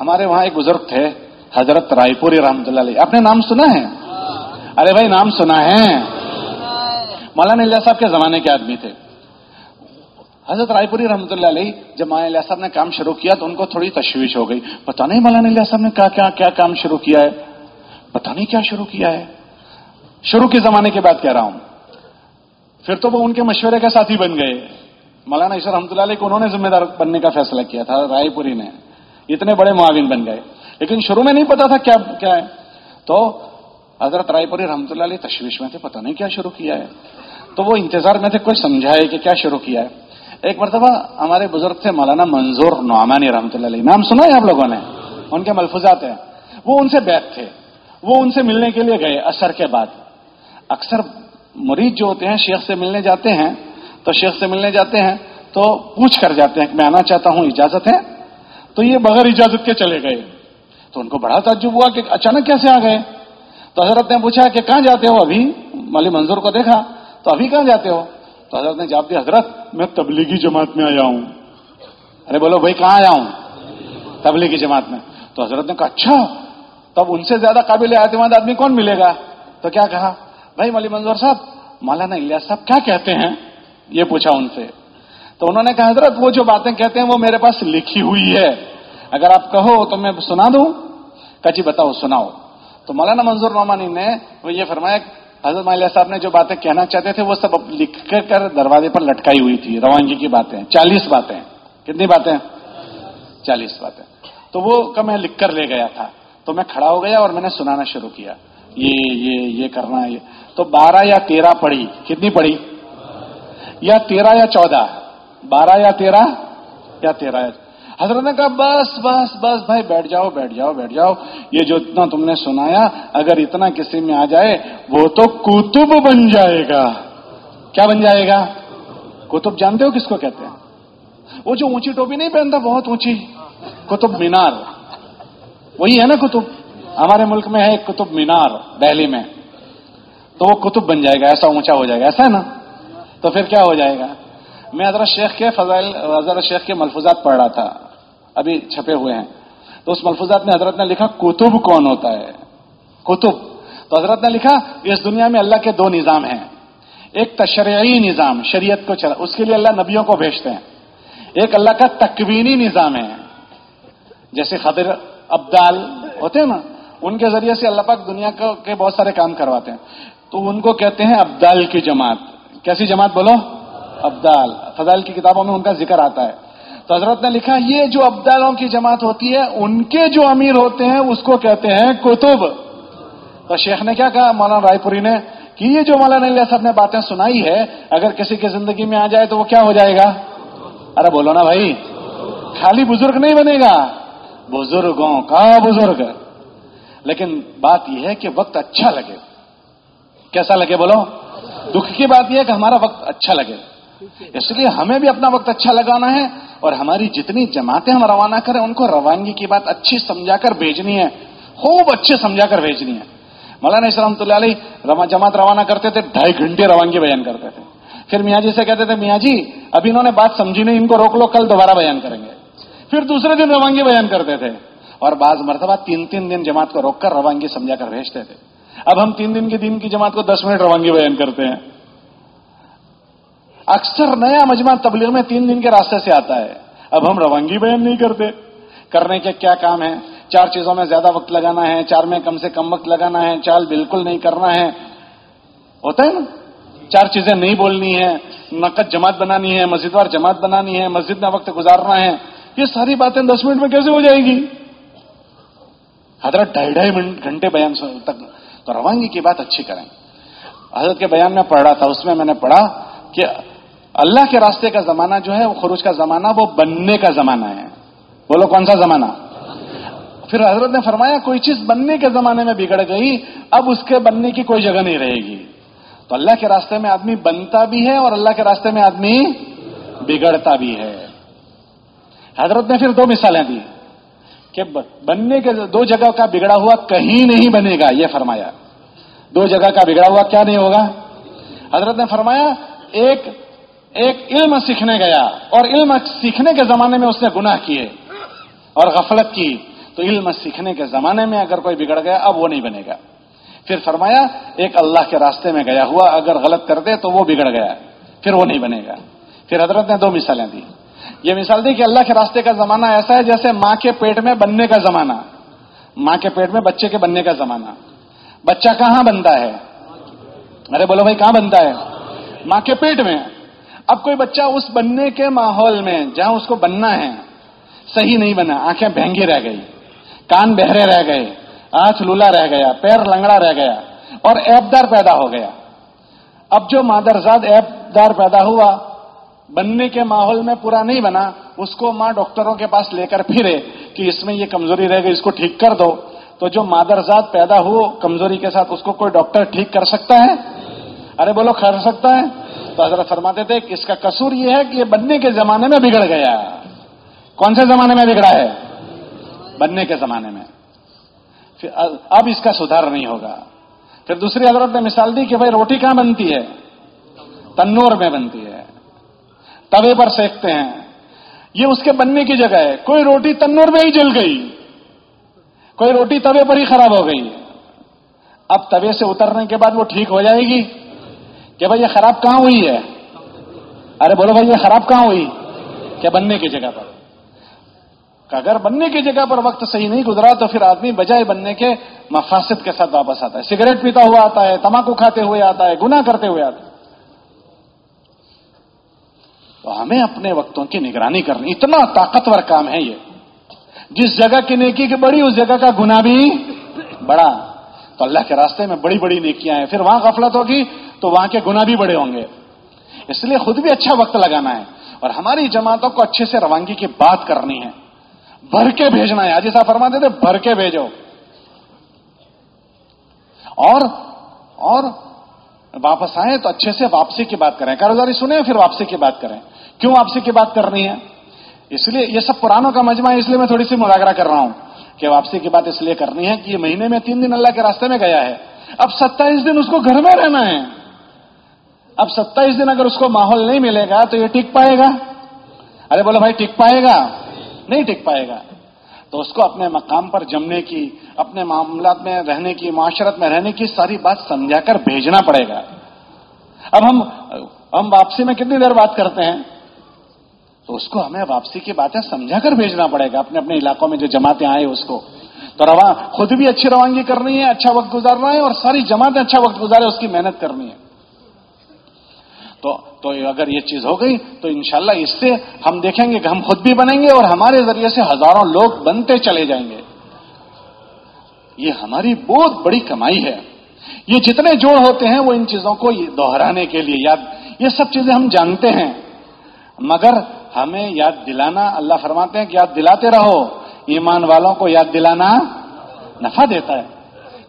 ہمارے وہاں ایک بزرگ تھے حضرت رائے پوری رحمت اللہ علیہ۔ آپ نے نام سنا ہے؟ ارے بھائی نام سنا ہے۔ مولانا اللہ صاحب کے زمانے کے آدمی تھے۔ حضرت رائے پوری رحمۃ اللہ علیہ جب مولانا اللہ صاحب نے کام شروع کیا تو ان کو تھوڑی تشویش ہو گئی۔ پتا نہیں مولانا اللہ صاحب نے کیا کیا کیا کام شروع کیا ہے؟ پتا نہیں کیا شروع کیا ہے۔ شروع کے زمانے کی بات کہہ رہا ہوں۔ پھر تو وہ ان کے مشورے کے ساتھی بن گئے۔ مولانا عیسر رحمۃ اللہ علیہ کو انہوں نے ذمہ دار بننے کا فیصلہ کیا تھا، رائے پوری نے۔ اتنے بڑے معاون بن گئے۔ لیکن شروع میں نہیں پتا تھا کیا کیا ہے۔ تو حضرت رائے پوری رحمۃ اللہ علیہ تشویش میں تھے، پتہ نہیں کیا شروع کیا ہے۔ تو وہ انتظار میں تھے، کوئی سمجھائے کہ کیا شروع کیا ہے۔ ایک مرتبہ ہمارے بزرگ تھے مولانا منظور نعمانی رحمۃ اللہ علیہ۔ نام سنا ہے آپ لوگوں نے؟ ان کے ملفوظات ہیں۔ وہ ان سے بیت تھے۔ وہ ان سے ملنے کے لیے گئے اثر کے بعد۔ اکثر مرید جو ہوتے ہیں، شیخ سے ملنے جاتے ہیں۔ تو شیخ سے ملنے جاتے ہیں۔ تو پوچھ کر جاتے ہیں کہ میں آنا چاہتا ہوں، اجازت ہے؟ تو یہ بغیر اجازت کے چلے گئے۔ تو ان کو بڑا تعجب ہوا کہ اچانک کیسے آ گئے؟ تو حضرت نے پوچھا کہ کہاں جاتے ہو ابھی؟ مالی منظور کو دیکھا۔ تو ابھی کہاں جاتے ہو؟ تو حضرت نے جواب دیا، حضرت، میں تبلیغی جماعت میں آیا ہوں۔ ارے بولو، بھائی کہاں آیا ہوں؟ تبلیغی جماعت میں۔ تو حضرت نے کہا اچھا تب ان سے زیادہ قابل اعتماد آدمی کون ملے گا؟ تو کیا کہا؟ بھائی ملی منظور صاحب، مولانا الیاس صاحب کیا کہتے ہیں؟ یہ پوچھا ان سے۔ تو انہوں نے کہا، حضرت، وہ جو باتیں کہتے ہیں وہ میرے پاس لکھی ہوئی ہے۔ اگر آپ کہو تو میں سنا دوں۔ کہ جی بتاؤ، سناؤ۔ تو مولانا منظور نعمانی نے وہ یہ فرمایا حضرت مالیہ صاحب نے جو باتیں کہنا چاہتے تھے وہ سب لکھ کر دروازے پر لٹکائی ہوئی تھی، روانگی کی باتیں۔ چالیس باتیں۔ کتنی باتیں؟ چالیس باتیں۔ تو وہ کا میں لکھ کر لے گیا تھا۔ تو میں کھڑا ہو گیا اور میں نے سنانا شروع کیا۔ یہ یہ یہ کرنا، یہ۔ تو بارہ یا تیرہ پڑھی۔ کتنی پڑھی؟ یا تیرہ یا چودہ۔ بارہ یا تیرہ یا تیرہ حضرت نے کہا، بس بس بس، بھائی، بیٹھ جاؤ بیٹھ جاؤ بیٹھ جاؤ. یہ جو اتنا تم نے سنایا، اگر اتنا کسی میں آ جائے، وہ تو کتب بن جائے گا۔ کیا بن جائے گا؟ کتب جانتے ہو کس کو کہتے ہیں؟ وہ جو اونچی ٹوپی نہیں پہنتا، بہت اونچی۔ کتب مینار۔ وہی ہے نا کتب۔ ہمارے ملک میں ہے کتب مینار، دہلی میں۔ تو وہ کتب بن جائے گا، ایسا اونچا ہو جائے گا، ایسا ہے نا؟ تو پھر کیا ہو جائے گا؟ میں حضرت شیخ کے فضائل، حضرت شیخ کے ملفوظات پڑھ رہا تھا۔ ابھی چھپے ہوئے ہیں۔ تو اس ملفوظات میں حضرت نے لکھا، کتب کون ہوتا ہے؟ کتب۔ تو حضرت نے لکھا اس دنیا میں اللہ کے دو نظام ہیں۔ ایک تشریعی نظام، شریعت کو چلا، اس کے لیے اللہ نبیوں کو بھیجتے ہیں۔ ایک اللہ کا تکوینی نظام ہے۔ جیسے خضر ابدال ہوتے ہیں نا، ان کے ذریعے سے اللہ پاک دنیا کے بہت سارے کام کرواتے ہیں۔ تو ان کو کہتے ہیں ابدال کی جماعت۔ کیسی جماعت بولو؟ ابدال۔ فضائل کی کتابوں میں ان کا ذکر آتا ہے۔ تو حضرت نے لکھا، یہ جو ابدالوں کی جماعت ہوتی ہے، ان کے جو امیر ہوتے ہیں، اس کو کہتے ہیں کتب تو شیخ نے کیا کہا؟ مولانا رائے پوری نے، کہ یہ جو مولانا اللہ صاحب نے باتیں سنائی ہے، اگر کسی کی زندگی میں آ جائے تو وہ کیا ہو جائے گا؟ ارے بولو نا بھائی، خالی بزرگ نہیں بنے گا۔ بزرگوں کا بزرگ۔ لیکن بات یہ ہے کہ وقت اچھا لگے۔ کیسا لگے بولو؟ دکھ کی بات یہ ہے کہ ہمارا وقت اچھا لگے۔ اس لیے ہمیں بھی اپنا وقت اچھا لگانا ہے اور ہماری جتنی جماعتیں ہم روانہ کریں، ان کو روانگی کی بات اچھی سمجھا کر بھیجنی ہے۔ خوب اچھے سمجھا کر بھیجنی ہے۔ مولانا رحمۃ اللہ علیہ جماعت روانہ کرتے تھے، ڈھائی گھنٹے روانگی بیان کرتے تھے۔ پھر میاں جی سے کہتے تھے، میاں جی اب انہوں نے بات سمجھی نہیں، ان کو روک لو، کل دوبارہ بیان کریں گے۔ پھر دوسرے دن روانگی بیان کرتے تھے۔ اور بعض مرتبہ تین تین دن جماعت کو روک کر روانگی سمجھا کر بھیجتے تھے۔ اب ہم تین دن کے دن کی جماعت کو دس منٹ روانگی بیان کرتے ہیں۔ اکثر نیا مجمع تبلیغ میں تین دن کے راستے سے آتا ہے۔ اب ہم روانگی بیان نہیں کرتے۔ کرنے کے کیا کام ہے چار چیزوں میں زیادہ وقت لگانا ہے، چار میں کم سے کم وقت لگانا ہے، چال بالکل نہیں کرنا ہے۔ ہوتا ہے نا؟ چار چیزیں نہیں بولنی ہے نقد جماعت بنانی ہے مسجد وار جماعت بنانی ہے، مسجد میں وقت گزارنا ہے۔ یہ ساری باتیں دس منٹ میں کیسے ہو جائے گی؟ حضرت ڈھائی ڈھائی منٹ گھنٹے بیان تک۔ تو روانگی کی بات اچھی کریں۔ حضرت کے بیان میں پڑھ رہا تھا، اس میں میں نے پڑھا کہ اللہ کے راستے کا زمانہ جو ہے، وہ خروج کا زمانہ، وہ بننے کا زمانہ ہے۔ بولو، کون سا زمانہ؟ پھر حضرت نے فرمایا، کوئی چیز بننے کے زمانے میں بگڑ گئی، اب اس کے بننے کی کوئی جگہ نہیں رہے گی۔ تو اللہ کے راستے میں آدمی بنتا بھی ہے اور اللہ کے راستے میں آدمی بگڑتا بھی ہے۔ حضرت نے پھر دو مثالیں دی کہ بننے کے دو جگہ کا بگڑا ہوا کہیں نہیں بنے گا، یہ فرمایا۔ دو جگہ کا بگڑا ہوا کیا نہیں ہوگا؟ حضرت نے فرمایا، ایک ایک علم سیکھنے گیا اور علم سیکھنے کے زمانے میں اس نے گناہ کیے اور غفلت کی، تو علم سیکھنے کے زمانے میں اگر کوئی بگڑ گیا، اب وہ نہیں بنے گا۔ پھر فرمایا، ایک اللہ کے راستے میں گیا ہوا، اگر غلط کر دے تو وہ بگڑ گیا، پھر وہ نہیں بنے گا۔ پھر حضرت نے دو مثالیں دی۔ یہ مثال دی کہ اللہ کے راستے کا زمانہ ایسا ہے جیسے ماں کے پیٹ میں بننے کا زمانہ۔ ماں کے پیٹ میں بچے کے بننے کا زمانہ۔ بچہ کہاں بنتا ہے؟ ارے بولو بھائی، کہاں بنتا ہے؟ ماں کے پیٹ میں۔ اب کوئی بچہ اس بننے کے ماحول میں جہاں اس کو بننا ہے، صحیح نہیں بنا، آنکھیں بہنگی رہ گئی، کان بہرے رہ گئے، آنکھ لولا رہ گیا، پیر لنگڑا رہ گیا اور ایبدار پیدا ہو گیا۔ اب جو مادرزاد ایبدار پیدا ہوا، بننے کے ماحول میں پورا نہیں بنا، اس کو ماں ڈاکٹروں کے پاس لے کر پھرے کہ اس میں یہ کمزوری رہ گئی، اس کو ٹھیک کر دو۔ تو جو مادرزاد پیدا ہو، کمزوری کے ساتھ اس کو کوئی ڈاکٹر ٹھیک کر سکتا ہے؟ ارے بولو کر سکتا ہے؟ تو حضرت فرماتے تھے کہ اس کا قصور یہ ہے کہ یہ بننے کے زمانے میں بگڑ گیا۔ کون سے زمانے میں بگڑا ہے؟ بننے کے زمانے میں۔ پھر اب اس کا سدھار نہیں ہوگا۔ پھر دوسری حضرت نے مثال دی کہ بھائی روٹی کہاں بنتی ہے؟ تنور میں بنتی ہے۔ توے پر سیکتے ہیں۔ یہ اس کے بننے کی جگہ ہے۔ کوئی روٹی تنور میں ہی جل گئی۔ کوئی روٹی توے پر ہی خراب ہو گئی۔ اب توے سے اترنے کے بعد وہ ٹھیک ہو جائے گی۔ کہ بھائی یہ خراب کہاں ہوئی ہے؟ ارے بولو بھائی یہ خراب کہاں ہوئی؟ کیا بننے کی جگہ پر۔ اگر بننے کی جگہ پر وقت صحیح نہیں گزرا تو پھر آدمی بجائے بننے کے مفاصد کے ساتھ واپس آتا ہے۔ سگریٹ پیتا ہوا آتا ہے تماکو کھاتے ہوئے آتا ہے گنا کرتے ہوئے آتا ہے۔ تو ہمیں اپنے وقتوں کی نگرانی کرنی، اتنا طاقتور کام ہے یہ۔ جس جگہ کی نیکی کی بڑی، اس جگہ کا گنا بھی بڑا۔ تو اللہ کے راستے میں بڑی بڑی نیکیاں ہیں۔ پھر وہاں غفلت ہوگی تو وہاں کے گنا بھی بڑے ہوں گے۔ اس لیے خود بھی اچھا وقت لگانا ہے اور ہماری جماعتوں کو اچھے سے روانگی کی بات کرنی ہے۔ بھر کے بھیجنا ہے۔ آجی صاحب فرماتے تھے، بھر کے بھیجو۔ اور اور واپس آئیں تو اچھے سے واپسی کی بات کریں۔ کاروباری سنیں، پھر واپسی کی بات کریں۔ کیوں واپسی کی بات کرنی ہے؟ اس لیے یہ سب پرانوں کا مجمع ہے، اس لیے میں تھوڑی سی مذاکرہ کر رہا ہوں کہ واپسی کی بات اس لیے کرنی ہے کہ یہ مہینے میں تین دن اللہ کے راستے میں گیا ہے۔ اب ستائیس دن اس کو گھر میں رہنا ہے۔ اب ستائیس دن اگر اس کو ماحول نہیں ملے گا تو یہ ٹک پائے گا؟ ارے بولو بھائی، ٹک پائے گا؟ نہیں ٹک پائے گا۔ تو اس کو اپنے مقام پر جمنے کی، اپنے معاملات میں رہنے کی، معاشرت میں رہنے کی ساری بات سمجھا کر بھیجنا پڑے گا۔ اب ہم ہم واپسی میں کتنی دیر بات کرتے ہیں؟ تو اس کو ہمیں واپسی کی باتیں سمجھا کر بھیجنا پڑے گا، اپنے اپنے علاقوں میں جو جماعتیں آئے اس کو۔ تو رواں، خود بھی اچھی روانگی کرنی ہے اچھا وقت گزارنا ہے اور ساری جماعتیں اچھا وقت گزارے، اس کی محنت کرنی ہے۔ تو تو اگر یہ چیز ہو گئی تو انشاءاللہ اس سے ہم دیکھیں گے کہ ہم خود بھی بنیں گے اور ہمارے ذریعے سے ہزاروں لوگ بنتے چلے جائیں گے۔ یہ ہماری بہت بڑی کمائی ہے۔ یہ جتنے جوڑ ہوتے ہیں وہ ان چیزوں کو دوہرانے کے لیے یاد، یہ سب چیزیں ہم جانتے ہیں۔ مگر ہمیں یاد دلانا، اللہ فرماتے ہیں کہ یاد دلاتے رہو۔ ایمان والوں کو یاد دلانا نفع دیتا ہے۔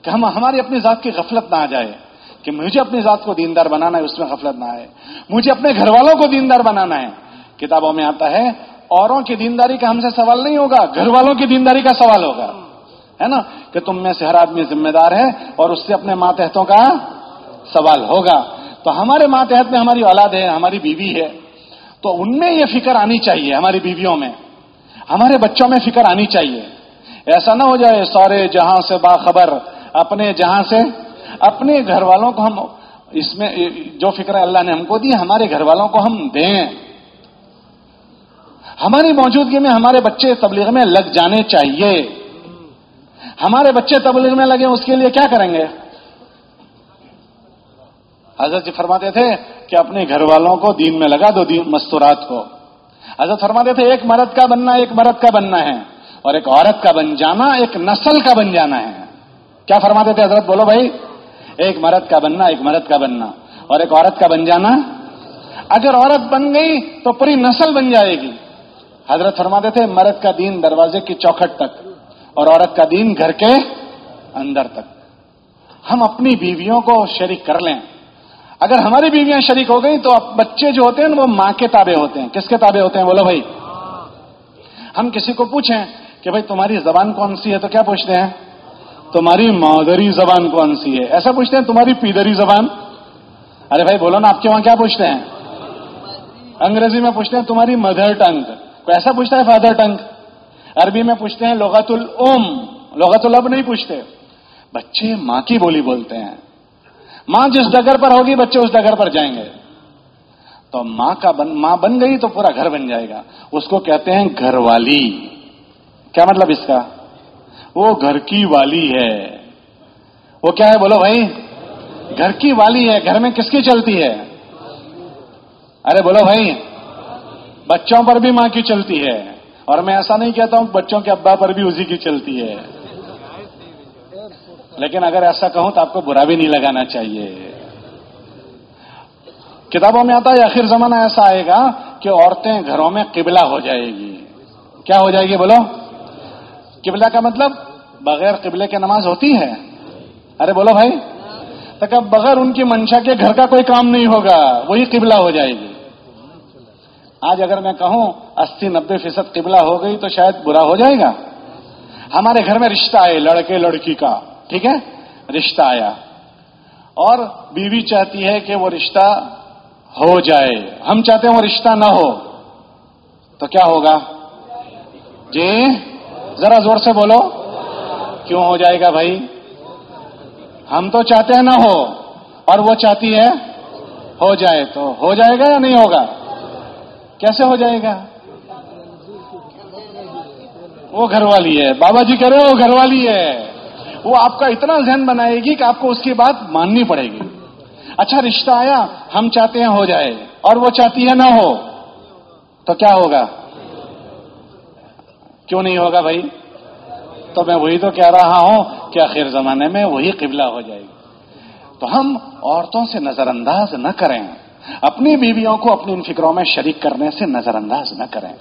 کہ ہم ہماری اپنی ذات کی غفلت نہ آ جائے۔ کہ مجھے اپنی ذات کو دیندار بنانا ہے، اس میں غفلت نہ آئے۔ مجھے اپنے گھر والوں کو دیندار بنانا ہے۔ کتابوں میں آتا ہے، اوروں کی دینداری کا ہم سے سوال نہیں ہوگا گھر والوں کی دینداری کا سوال ہوگا۔ ہے نا؟ کہ تم میں سے ہر آدمی ذمہ دار ہے اور اس سے اپنے ماتحتوں کا سوال ہوگا۔ تو ہمارے ماتحت میں ہماری اولاد ہے، ہماری بیوی ہے۔ تو ان میں یہ فکر آنی چاہیے، ہماری بیویوں میں۔ ہمارے بچوں میں فکر آنی چاہیے۔ ایسا نہ ہو جائے سورے جہاں سے باخبر، اپنے جہاں سے اپنے گھر والوں کو ہم اس میں جو فکر اللہ نے ہم کو دی، ہمارے گھر والوں کو ہم دیں۔ ہماری موجودگی میں ہمارے بچے تبلیغ میں لگ جانے چاہیے۔ ہمارے بچے تبلیغ میں لگے، اس کے لیے کیا کریں گے؟ حضرت جی فرماتے تھے کہ اپنے گھر والوں کو دین میں لگا دو، دین مستورات کو۔ حضرت فرماتے تھے، ایک مرد کا بننا ایک مرد کا بننا ہے، اور ایک عورت کا بن جانا ایک نسل کا بن جانا ہے۔ کیا فرماتے تھے حضرت؟ بولو بھائی۔ ایک مرد کا بننا، ایک مرد کا بننا۔ اور ایک عورت کا بن جانا۔ اگر عورت بن گئی تو پوری نسل بن جائے گی۔ حضرت فرماتے تھے، مرد کا دین دروازے کی چوکھٹ تک اور عورت کا دین گھر کے اندر تک۔ ہم اپنی بیویوں کو شریک کر لیں۔ اگر ہماری بیویاں شریک ہو گئی تو بچے جو ہوتے ہیں وہ ماں کے تابع ہوتے ہیں۔ کس کے تابع ہوتے ہیں؟ بولو بھائی۔ ہم کسی کو پوچھیں کہ بھائی، تمہاری زبان کون سی ہے؟ تو کیا پوچھتے ہیں؟ تمہاری مادری زبان کون سی ہے؟ ایسا پوچھتے ہیں تمہاری پیدری زبان؟ ارے بھائی بولو نا، آپ کے وہاں کیا پوچھتے ہیں؟ انگریزی میں پوچھتے ہیں تمہاری مدر ٹنگ کوئی ایسا پوچھتا ہے فادر ٹنگ عربی میں پوچھتے ہیں لغت الام لغت الب نہیں پوچھتے. بچے ماں کی بولی بولتے ہیں. ماں جس ڈگر پر ہوگی، بچے اس ڈگر پر جائیں گے. تو ماں کا بن، ماں بن گئی تو پورا گھر بن جائے گا. اس کو کہتے ہیں گھر والی. کیا مطلب اس کا؟ وہ گھر کی والی ہے۔ وہ کیا ہے بولو بھائی؟ گھر کی والی ہے۔ گھر میں کس کی چلتی ہے؟ ارے بولو بھائی، بچوں پر بھی ماں کی چلتی ہے۔ اور میں ایسا نہیں کہتا ہوں بچوں کے ابا پر بھی اسی کی چلتی ہے۔ لیکن اگر ایسا کہوں تو آپ کو برا بھی نہیں لگانا چاہیے۔ کتابوں میں آتا ہے، آخر زمانہ ایسا آئے گا کہ عورتیں گھروں میں قبلہ ہو جائے گی۔ کیا ہو جائے گی بولو؟ قبلہ کا مطلب بغیر قبلے کی نماز ہوتی ہے؟ ارے بولو بھائی۔ تک اب بغیر ان کی منشا کے گھر کا کوئی کام نہیں ہوگا، وہی قبلہ ہو جائے گی۔ آج اگر میں کہوں اسی نبے فیصد قبلہ ہو گئی تو شاید برا ہو جائے گا۔ ہمارے گھر میں رشتہ آئے لڑکے لڑکی کا، ٹھیک ہے؟ رشتہ آیا۔ اور بیوی چاہتی ہے کہ وہ رشتہ ہو جائے۔ ہم چاہتے ہیں وہ رشتہ نہ ہو۔ تو کیا ہوگا؟ جی؟ ذرا زور سے بولو۔ کیوں ہو جائے گا بھائی؟ ہم تو چاہتے ہیں نہ ہو، اور وہ چاہتی ہے ہو جائے تو ہو جائے گا یا نہیں ہوگا؟ کیسے ہو جائے گا؟ وہ گھر والی ہے۔ بابا جی کہہ رہے وہ گھر والی ہے۔ وہ آپ کا اتنا ذہن بنائے گی کہ آپ کو اس کی بات ماننی پڑے گی۔ اچھا رشتہ آیا، ہم چاہتے ہیں ہو جائے، اور وہ چاہتی ہے نہ ہو، تو کیا ہوگا؟ کیوں نہیں ہوگا بھائی؟ تو میں وہی تو کہہ رہا ہوں کہ آخر زمانے میں وہی قبلہ ہو جائے گی۔ تو ہم عورتوں سے نظر انداز نہ کریں۔ اپنی بیویوں کو اپنی ان فکروں میں شریک کرنے سے نظر انداز نہ کریں۔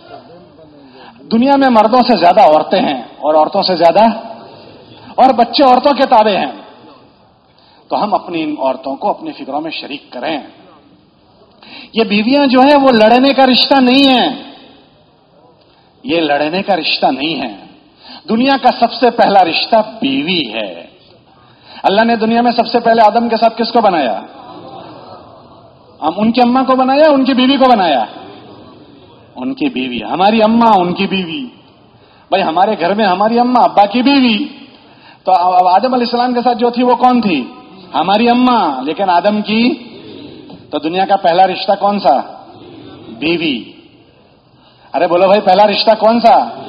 دنیا میں مردوں سے زیادہ عورتیں ہیں اور عورتوں سے زیادہ اور بچے عورتوں کے تابع ہیں۔ تو ہم اپنی ان عورتوں کو اپنی فکروں میں شریک کریں۔ یہ بیویاں جو ہے وہ لڑنے کا رشتہ نہیں ہے یہ لڑنے کا رشتہ نہیں ہے۔ دنیا کا سب سے پہلا رشتہ بیوی ہے۔ اللہ نے دنیا میں سب سے پہلے آدم کے ساتھ کس کو بنایا؟ ہم ان کی اما کو بنایا، ان کی بیوی کو بنایا؟ ان کی بیوی۔ ہماری اما ان کی بیوی۔ بھائی، ہمارے گھر میں ہماری اما ابا کی بیوی۔ تو آدم علیہ السلام کے ساتھ جو تھی وہ کون تھی؟ ہماری اما لیکن آدم کی تو دنیا کا پہلا رشتہ کون سا؟ بیوی۔ ارے بولو بھائی، پہلا رشتہ کون سا؟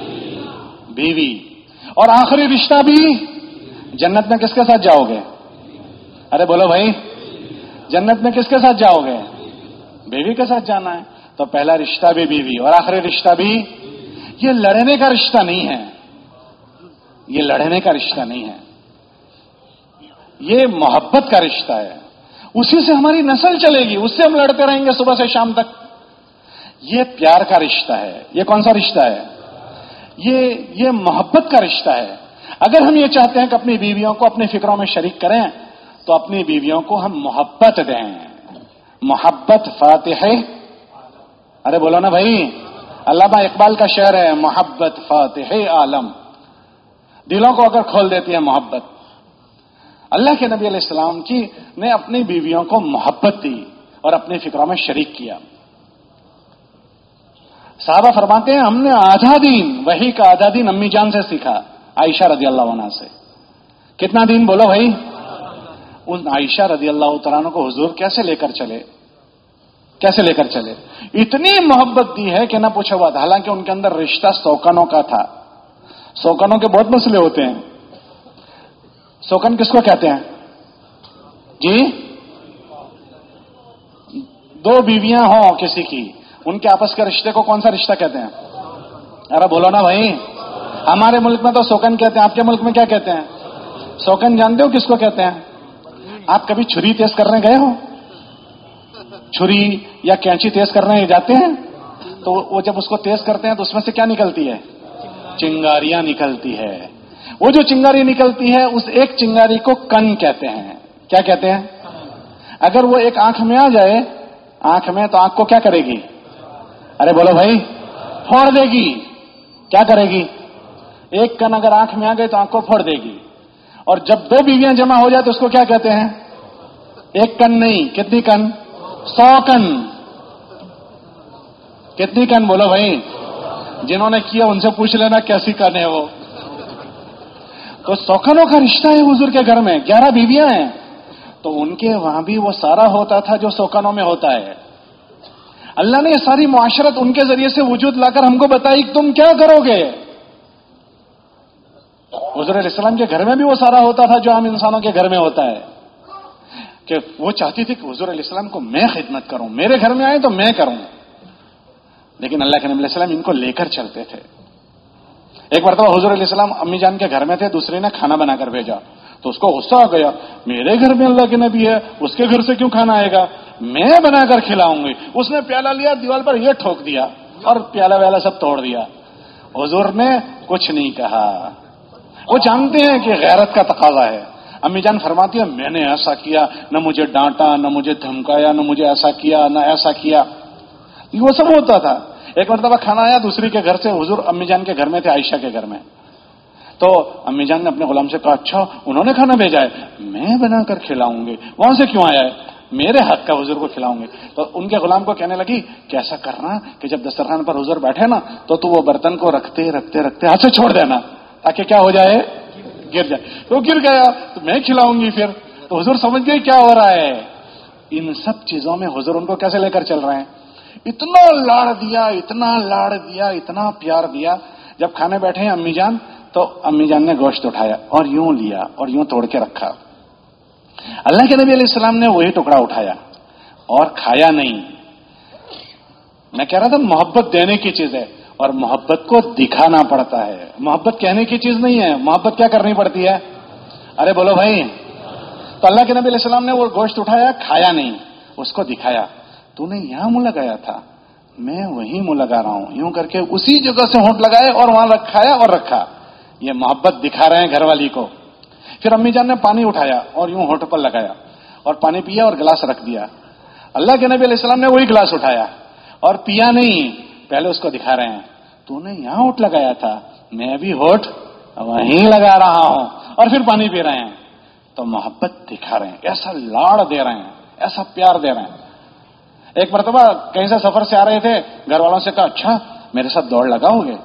بیوی۔ اور آخری رشتہ بھی؟ جنت میں کس کے ساتھ جاؤ گے؟ ارے بولو بھائی، جنت میں کس کے ساتھ جاؤ گے؟ بیوی کے ساتھ جانا ہے۔ تو پہلا رشتہ بھی بیوی، اور آخری رشتہ بھی؟ یہ لڑنے کا رشتہ نہیں ہے۔ یہ لڑنے کا رشتہ نہیں ہے۔ یہ محبت کا رشتہ ہے۔ اسی سے ہماری نسل چلے گی۔ اس سے ہم لڑتے رہیں گے صبح سے شام تک۔ یہ پیار کا رشتہ ہے۔ یہ کون سا رشتہ ہے؟ یہ یہ محبت کا رشتہ ہے۔ اگر ہم یہ چاہتے ہیں کہ اپنی بیویوں کو اپنی فکروں میں شریک کریں، تو اپنی بیویوں کو ہم محبت دیں۔ محبت فاتح۔ ارے بولو نا بھائی۔ علامہ اقبال کا شعر ہے، محبت فاتح عالم۔ دلوں کو اگر کھول دیتی ہے محبت۔ اللہ کے نبی علیہ السلام کی نے اپنی بیویوں کو محبت دی اور اپنی فکروں میں شریک کیا۔ صحابہ فرماتے ہیں، ہم نے آدھا دن، وہی کا آدھا دن امی جان سے سیکھا، عائشہ رضی اللہ عنہ سے۔ کتنا دن بولو بھائی؟ ان عائشہ رضی اللہ تعالیٰ کو حضور کیسے لے کر چلے؟ کیسے لے کر چلے؟ اتنی محبت دی ہے کہ نہ پوچھا ہوا تھا، حالانکہ ان کے اندر رشتہ سوکنوں کا تھا۔ سوکنوں کے بہت مسئلے ہوتے ہیں۔ سوکن کس کو کہتے ہیں؟ جی؟ دو بیویاں ہوں کسی کی۔ ان کے آپس کے رشتے کو کون سا رشتہ کہتے ہیں؟ ارے بولو نا بھائی، ہمارے ملک میں تو سوکن کہتے ہیں، آپ کے ملک میں کیا کہتے ہیں؟ سوکن جانتے ہو کس کو کہتے ہیں؟ آپ کبھی چھری تیز کرنے گئے ہو؟ چھری یا کینچی تیز کرنے جاتے ہیں؟ تو وہ جب اس کو تیز کرتے ہیں تو اس میں سے کیا نکلتی ہے؟ چنگاریاں نکلتی ہے۔ وہ جو چنگاری نکلتی ہے، اس ایک چنگاری کو کن کہتے ہیں۔ کیا کہتے ہیں؟ اگر وہ ایک آنکھ میں آ جائے، آنکھ میں تو آنکھ کو کیا کرے گی؟ ارے بولو بھائی، پھوڑ دے گی۔ کیا کرے گی؟ ایک کن اگر آنکھ میں آ گئی تو آنکھ کو پھوڑ دے گی۔ اور جب دو بیویاں جمع ہو جائے تو اس کو کیا کہتے ہیں؟ ایک کن نہیں، کتنی کن؟ سو کن۔ کتنی کن بولو بھائی؟ جنہوں نے کیا ان سے پوچھ لینا کیسی کن ہے وہ۔ تو سوکنوں کا رشتہ ہے حضور کے گھر میں، گیارہ بیویاں ہیں۔ تو ان کے وہاں بھی وہ سارا ہوتا تھا جو سوکنوں میں ہوتا ہے۔ اللہ نے یہ ساری معاشرت ان کے ذریعے سے وجود لا کر ہم کو بتائی کہ تم کیا کرو گے؟ حضور علیہ السلام کے گھر میں بھی وہ سارا ہوتا تھا جو عام انسانوں کے گھر میں ہوتا ہے۔ کہ وہ چاہتی تھی کہ حضور علیہ السلام کو میں خدمت کروں، میرے گھر میں آئے تو میں کروں۔ لیکن اللہ کے نبی علیہ السلام ان کو لے کر چلتے تھے۔ ایک مرتبہ حضور علیہ السلام امی جان کے گھر میں تھے، دوسرے نے کھانا بنا کر بھیجا۔ تو اس کو غصہ آ گیا۔ میرے گھر میں اللہ کے نبی ہے، اس کے گھر سے کیوں کھانا آئے گا؟ میں بنا کر کھلاؤں گی۔ اس نے پیالہ لیا، دیوال پر یہ ٹھوک دیا اور پیالہ ویالہ سب توڑ دیا۔ حضور نے کچھ نہیں کہا۔ وہ جانتے ہیں کہ غیرت کا تقاضا ہے۔ امی جان فرماتی ہے میں نے ایسا کیا، نہ مجھے ڈانٹا، نہ مجھے دھمکایا، نہ مجھے ایسا کیا، نہ ایسا کیا۔ وہ سب ہوتا تھا۔ ایک مرتبہ کھانا آیا دوسری کے گھر سے، حضور امی جان کے گھر میں تھے، عائشہ کے گھر میں۔ تو امی جان نے اپنے غلام سے کہا اچھا انہوں نے کھانا بھیجا ہے. میں بنا کر کھلاؤں گی. وہاں سے کیوں آیا ہے? میرے حق کا حضور کو کھلاؤں گے تو ان کے غلام کو کہنے لگی، کہ ایسا کرنا کہ جب دسترخوان پر حضور بیٹھے نا، تو تو وہ برتن کو رکھتے رکھتے رکھتے ہاتھ سے چھوڑ دینا، تاکہ کیا ہو جائے؟ گر جائے۔ تو گر گیا، تو میں کھلاؤں گی پھر۔ تو حضور سمجھ گئے کیا ہو رہا ہے۔ ان سب چیزوں میں حضور ان کو کیسے لے کر چل رہے ہیں؟ اتنا لاڑ دیا، اتنا لاڑ دیا، اتنا پیار دیا۔ جب کھانے بیٹھے ہیں امی جان تو امی جان نے گوشت اٹھایا اور یوں لیا اور یوں توڑ کے رکھا۔ اللہ کے نبی علیہ السلام نے وہی ٹکڑا اٹھایا اور کھایا نہیں۔ میں کہہ رہا تھا محبت دینے کی چیز ہے اور محبت کو دکھانا پڑتا ہے۔ محبت کہنے کی چیز نہیں ہے، محبت کیا کرنی پڑتی ہے؟ ارے بولو بھائی۔ تو اللہ کے نبی علیہ السلام نے وہ گوشت اٹھایا، کھایا نہیں، اس کو دکھایا۔ تو نے یہاں منہ لگایا تھا۔ میں وہیں منہ لگا رہا ہوں۔ یوں کر کے اسی جگہ سے ہونٹ لگائے اور وہاں رکھایا اور رکھا۔ یہ محبت دکھا رہے ہیں گھر والی کو۔ پھر امی جان نے پانی اٹھایا اور یوں ہونٹ پر لگایا اور پانی پیا اور گلاس رکھ دیا۔ اللہ کے نبی علیہ السلام نے وہی گلاس اٹھایا اور پیا نہیں، پہلے اس کو دکھا رہے ہیں۔ تو نے یہاں ہوٹ لگایا تھا، میں بھی ہوٹ وہیں لگا رہا ہوں اور پھر پانی پی رہے ہیں۔ تو محبت دکھا رہے ہیں، ایسا لاڑ دے رہے ہیں، ایسا پیار دے رہے ہیں۔ ایک مرتبہ کہیں سے سفر سے آ رہے تھے، گھر والوں سے کہا اچھا میرے ساتھ دوڑ لگاؤ گے؟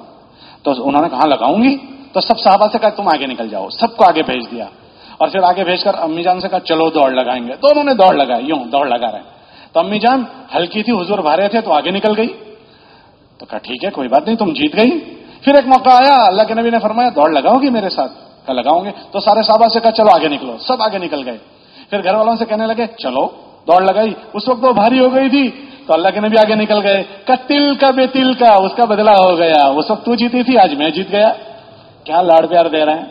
تو انہوں نے کہاں لگاؤں گی؟ تو سب صحابہ سے کہا، تم آگے نکل جاؤ۔ سب کو آگے بھیج دیا۔ اور پھر آگے بھیج کر امی جان سے کہا، چلو دوڑ لگائیں گے۔ تو نے دوڑ لگائی۔ یوں دوڑ لگا رہے ہیں۔ تو امی جان ہلکی تھی، حضور بھارے تھے تو آگے نکل گئی۔ تو کہا، ٹھیک ہے، کوئی بات نہیں، تم جیت گئی۔ پھر ایک موقع آیا، اللہ کے نبی نے فرمایا، دوڑ لگاؤ گی میرے ساتھ۔ کہا، لگاؤں گے تو سارے صحابہ سے کہا، چلو آگے نکلو۔ سب آگے نکل گئے۔ پھر گھر والوں سے کہنے لگے، چلو دوڑ لگائی۔ اس وقت وہ بھاری ہو گئی تھی۔ تو اللہ کے نبی آگے نکل گئے۔ کا تل کا بے تل کا، اس کا بدلا ہو گیا۔ اس وقت تو جیتی تھی، آج میں جیت گیا۔ کیا لاڑ پیار دے رہے ہیں؟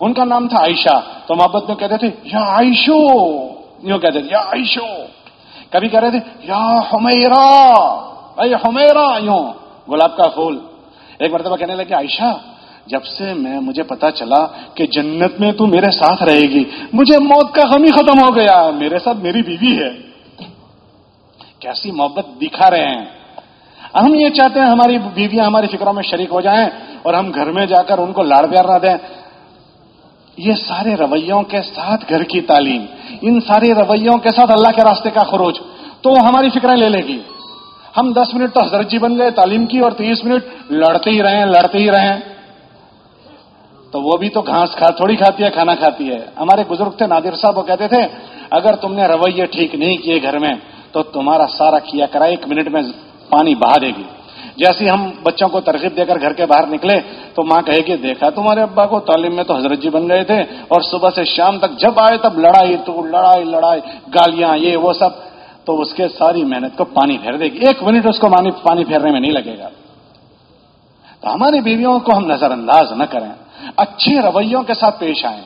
ان کا نام تھا عائشہ۔ تو محبت میں کہتے تھے، یا عائشو۔ یوں کہتے تھے، یا عائشو۔ کبھی کہہ رہے تھے، یا ہمیرا اے ہمیرا یوں۔ گلاب کا پھول۔ ایک مرتبہ کہنے لگے، عائشہ، جب سے میں، مجھے پتا چلا کہ جنت میں تو میرے ساتھ رہے گی۔ مجھے موت کا غم ہی ختم ہو گیا۔ میرے ساتھ میری بیوی ہے۔ کیسی محبت دکھا رہے ہیں۔ ہم یہ چاہتے ہیں ہماری بیویاں ہماری فکروں میں شریک ہو جائیں۔ اور ہم گھر میں جا کر ان کو لاڑ پیار نہ دیں۔ یہ سارے رویوں کے ساتھ گھر کی تعلیم، ان سارے رویوں کے ساتھ اللہ کے راستے کا خروج، تو وہ ہماری فکریں لے لے گی۔ ہم دس منٹ تو حضرت جی بن گئے، تعلیم کی اور تیس منٹ لڑتے ہی رہیں، لڑتے ہی رہیں۔ تو وہ بھی تو گھاس کھا، تھوڑی کھاتی ہے، کھانا کھاتی ہے۔ ہمارے بزرگ تھے، نادر صاحب، وہ کہتے تھے، اگر تم نے رویے ٹھیک نہیں کیے گھر میں، تو تمہارا سارا کیا کرا، ایک منٹ میں پانی بہا دے گی۔ جیسے ہم بچوں کو ترغیب دے کر گھر کے باہر نکلے، تو ماں کہے گی دیکھا تمہارے ابا کو، تعلیم میں تو حضرت جی بن گئے تھے، اور صبح سے شام تک جب آئے تب لڑائی، تو لڑائی لڑائی، گالیاں، یہ وہ سب، تو اس کے ساری محنت کو پانی پھیر دے گی۔ ایک منٹ اس کو پانی پھیرنے میں نہیں لگے گا۔ تو ہماری بیویوں کو ہم نظر انداز نہ کریں۔ اچھے رویوں کے ساتھ پیش آئیں۔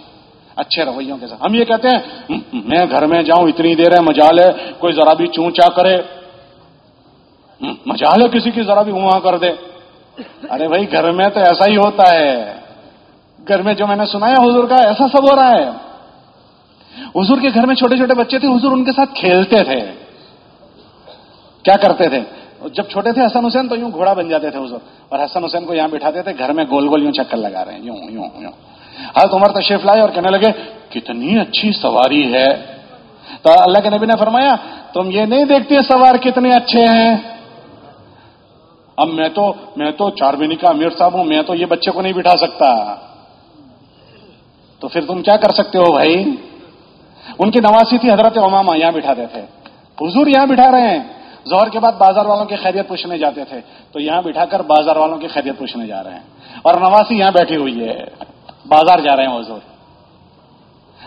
اچھے رویوں کے ساتھ۔ ہم یہ کہتے ہیں میں گھر میں جاؤں، اتنی دیر ہے، مجال ہے، کوئی ذرا بھی چونچا کرے۔ مجال ہے کسی کی ذرا بھی وہاں کر دے۔ ارے بھائی، گھر میں تو ایسا ہی ہوتا ہے۔ گھر میں جو میں نے سنا ہے حضور کا ایسا سب ہو رہا ہے۔ حضور کے گھر میں چھوٹے چھوٹے بچے تھے، حضور ان کے ساتھ کھیلتے تھے۔ کیا کرتے تھے؟ جب چھوٹے تھے، حسن حسین تو یوں گھوڑا بن جاتے تھے حضور۔ اور حسن حسین کو یہاں بٹھاتے تھے، گھر میں گول گول یوں چکر لگا رہے ہیں۔ یوں یوں یوں۔ حضرت عمر تشریف لائے اور کہنے لگے، کتنی اچھی سواری ہے۔ تو اللہ کے نبی نے فرمایا، تم یہ نہیں دیکھتے سوار کتنے اچھے ہیں۔ اب میں تو میں تو چار مہینے کا امیر صاحب ہوں، میں تو یہ بچے کو نہیں بٹھا سکتا۔ تو پھر تم کیا کر سکتے ہو بھائی؟ ان کی نواسی تھی حضرت اماما یہاں بٹھاتے تھے۔ حضور یہاں بٹھا رہے ہیں۔ زہر کے بعد بازار والوں کی خیریت پوچھنے جاتے تھے۔ تو یہاں بٹھا کر بازار والوں کی خیریت پوچھنے جا رہے ہیں۔ اور نواسی یہاں بیٹھی ہوئی ہے۔ بازار جا رہے ہیں حضور۔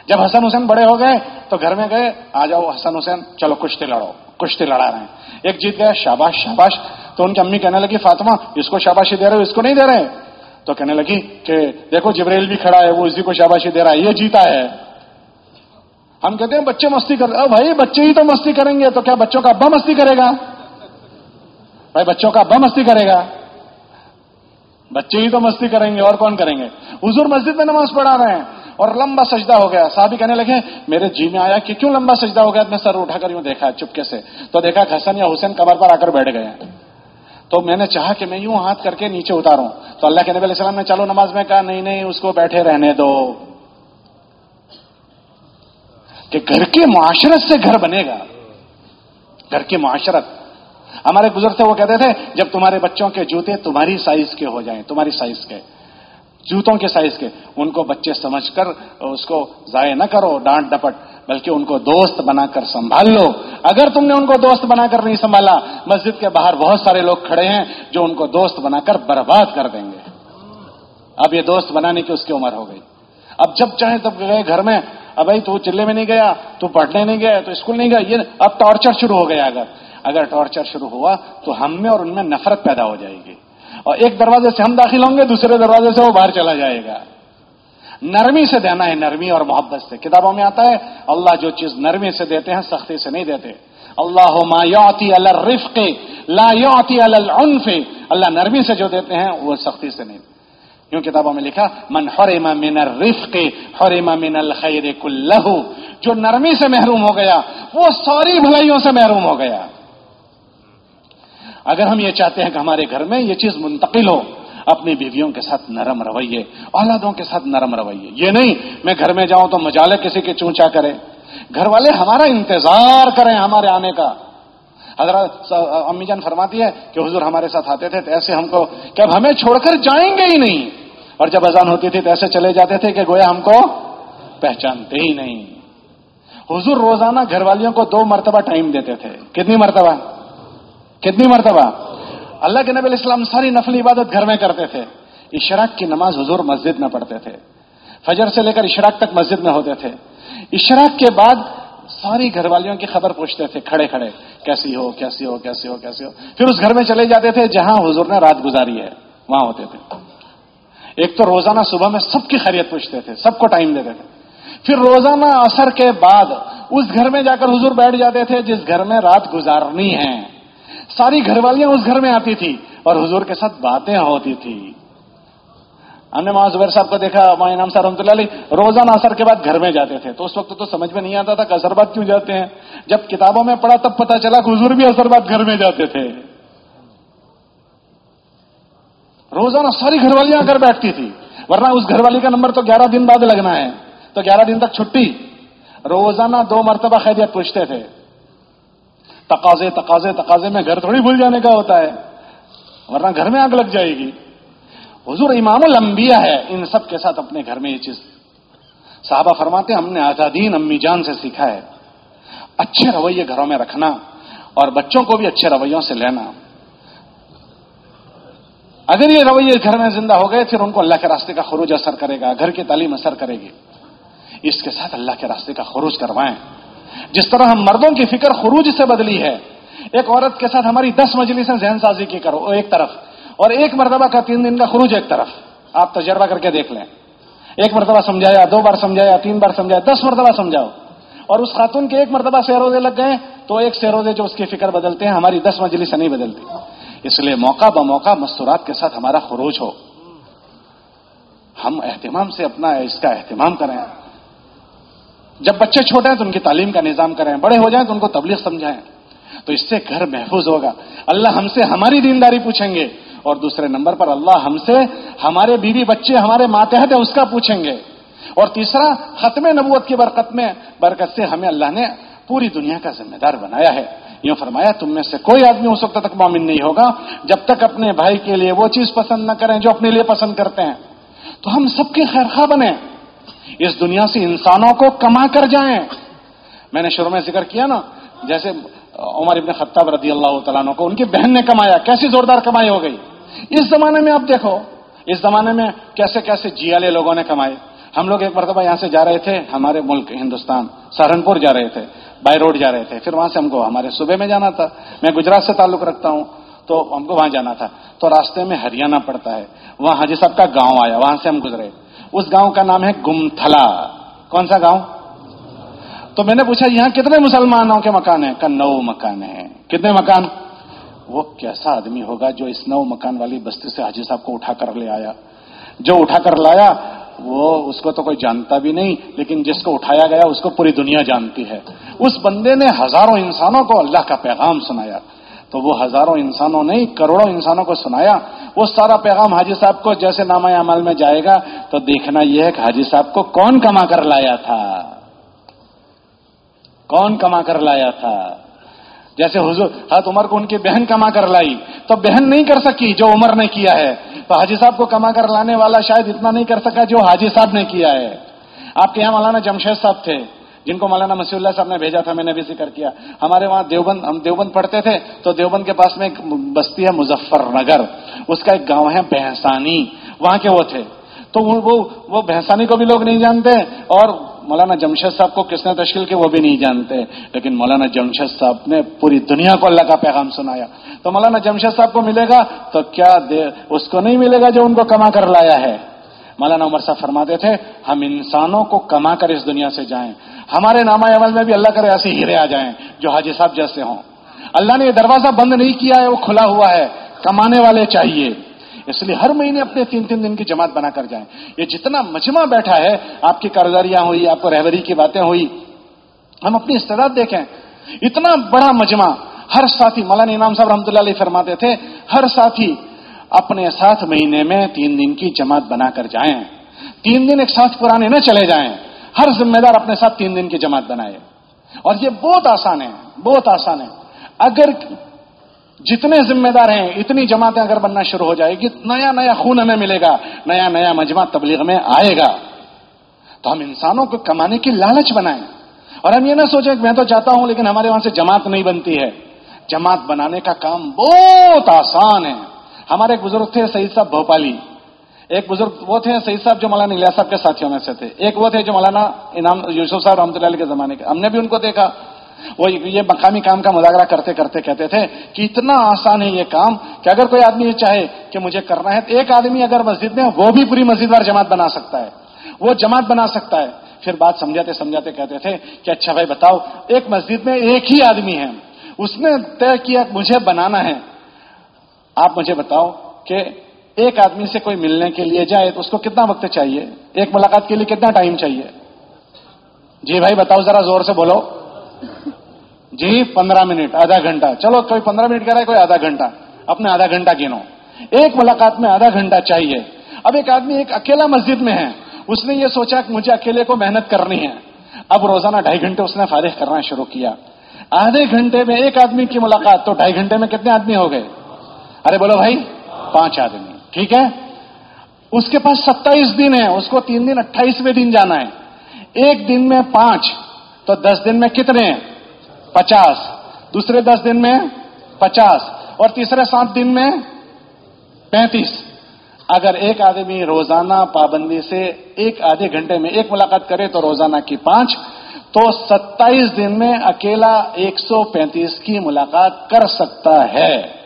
جب حسن حسین بڑے ہو گئے تو گھر میں گئے، آ جاؤ حسن حسین، چلو کشتی لڑو۔ کشتی لڑا رہے ہیں۔ ایک جیت گیا، شاباش شاباش۔ تو ان کی امی کہنے لگی، فاطمہ، اس کو شاباشی دے رہے ہو، اس کو نہیں دے رہے۔ تو کہنے لگی کہ دیکھو جبریل بھی کھڑا ہے، وہ اسی کو شاباشی دے رہا ہے، یہ جیتا ہے۔ ہم کہتے ہیں، بچے مستی کر رہے بھائی، بچے ہی تو مستی کریں گے، تو کیا بچوں کا ابا مستی کرے گا؟ بھائی، بچوں کا ابا مستی کرے گا۔ بچے ہی تو مستی کریں گے، اور کون کریں گے؟ حضور مسجد میں نماز پڑھا رہے ہیں۔ اور لمبا سجدہ ہو گیا۔ صاحب کہنے لگے، میرے جی میں آیا کہ کیوں لمبا سجدہ ہو گیا؟ میں سر اٹھا کر یوں دیکھا چپکے سے۔ تو دیکھا حسن یا حسین کمر پر آ کر بیٹھ گئے۔ تو میں نے چاہا کہ میں یوں ہاتھ کر کے نیچے اتاروں۔ تو اللہ کے نبی علیہ السلام نے چلو نماز میں کہا، نہیں نہیں، اس کو بیٹھے رہنے دو۔ کہ گھر کے معاشرت سے گھر بنے گا۔ گھر کی معاشرت۔ ہمارے گزرتے وہ کہتے تھے، جب تمہارے بچوں کے جوتے تمہاری سائز کے ہو جائیں، تمہاری سائز کے۔ جوتوں کے سائز کے۔ ان کو بچے سمجھ کر اس کو ضائع نہ کرو، ڈانٹ ڈپٹ، بلکہ ان کو دوست بنا کر سنبھال لو۔ اگر تم نے ان کو دوست بنا کر نہیں سنبھالا، مسجد کے باہر بہت سارے لوگ کھڑے ہیں جو ان کو دوست بنا کر برباد کر دیں گے۔ اب یہ دوست بنانے کی اس کی عمر ہو گئی۔ اب جب چاہے تب گئے گھر میں۔ اب بھائی تو چلے میں نہیں گیا، تو پڑھنے نہیں گیا تو اسکول نہیں گیا یہ اب ٹارچر شروع ہو گیا۔ اگر اگر ٹارچر شروع ہوا تو ہم میں اور ان میں نفرت پیدا ہو جائے گی۔ اور ایک دروازے سے ہم داخل ہوں گے، دوسرے دروازے سے وہ باہر چلا جائے گا۔ نرمی سے دینا ہے، نرمی اور محبت سے۔ کتابوں میں آتا ہے، اللہ جو چیز نرمی سے دیتے ہیں، سختی سے نہیں دیتے۔ اللہ ما یعطی الرفق، لا یعطی العنف۔ اللہ نرمی سے جو دیتے ہیں، وہ سختی سے نہیں۔ یوں کتابوں میں لکھا؟ من حرم من الرفق، حرم من الخیر کلہ۔ جو نرمی سے محروم ہو گیا، وہ ساری بھلائیوں سے محروم ہو گیا۔ اگر ہم یہ چاہتے ہیں کہ ہمارے گھر میں یہ چیز منتقل ہو، اپنی بیویوں کے ساتھ نرم رویے، اولادوں کے ساتھ نرم رویے۔ یہ نہیں، میں گھر میں جاؤں تو مجالے کسی کے چونچا کرے۔ گھر والے ہمارا انتظار کریں ہمارے آنے کا۔ حضرت امی جان فرماتی ہے کہ حضور ہمارے ساتھ آتے تھے تو ایسے ہم کو کہ اب ہمیں چھوڑ کر جائیں گے ہی نہیں۔ اور جب اذان ہوتی تھی تو ایسے چلے جاتے تھے کہ گویا ہم کو پہچانتے ہی نہیں۔ حضور روزانہ گھر والیوں کو دو مرتبہ ٹائم دیتے تھے۔ کتنی مرتبہ؟ کتنی مرتبہ؟ اللہ کے نبی علیہ السلام ساری نفلی عبادت گھر میں کرتے تھے۔ اشراق کی نماز حضور مسجد میں پڑھتے تھے۔ فجر سے لے کر اشراق تک مسجد میں ہوتے تھے۔ اشراق کے بعد ساری گھر والیوں کی خبر پوچھتے تھے، کھڑے کھڑے، کیسی ہو کیسی ہو کیسی ہو کیسی ہو۔ پھر اس گھر میں چلے جاتے تھے جہاں حضور نے رات گزاری ہے، وہاں ہوتے تھے۔ ایک تو روزانہ صبح میں سب کی خیریت پوچھتے تھے، سب کو ٹائم دیتے تھے۔ پھر روزانہ اثر کے بعد اس گھر میں جا کر حضور بیٹھ جاتے تھے جس گھر میں رات گزارنی ہے۔ ساری گھر والیاں اس گھر میں آتی تھی اور حضور کے ساتھ باتیں ہوتی تھی۔ ہم نے وہاں زبیر صاحب کو دیکھا وہاں انعام صاحب رحمۃ اللہ علیہ روزانہ اثر کے بعد گھر میں جاتے تھے۔ تو اس وقت تو سمجھ میں نہیں آتا تھا کہ اثر بعد کیوں جاتے ہیں۔ جب کتابوں میں پڑھا تب پتا چلا کہ حضور بھی اثر بعد گھر میں جاتے تھے۔ روزانہ ساری گھر والیاں آ کر بیٹھتی تھی، ورنہ اس گھر والی کا نمبر تو گیارہ دن بعد لگنا ہے۔ تو گیارہ دن تک چھٹی۔ روزانہ دو مرتبہ خیریت پوچھتے تھے۔ تقاضے تقاضے تقاضے میں گھر تھوڑی بھول جانے کا ہوتا ہے، ورنہ گھر میں آگ لگ جائے گی۔ حضور امام الانبیاء ہے، ان سب کے ساتھ اپنے گھر میں یہ چیز۔ صحابہ فرماتے ہیں، ہم نے آزادین امی جان سے سیکھا ہے۔ اچھے رویے گھروں میں رکھنا اور بچوں کو بھی اچھے رویوں سے لینا۔ اگر یہ رویے گھر میں زندہ ہو گئے، پھر ان کو اللہ کے راستے کا خروج اثر کرے گا، گھر کی تعلیم اثر کرے گی۔ اس کے ساتھ اللہ کے راستے کا خروج کروائیں۔ جس طرح ہم مردوں کی فکر خروج سے بدلی ہے، ایک عورت کے ساتھ ہماری دس مجلسیں ذہن سازی کی کرو، ایک طرف، اور ایک مرتبہ کا تین دن کا خروج ایک طرف، آپ تجربہ کر کے دیکھ لیں۔ ایک مرتبہ سمجھایا، دو بار سمجھایا، تین بار سمجھایا، دس مرتبہ سمجھاؤ۔ اور اس خاتون کے ایک مرتبہ سیروزے لگ گئے، تو ایک سیروزے جو اس کی فکر بدلتے ہیں، ہماری دس مجلس نہیں بدلتی۔ اس لیے موقع ب موقع مستورات کے ساتھ ہمارا خروج ہو۔ ہم اہتمام سے اپنا اس کا اہتمام کریں۔ جب بچے چھوٹے ہیں تو ان کی تعلیم کا نظام کریں، بڑے ہو جائیں تو ان کو تبلیغ سمجھائیں۔ تو اس سے گھر محفوظ ہوگا۔ اللہ ہم سے ہماری دینداری پوچھیں گے اور دوسرے نمبر پر اللہ ہم سے ہمارے بیوی بچے، ہمارے ماتحت ہیں، اس کا پوچھیں گے۔ اور تیسرا، ختم نبوت کی برکت میں، برکت سے ہمیں اللہ نے پوری دنیا کا ذمہ دار بنایا ہے۔ یوں فرمایا، تم میں سے کوئی آدمی اس وقت تک مومن نہیں ہوگا جب تک اپنے بھائی کے لیے وہ چیز پسند نہ کریں جو اپنے لیے پسند کرتے ہیں۔ تو ہم سب کے خیر خواہ بنے اس دنیا سے انسانوں کو کما کر جائیں۔ میں نے شروع میں ذکر کیا نا، جیسے عمر ابن خطاب رضی اللہ تعالیٰ کو ان کی بہن نے کمایا، کیسی زوردار کمائی ہو گئی۔ اس زمانے میں آپ دیکھو، اس زمانے میں کیسے کیسے جیالے لوگوں نے کمائے۔ ہم لوگ ایک مرتبہ یہاں سے جا رہے تھے، ہمارے ملک ہندوستان، سہارنپور جا رہے تھے، بائی روڈ جا رہے تھے۔ پھر وہاں سے ہم کو، ہمارے صوبے میں جانا تھا۔ میں گجرات سے تعلق رکھتا ہوں، تو ہم کو وہاں جانا تھا۔ تو راستے میں ہریانہ پڑتا ہے۔ وہاں حاجی صاحب کا گاؤں آیا، وہاں سے ہم گزرے۔ اس گاؤں کا نام ہے گمتھلا۔ کون سا گاؤں؟ تو میں نے پوچھا، یہاں کتنے مسلمانوں کے مکان ہیں کا نو مکان ہے۔ کتنے مکان؟ وہ کیسا آدمی ہوگا جو اس نو مکان والی بستی سے حاجی صاحب کو اٹھا کر لے آیا؟ جو اٹھا کر لایا، وہ اس کو تو کوئی جانتا بھی نہیں، لیکن جس کو اٹھایا گیا، اس کو پوری دنیا جانتی ہے۔ اس بندے نے ہزاروں انسانوں کو اللہ کا پیغام سنایا۔ تو وہ ہزاروں انسانوں نہیں کروڑوں انسانوں کو سنایا۔ وہ سارا پیغام حاجی صاحب کو جیسے نامہ عمل میں جائے گا، تو دیکھنا یہ ہے کہ حاجی صاحب کو کون کما کر لایا تھا۔ کون کما کر لایا تھا۔ جیسے حضور، حضرت عمر کو ان کی بہن کما کر لائی۔ تو بہن نہیں کر سکی جو عمر نے کیا ہے۔ تو حاجی صاحب کو کما کر لانے والا شاید اتنا نہیں کر سکا جو حاجی صاحب نے کیا ہے۔ آپ کے یہاں مولانا جمشید صاحب تھے۔ جن کو مولانا مسیح اللہ صاحب نے بھیجا تھا، میں نے بھی ذکر کیا۔ ہمارے وہاں دیوبند، ہم دیوبند پڑھتے تھے تو دیوبند کے پاس میں ایک بستی ہے مظفر نگر۔ اس کا ایک گاؤں ہے بہسانی۔ وہاں کے وہ تھے۔ تو وہ بہسانی کو بھی لوگ نہیں جانتے اور مولانا جمشید صاحب کو کس نے تشکیل کی وہ بھی نہیں جانتے۔ لیکن مولانا جمشید صاحب نے پوری دنیا کو اللہ کا پیغام سنایا۔ تو مولانا جمشید صاحب کو ملے گا تو کیا دے، اس کو نہیں ملے گا جو ان کو کما کر لایا ہے؟ مولانا عمر صاحب فرماتے تھے، ہم انسانوں کو کما کر اس دنیا سے جائیں۔ ہمارے نامہ عمل میں بھی اللہ کرے ایسے ہیرے آ جائیں جو حاجی صاحب جیسے ہوں۔ اللہ نے یہ دروازہ بند نہیں کیا ہے، وہ کھلا ہوا ہے۔ کمانے والے چاہیے۔ اس لیے ہر مہینے اپنے تین تین دن کی جماعت بنا کر جائیں۔ یہ جتنا مجمع بیٹھا ہے، آپ کی کاروباریاں ہوئی، آپ کو رہبری کی باتیں ہوئی، ہم اپنی استعداد دیکھیں۔ اتنا بڑا مجمع۔ ہر ساتھی، مولانا امام صاحب رحمۃ اللہ علیہ فرماتے تھے، ہر ساتھی اپنے ساتھ مہینے میں تین دن کی جماعت بنا کر جائیں۔ تین دن ایک ساتھ پرانے نہ چلے جائیں۔ ہر ذمہ دار اپنے ساتھ تین دن کی جماعت بنائے۔ اور یہ بہت آسان ہے، بہت آسان ہے۔ اگر جتنے ذمہ دار ہیں، اتنی جماعتیں اگر بننا شروع ہو جائے گی، نیا نیا خون ہمیں ملے گا، نیا نیا مجمع تبلیغ میں آئے گا۔ تو ہم انسانوں کو کمانے کی لالچ بنائیں۔ اور ہم یہ نہ سوچیں کہ میں تو چاہتا ہوں، لیکن ہمارے وہاں سے جماعت نہیں بنتی ہے۔ جماعت بنانے کا کام بہت آسان ہے۔ ہمارے ایک بزرگ تھے، سعید صاحب بھوپالی۔ ایک بزرگ وہ تھے سعید صاحب جو مولانا الیاس صاحب کے ساتھیوں میں سے تھے۔ ایک وہ تھے جو مولانا انعام یوسف صاحب رحمۃ اللہ علیہ کے زمانے کے۔ ہم نے بھی ان کو دیکھا۔ وہ یہ مقامی کام کا مظاہرہ کرتے کرتے کہتے تھے کہ اتنا آسان ہے یہ کام کہ اگر کوئی آدمی یہ چاہے کہ مجھے کرنا ہے تو ایک آدمی اگر مسجد میں وہ بھی پوری مسجد وار جماعت بنا سکتا ہے۔ وہ جماعت بنا سکتا ہے۔ پھر بات سمجھاتے سمجھاتے کہتے تھے کہ اچھا بھائی بتاؤ، ایک مسجد میں ایک ہی آدمی ہے۔ اس نے طے کیا، مجھے بنانا ہے۔ آپ مجھے بتاؤ کہ ایک آدمی سے کوئی ملنے کے لیے جائے تو اس کو کتنا وقت چاہیے؟ ایک ملاقات کے لیے کتنا ٹائم چاہیے؟ جی بھائی، بتاؤ ذرا زور سے بولو۔ جی پندرہ منٹ، آدھا گھنٹہ۔ چلو، کوئی پندرہ منٹ کہہ رہا ہے، کوئی آدھا گھنٹہ۔ اپنے آدھا گھنٹہ گنو۔ ایک ملاقات میں آدھا گھنٹہ چاہیے۔ اب ایک آدمی ایک اکیلا مسجد میں ہے۔ اس نے یہ سوچا کہ مجھے اکیلے کو محنت کرنی ہے۔ اب روزانہ ڈھائی گھنٹے اس نے فارغ کرنا شروع کیا۔ آدھے گھنٹے میں ایک آدمی کی ملاقات تو ڈھائی گھنٹے میں کتنے آدمی ہو گئے؟ ارے بولو بھائی، پانچ آدمی۔ ٹھیک ہے؟ اس کے پاس ستائیس دن ہے اس کو تین دن، اٹھائیسویں دن جانا ہے۔ ایک دن میں پانچ، تو دس دن میں کتنے پچاس۔ دوسرے دس دن میں پچاس۔ اور تیسرے سات دن میں پینتیس۔ اگر ایک آدمی روزانہ پابندی سے ایک آدھے گھنٹے میں ایک ملاقات کرے تو روزانہ کی پانچ، تو ستائیس دن میں اکیلا ایک سو پینتیس کی ملاقات کر سکتا ہے۔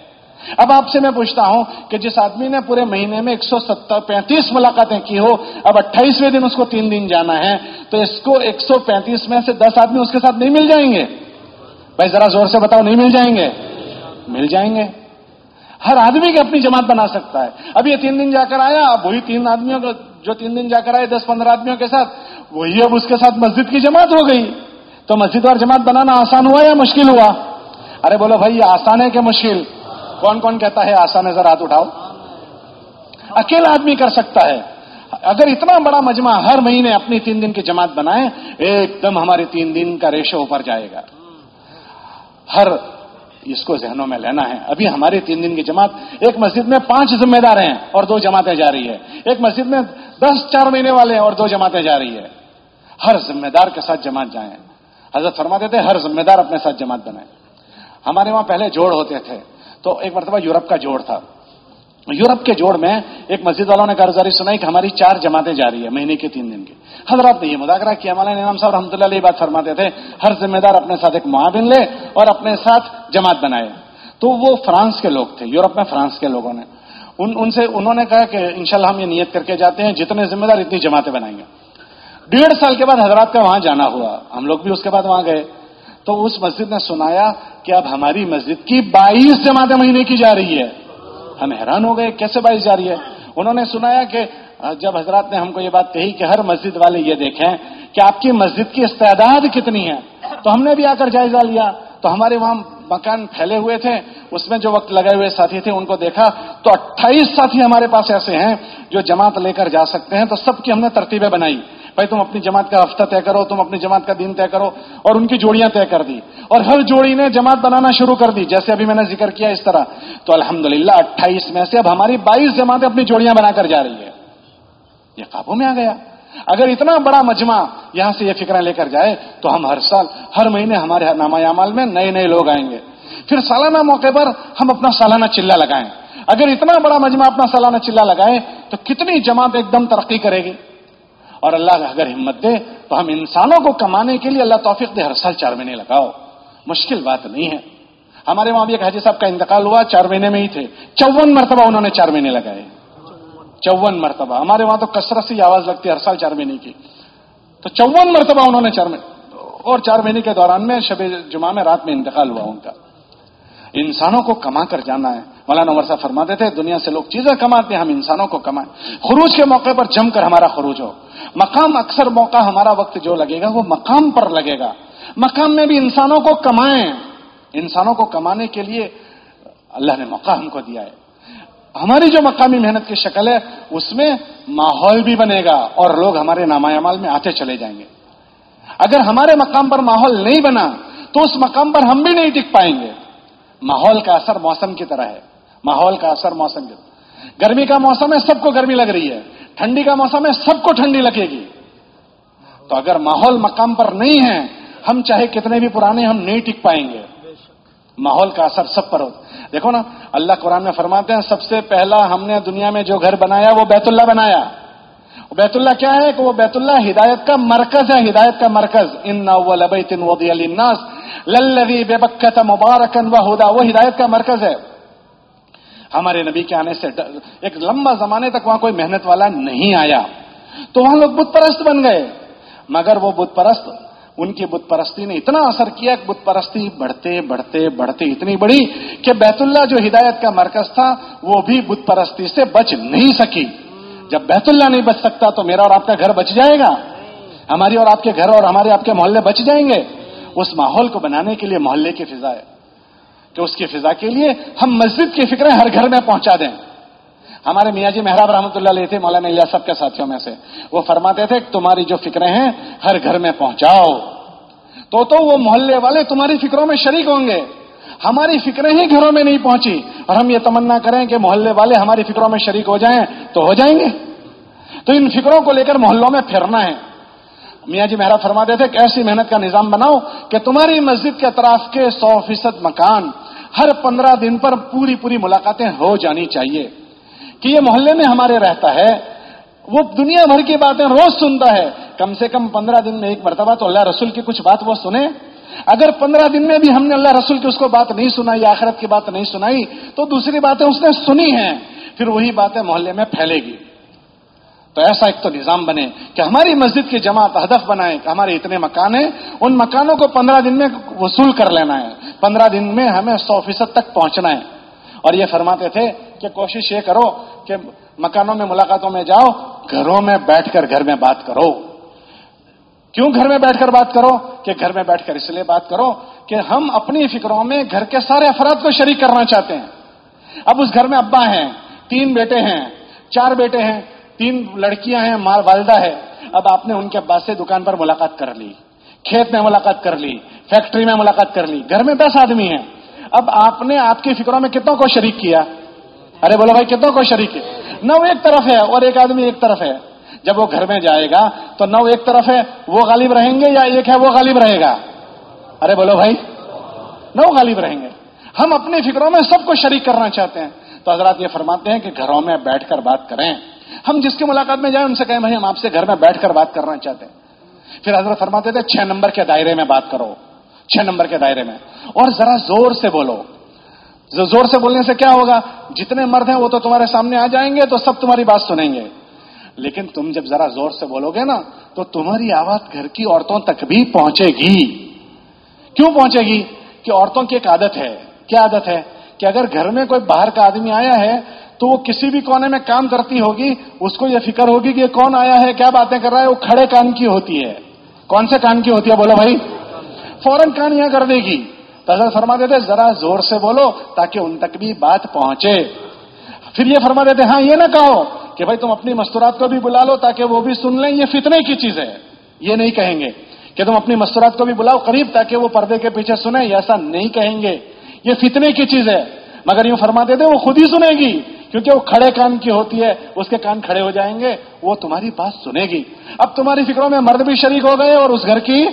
اب آپ سے میں پوچھتا ہوں کہ جس آدمی نے پورے مہینے میں ایک سو ستر پینتیس ملاقاتیں کی ہو، اب اٹھائیسویں دن اس کو تین دن جانا ہے، تو اس کو ایک سو پینتیس میں سے دس آدمی اس کے ساتھ نہیں مل جائیں گے؟ بھائی ذرا زور سے بتاؤ، نہیں مل جائیں گے؟ مل جائیں گے۔ ہر آدمی کی اپنی جماعت بنا سکتا ہے۔ اب یہ تین دن جا کر آیا، اب وہی تین آدمیوں کو جو تین دن جا کر آئے دس پندرہ آدمیوں کے ساتھ، وہی اب اس کے ساتھ مسجد کی جماعت ہو گئی۔ تو مسجد اور جماعت بنانا آسان ہوا یا مشکل ہوا؟ ارے بولو بھائی، یہ آسان ہے کہ مشکل؟ کون کون کہتا ہے آسان ہے ذرا ہاتھ اٹھاؤ؟ اکیلا آدمی کر سکتا ہے۔ اگر اتنا بڑا مجمع ہر مہینے اپنی تین دن کی جماعت بنائے، ایک دم ہماری تین دن کا ریشو اوپر جائے گا۔ ہر اس کو ذہنوں میں لینا ہے۔ ابھی ہماری تین دن کی جماعت، ایک مسجد میں پانچ ذمہ دار ہیں اور دو جماعتیں جا رہی ہے ایک مسجد میں دس، چار مہینے والے ہیں اور دو جماعتیں جا رہی ہے ہر ذمہ دار کے ساتھ جماعت جائیں۔ حضرت فرماتے تھے، ہر ذمہ دار اپنے ساتھ جماعت بنائے۔ ہمارے وہاں پہلے جوڑ ہوتے تھے۔ تو ایک مرتبہ یورپ کا جوڑ تھا۔ یورپ کے جوڑ میں ایک مسجد والوں نے کارگزاری سنائی کہ ہماری چار جماعتیں جاری ہے مہینے کے تین دن کی حضرات نے یہ مذاکرہ کیا، مولانا انعام صاحب رحمۃ اللہ علیہ بات فرماتے تھے، ہر ذمہ دار اپنے ساتھ ایک معاون لے اور اپنے ساتھ جماعت بنائے۔ تو وہ فرانس کے لوگ تھے، یورپ میں فرانس کے لوگوں نے۔ ان ان سے انہوں نے کہا کہ انشاءاللہ ہم یہ نیت کر کے جاتے ہیں، جتنے ذمہ دار اتنی جماعتیں بنائیں گے۔ ڈیڑھ سال کے بعد حضرات کا وہاں جانا ہوا۔ ہم لوگ بھی اس کے بعد وہاں گئے۔ تو اس مسجد نے سنایا کہ اب ہماری مسجد کی بائیس جماعتیں مہینے کی جا رہی ہے ہم حیران ہو گئے، کیسے بائیس جا رہی ہے؟ انہوں نے سنایا کہ جب حضرات نے ہم کو یہ بات کہی کہ ہر مسجد والے یہ دیکھیں کہ آپ کی مسجد کی استعداد کتنی ہے، تو ہم نے بھی آ کر جائزہ لیا۔ تو ہمارے وہاں مکان پھیلے ہوئے تھے، اس میں جو وقت لگے ہوئے ساتھی تھے ان کو دیکھا، تو اٹھائیس ساتھی ہمارے پاس ایسے ہیں جو جماعت لے کر جا سکتے ہیں۔ تو سب کی ہم نے ترتیبیں بنائی۔ بھائی تم اپنی جماعت کا ہفتہ طے کرو، تم اپنی جماعت کا دن طے کرو اور ان کی جوڑیاں طے کر دی اور ہر جوڑی نے جماعت بنانا شروع کر دی، جیسے ابھی میں نے ذکر کیا اس طرح۔ تو الحمدللہ للہ اٹھائیس میں سے اب ہماری بائیس جماعتیں اپنی جوڑیاں بنا کر جا رہی ہے یہ قابو میں آ گیا۔ اگر اتنا بڑا مجمع یہاں سے یہ فکریں لے کر جائے تو ہم ہر سال، ہر مہینے ہمارے نامہ عمال میں نئے نئے لوگ آئیں گے۔ پھر سالانہ موقع پر ہم اپنا سالانہ چلہ لگائیں۔ اگر اتنا بڑا مجمع اپنا سالانہ چلہ لگائیں تو کتنی جماعت ایک دم ترقی کرے گی؟ اور اللہ اگر ہمت دے تو ہم انسانوں کو کمانے کے لیے اللہ توفیق دے، ہر سال چار مہینے لگاؤ۔ مشکل بات نہیں ہے۔ ہمارے وہاں بھی ایک حاجی صاحب کا انتقال ہوا، چار مہینے میں ہی تھے۔ چون مرتبہ انہوں نے چار مہینے لگائے۔ چون مرتبہ۔ ہمارے وہاں تو کثرت سے آواز لگتی ہے، ہر سال چار مہینے کی۔ تو چون مرتبہ انہوں نے چار مہینے اور چار مہینے کے دوران میں شب جمعہ میں رات میں انتقال ہوا ان کا۔ انسانوں کو کما کر جانا ہے۔ مولانا عمر صاحب فرماتے تھے، دنیا سے لوگ چیزیں کماتے ہیں، ہم انسانوں کو کمائیں۔ خروج کے موقع پر جم کر ہمارا خروج ہو۔ مقام اکثر موقع ہمارا وقت جو لگے گا، وہ مقام پر لگے گا۔ مقام میں بھی انسانوں کو کمائیں۔ انسانوں کو کمانے کے لیے اللہ نے موقع ہم کو دیا ہے۔ ہماری جو مقامی محنت کی شکل ہے، اس میں ماحول بھی بنے گا اور لوگ ہمارے نامایامال میں آتے چلے جائیں گے۔ اگر ہمارے مقام پر ماحول نہیں بنا، تو اس مقام پر ہم بھی نہیں ٹک پائیں گے۔ ماحول کا اثر موسم کی طرح ہے۔ ماحول کا اثر موسم کی طرح گرمی کا موسم ہے، سب کو گرمی لگ رہی ہے۔ ٹھنڈی کا موسم ہے، سب کو ٹھنڈی لگے گی۔ تو اگر ماحول مقام پر نہیں ہے، ہم چاہے کتنے بھی پرانے، ہم نہیں ٹک پائیں گے۔ ماحول کا اثر سب پر ہوتا دیکھو نا، اللہ قرآن میں فرماتے ہیں، سب سے پہلا ہم نے دنیا میں جو گھر بنایا، وہ بیت اللہ بنایا۔ بیت اللہ کیا ہے؟ کہ وہ بیت اللہ ہدایت کا مرکز ہے، ہدایت کا مرکز۔ ان تن الناس للذی بے بکت مبارکن و ہدا وہ ہدایت کا مرکز ہے۔ ہمارے نبی کے آنے سے ایک لمبا زمانے تک وہاں کوئی محنت والا نہیں آیا۔ تو وہاں لوگ بت پرست بن گئے۔ مگر وہ بت پرست، ان کی بت پرستی نے اتنا اثر کیا کہ بت پرستی بڑھتے بڑھتے بڑھتے اتنی بڑی کہ بیت اللہ جو ہدایت کا مرکز تھا، وہ بھی بت پرستی سے بچ نہیں سکی۔ جب بیت اللہ نہیں بچ سکتا تو میرا اور آپ کا گھر بچ جائے گا۔ ہماری اور آپ کے گھر اور ہمارے آپ کے محلے بچ جائیں گے۔ اس ماحول کو بنانے کے لیے محلے کی فضا ہے۔ کہ اس کی فضا کے لیے ہم مسجد کی فکریں ہر گھر میں پہنچا دیں۔ ہمارے میاں جی محراب رحمۃ اللہ علیہ تھے، مولانا اللہ سب کے ساتھیوں میں سے۔ وہ فرماتے تھے کہ تمہاری جو فکریں ہیں ہر گھر میں پہنچاؤ۔ تو تو وہ محلے والے تمہاری فکروں میں شریک ہوں گے۔ ہماری فکریں ہی گھروں میں نہیں پہنچی۔ اور ہم یہ تمنا کریں کہ محلے والے ہماری فکروں میں شریک ہو جائیں تو ہو جائیں گے۔ تو ان فکروں کو لے کر محلوں میں پھرنا ہے۔ میاں جی مہرا فرما دیتے کہ ایسی محنت کا نظام بناؤ کہ تمہاری مسجد کے اطراف کے سو فیصد مکان ہر پندرہ دن پر پوری پوری ملاقاتیں ہو جانی چاہیے۔ کہ یہ محلے میں ہمارے رہتا ہے، وہ دنیا بھر کی باتیں روز سنتا ہے۔ کم سے کم پندرہ دن میں ایک مرتبہ تو اللہ رسول کی کچھ بات وہ سنے۔ اگر پندرہ دن میں بھی ہم نے اللہ رسول کی اس کو بات نہیں سنائی، آخرت کی بات نہیں سنائی، تو دوسری باتیں اس نے سنی ہیں۔ پھر وہی باتیں محلے میں پھیلے گی۔ تو ایسا ایک تو نظام بنے کہ ہماری مسجد کی جماعت ہدف بنائے کہ ہمارے اتنے مکان ہیں، ان مکانوں کو پندرہ دن میں وصول کر لینا ہے۔ پندرہ دن میں ہمیں سو فیصد تک پہنچنا ہے۔ اور یہ فرماتے تھے کہ کوشش یہ کرو کہ مکانوں میں ملاقاتوں میں جاؤ، گھروں میں بیٹھ کر گھر میں بات کرو۔ کیوں گھر میں بیٹھ کر بات کرو؟ کہ گھر میں بیٹھ کر اس لیے بات کرو کہ ہم اپنی فکروں میں گھر کے سارے افراد کو شریک کرنا چاہتے ہیں۔ اب اس گھر میں ابا ہیں، تین بیٹے ہیں، چار بیٹے ہیں تین لڑکیاں ہیں، مال والدہ ہے۔ اب آپ نے ان کے ابا سے دکان پر ملاقات کر لی، کھیت میں ملاقات کر لی، فیکٹری میں ملاقات کر لی، گھر میں دس آدمی ہیں۔ اب آپ نے آپ کی فکروں میں کتنوں کو شریک کیا؟ ارے بولو بھائی، کتنوں کو شریک کیا؟ نہ وہ ایک طرف ہے اور ایک آدمی ایک طرف ہے۔ جب وہ گھر میں جائے گا تو نو ایک طرف ہے، وہ غالب رہیں گے یا ایک ہے، وہ غالب رہے گا؟ ارے بولو بھائی، نو غالب رہیں گے۔ ہم اپنی فکروں میں سب کو شریک کرنا چاہتے ہیں۔ تو حضرات یہ فرماتے ہیں کہ گھروں میں بیٹھ کر بات کریں۔ ہم جس کی ملاقات میں جائیں ان سے کہیں بھائی ہم آپ سے گھر میں بیٹھ کر بات کرنا چاہتے ہیں۔ پھر حضرت فرماتے تھے، چھ نمبر کے دائرے میں بات کرو۔ چھ نمبر کے دائرے میں۔ اور ذرا زور سے بولو۔ زور سے بولنے سے کیا ہوگا؟ جتنے مرد ہیں وہ تو تمہارے سامنے آ جائیں گے تو سب تمہاری بات سنیں گے۔ لیکن تم جب ذرا زور سے بولو گے نا، تو تمہاری آواز گھر کی عورتوں تک بھی پہنچے گی۔ کیوں پہنچے گی؟ کہ عورتوں کی ایک عادت ہے۔ کیا عادت ہے؟ کہ اگر گھر میں کوئی باہر کا آدمی آیا ہے تو وہ کسی بھی کونے میں کام کرتی ہوگی، اس کو یہ فکر ہوگی کہ یہ کون آیا ہے، کیا باتیں کر رہا ہے، وہ کھڑے کان کی ہوتی ہے۔ کون سے کان کی ہوتی ہے؟ بولو بھائی۔ فوراً کان یہاں کر دے گی۔ حضرت فرما دیتے، ذرا زور سے بولو تاکہ ان تک بھی بات پہنچے۔ پھر یہ فرما دیتے ہاں یہ نہ کہو کہ بھائی تم اپنی مستورات کو بھی بلا لو تاکہ وہ بھی سن لیں، یہ فتنے کی چیز ہے۔ یہ نہیں کہیں گے کہ تم اپنی مستورات کو بھی بلاؤ قریب تاکہ وہ پردے کے پیچھے سنیں ایسا نہیں کہیں گے۔ یہ فتنے کی چیز ہے۔ مگر یوں فرما دیتے، وہ خود ہی سنے گی۔ کیونکہ وہ کھڑے کان کی ہوتی ہے، اس کے کان کھڑے ہو جائیں گے، وہ تمہاری بات سنے گی۔ اب تمہاری فکروں میں مرد بھی شریک ہو گئے اور اس گھر کی؟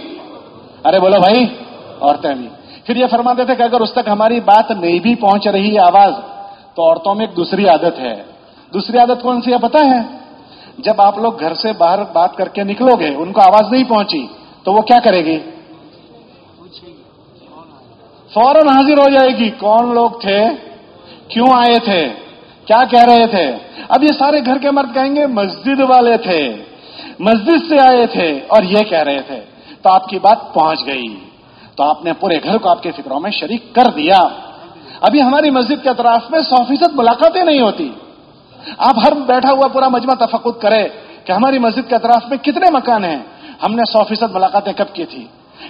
ارے بولو بھائی، عورتیں بھی۔ پھر یہ فرماتے تھے کہ اگر اس تک ہماری بات نہیں بھی پہنچ رہی ہے آواز، تو عورتوں میں ایک دوسری عادت ہے۔ دوسری عادت کون سی ہے پتا ہے؟ جب آپ لوگ گھر سے باہر بات کر کے نکلو گے، ان کو آواز نہیں پہنچی، تو وہ کیا کرے گی؟ فوراً حاضر ہو جائے گی۔ کون لوگ تھے؟ کیوں آئے تھے؟ کیا کہہ رہے تھے؟ اب یہ سارے گھر کے مرد کہیں گے، مسجد والے تھے۔ مسجد سے آئے تھے اور یہ کہہ رہے تھے، تو آپ کی بات پہنچ گئی۔ تو آپ نے پورے گھر کو آپ کے فکروں میں شریک کر دیا۔ ابھی ہماری مسجد کے اطراف میں سو فیصد ملاقاتیں نہیں ہوتی۔ آپ ہر بیٹھا ہوا پورا مجمع تفقت کرے کہ ہماری مسجد کے اطراف میں کتنے مکان ہیں۔ ہم نے سو فیصد ملاقاتیں کب کی تھی؟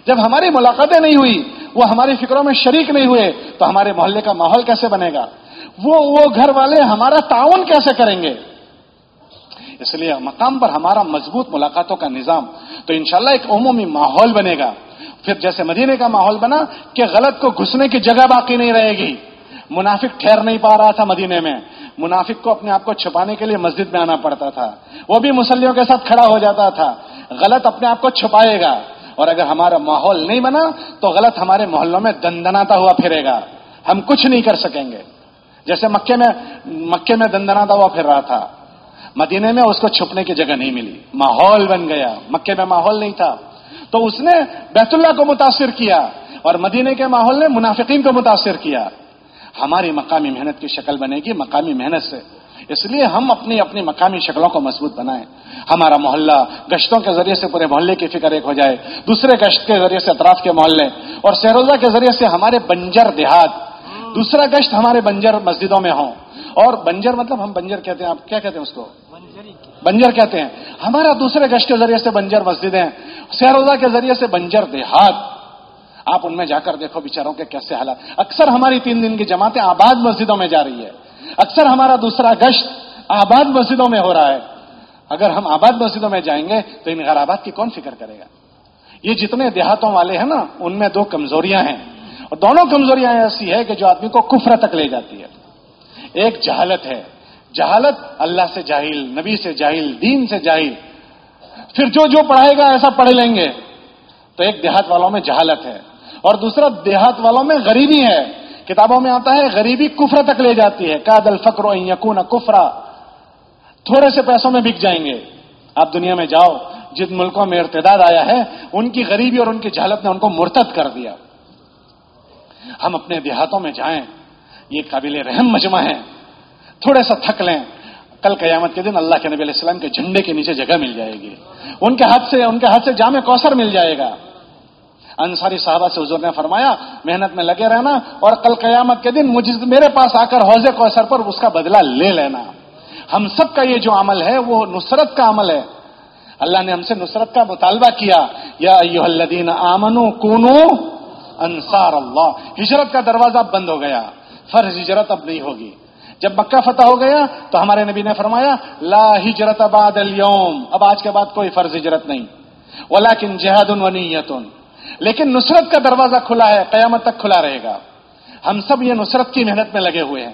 جب ہماری ملاقاتیں نہیں ہوئی، وہ ہماری فکروں میں شریک نہیں ہوئے، تو ہمارے محلے کا ماحول کیسے بنے گا؟ وہ وہ گھر والے ہمارا تعاون کیسے کریں گے؟ اس لیے مقام پر ہمارا مضبوط ملاقاتوں کا نظام تو انشاءاللہ ایک عمومی ماحول بنے گا۔ پھر جیسے مدینے کا ماحول بنا کہ غلط کو گھسنے کی جگہ باقی نہیں رہے گی۔ منافق ٹھہر نہیں پا رہا تھا مدینے میں۔ منافق کو اپنے آپ کو چھپانے کے لیے مسجد میں آنا پڑتا تھا۔ وہ بھی مسلیوں کے ساتھ کھڑا ہو جاتا تھا۔ غلط اپنے آپ کو چھپائے گا۔ اور اگر ہمارا ماحول نہیں بنا تو غلط ہمارے محلوں میں دندناتا ہوا پھرے گا۔ ہم کچھ نہیں کر سکیں گے۔ جیسے مکے میں مکے میں دندناتا ہوا پھر رہا تھا۔ مدینے میں اس کو چھپنے کی جگہ نہیں ملی۔ ماحول بن گیا۔ مکے میں ماحول نہیں تھا۔ تو اس نے بیت اللہ کو متاثر کیا اور مدینے کے ماحول نے منافقین کو متاثر کیا۔ ہماری مقامی محنت کی شکل بنے گی مقامی محنت سے۔ اس لیے ہم اپنی اپنی مقامی شکلوں کو مضبوط بنائیں۔ ہمارا محلہ گشتوں کے ذریعے سے پورے محلے کی فکر ایک ہو جائے۔ دوسرے گشت کے ذریعے سے اطراف کے محلے اور سیروزہ کے ذریعے سے ہمارے بنجر دیہات دوسرا گشت ہمارے بنجر مسجدوں میں ہوں۔ اور بنجر مطلب ہم بنجر کہتے ہیں آپ کیا کہتے ہیں اس کو؟ بنجر کہتے ہیں۔ ہمارا دوسرے گشت کے ذریعے سے بنجر مسجدیں سیروزہ کے ذریعے سے بنجر دیہات۔ آپ ان میں جا کر دیکھو بیچاروں کے کیسے حالات۔ اکثر ہماری تین دن کی جماعتیں آباد مسجدوں میں جا رہی ہے۔ اکثر ہمارا دوسرا گشت آباد مسجدوں میں ہو رہا ہے۔ اگر ہم آباد مسجدوں میں جائیں گے تو ان غیر آباد کی کون فکر کرے گا؟ یہ جتنے دیہاتوں والے ہیں نا ان میں دو کمزوریاں ہیں۔ اور دونوں کمزوریاں ایسی ہے کہ جو آدمی کو کفر تک لے جاتی ہے۔ ایک جہالت ہے۔ جہالت اللہ سے جاہل، نبی سے جاہل، دین سے جاہل۔ پھر جو جو پڑھائے گا ایسا پڑھ لیں گے۔ تو ایک دیہات والوں میں جہالت ہے۔ اور دوسرا دیہات والوں میں غریبی ہے۔ کتابوں میں آتا ہے، غریبی کفر تک لے جاتی ہے۔ کا دل فکر یقون کفرا۔ تھوڑے سے پیسوں میں بک جائیں گے۔ آپ دنیا میں جاؤ جن ملکوں میں ارتداد آیا ہے، ان کی غریبی اور ان کی جہالت نے ان کو مرتد کر دیا۔ ہم اپنے دیہاتوں میں جائیں، یہ قابل رحم مجمع ہے۔ تھوڑے سا تھک لیں، کل قیامت کے دن اللہ کے نبی علیہ السلام کے جھنڈے کے نیچے جگہ مل جائے گی۔ ان کے ہاتھ سے، ان کے ہاتھ سے جامع کوثر مل جائے گا۔ انصاری صحابہ سے حضور نے فرمایا، محنت میں لگے رہنا اور کل قیامت کے دن مجھے میرے پاس آ کر حوض کوثر پر اس کا بدلہ لے لینا۔ ہم سب کا یہ جو عمل ہے، وہ نصرت کا عمل ہے۔ اللہ نے ہم سے نصرت کا مطالبہ کیا، یا الذین آمنو کونو انصار اللہ۔ ہجرت کا دروازہ بند ہو گیا۔ فرض ہجرت اب نہیں ہوگی۔ جب مکہ فتح ہو گیا تو ہمارے نبی نے فرمایا، لا ہجرت بعد اليوم۔ اب آج کے بعد کوئی فرض ہجرت نہیں۔ ولیکن جہاد و نیت۔ لیکن نصرت کا دروازہ کھلا ہے، قیامت تک کھلا رہے گا۔ ہم سب یہ نصرت کی محنت میں لگے ہوئے ہیں۔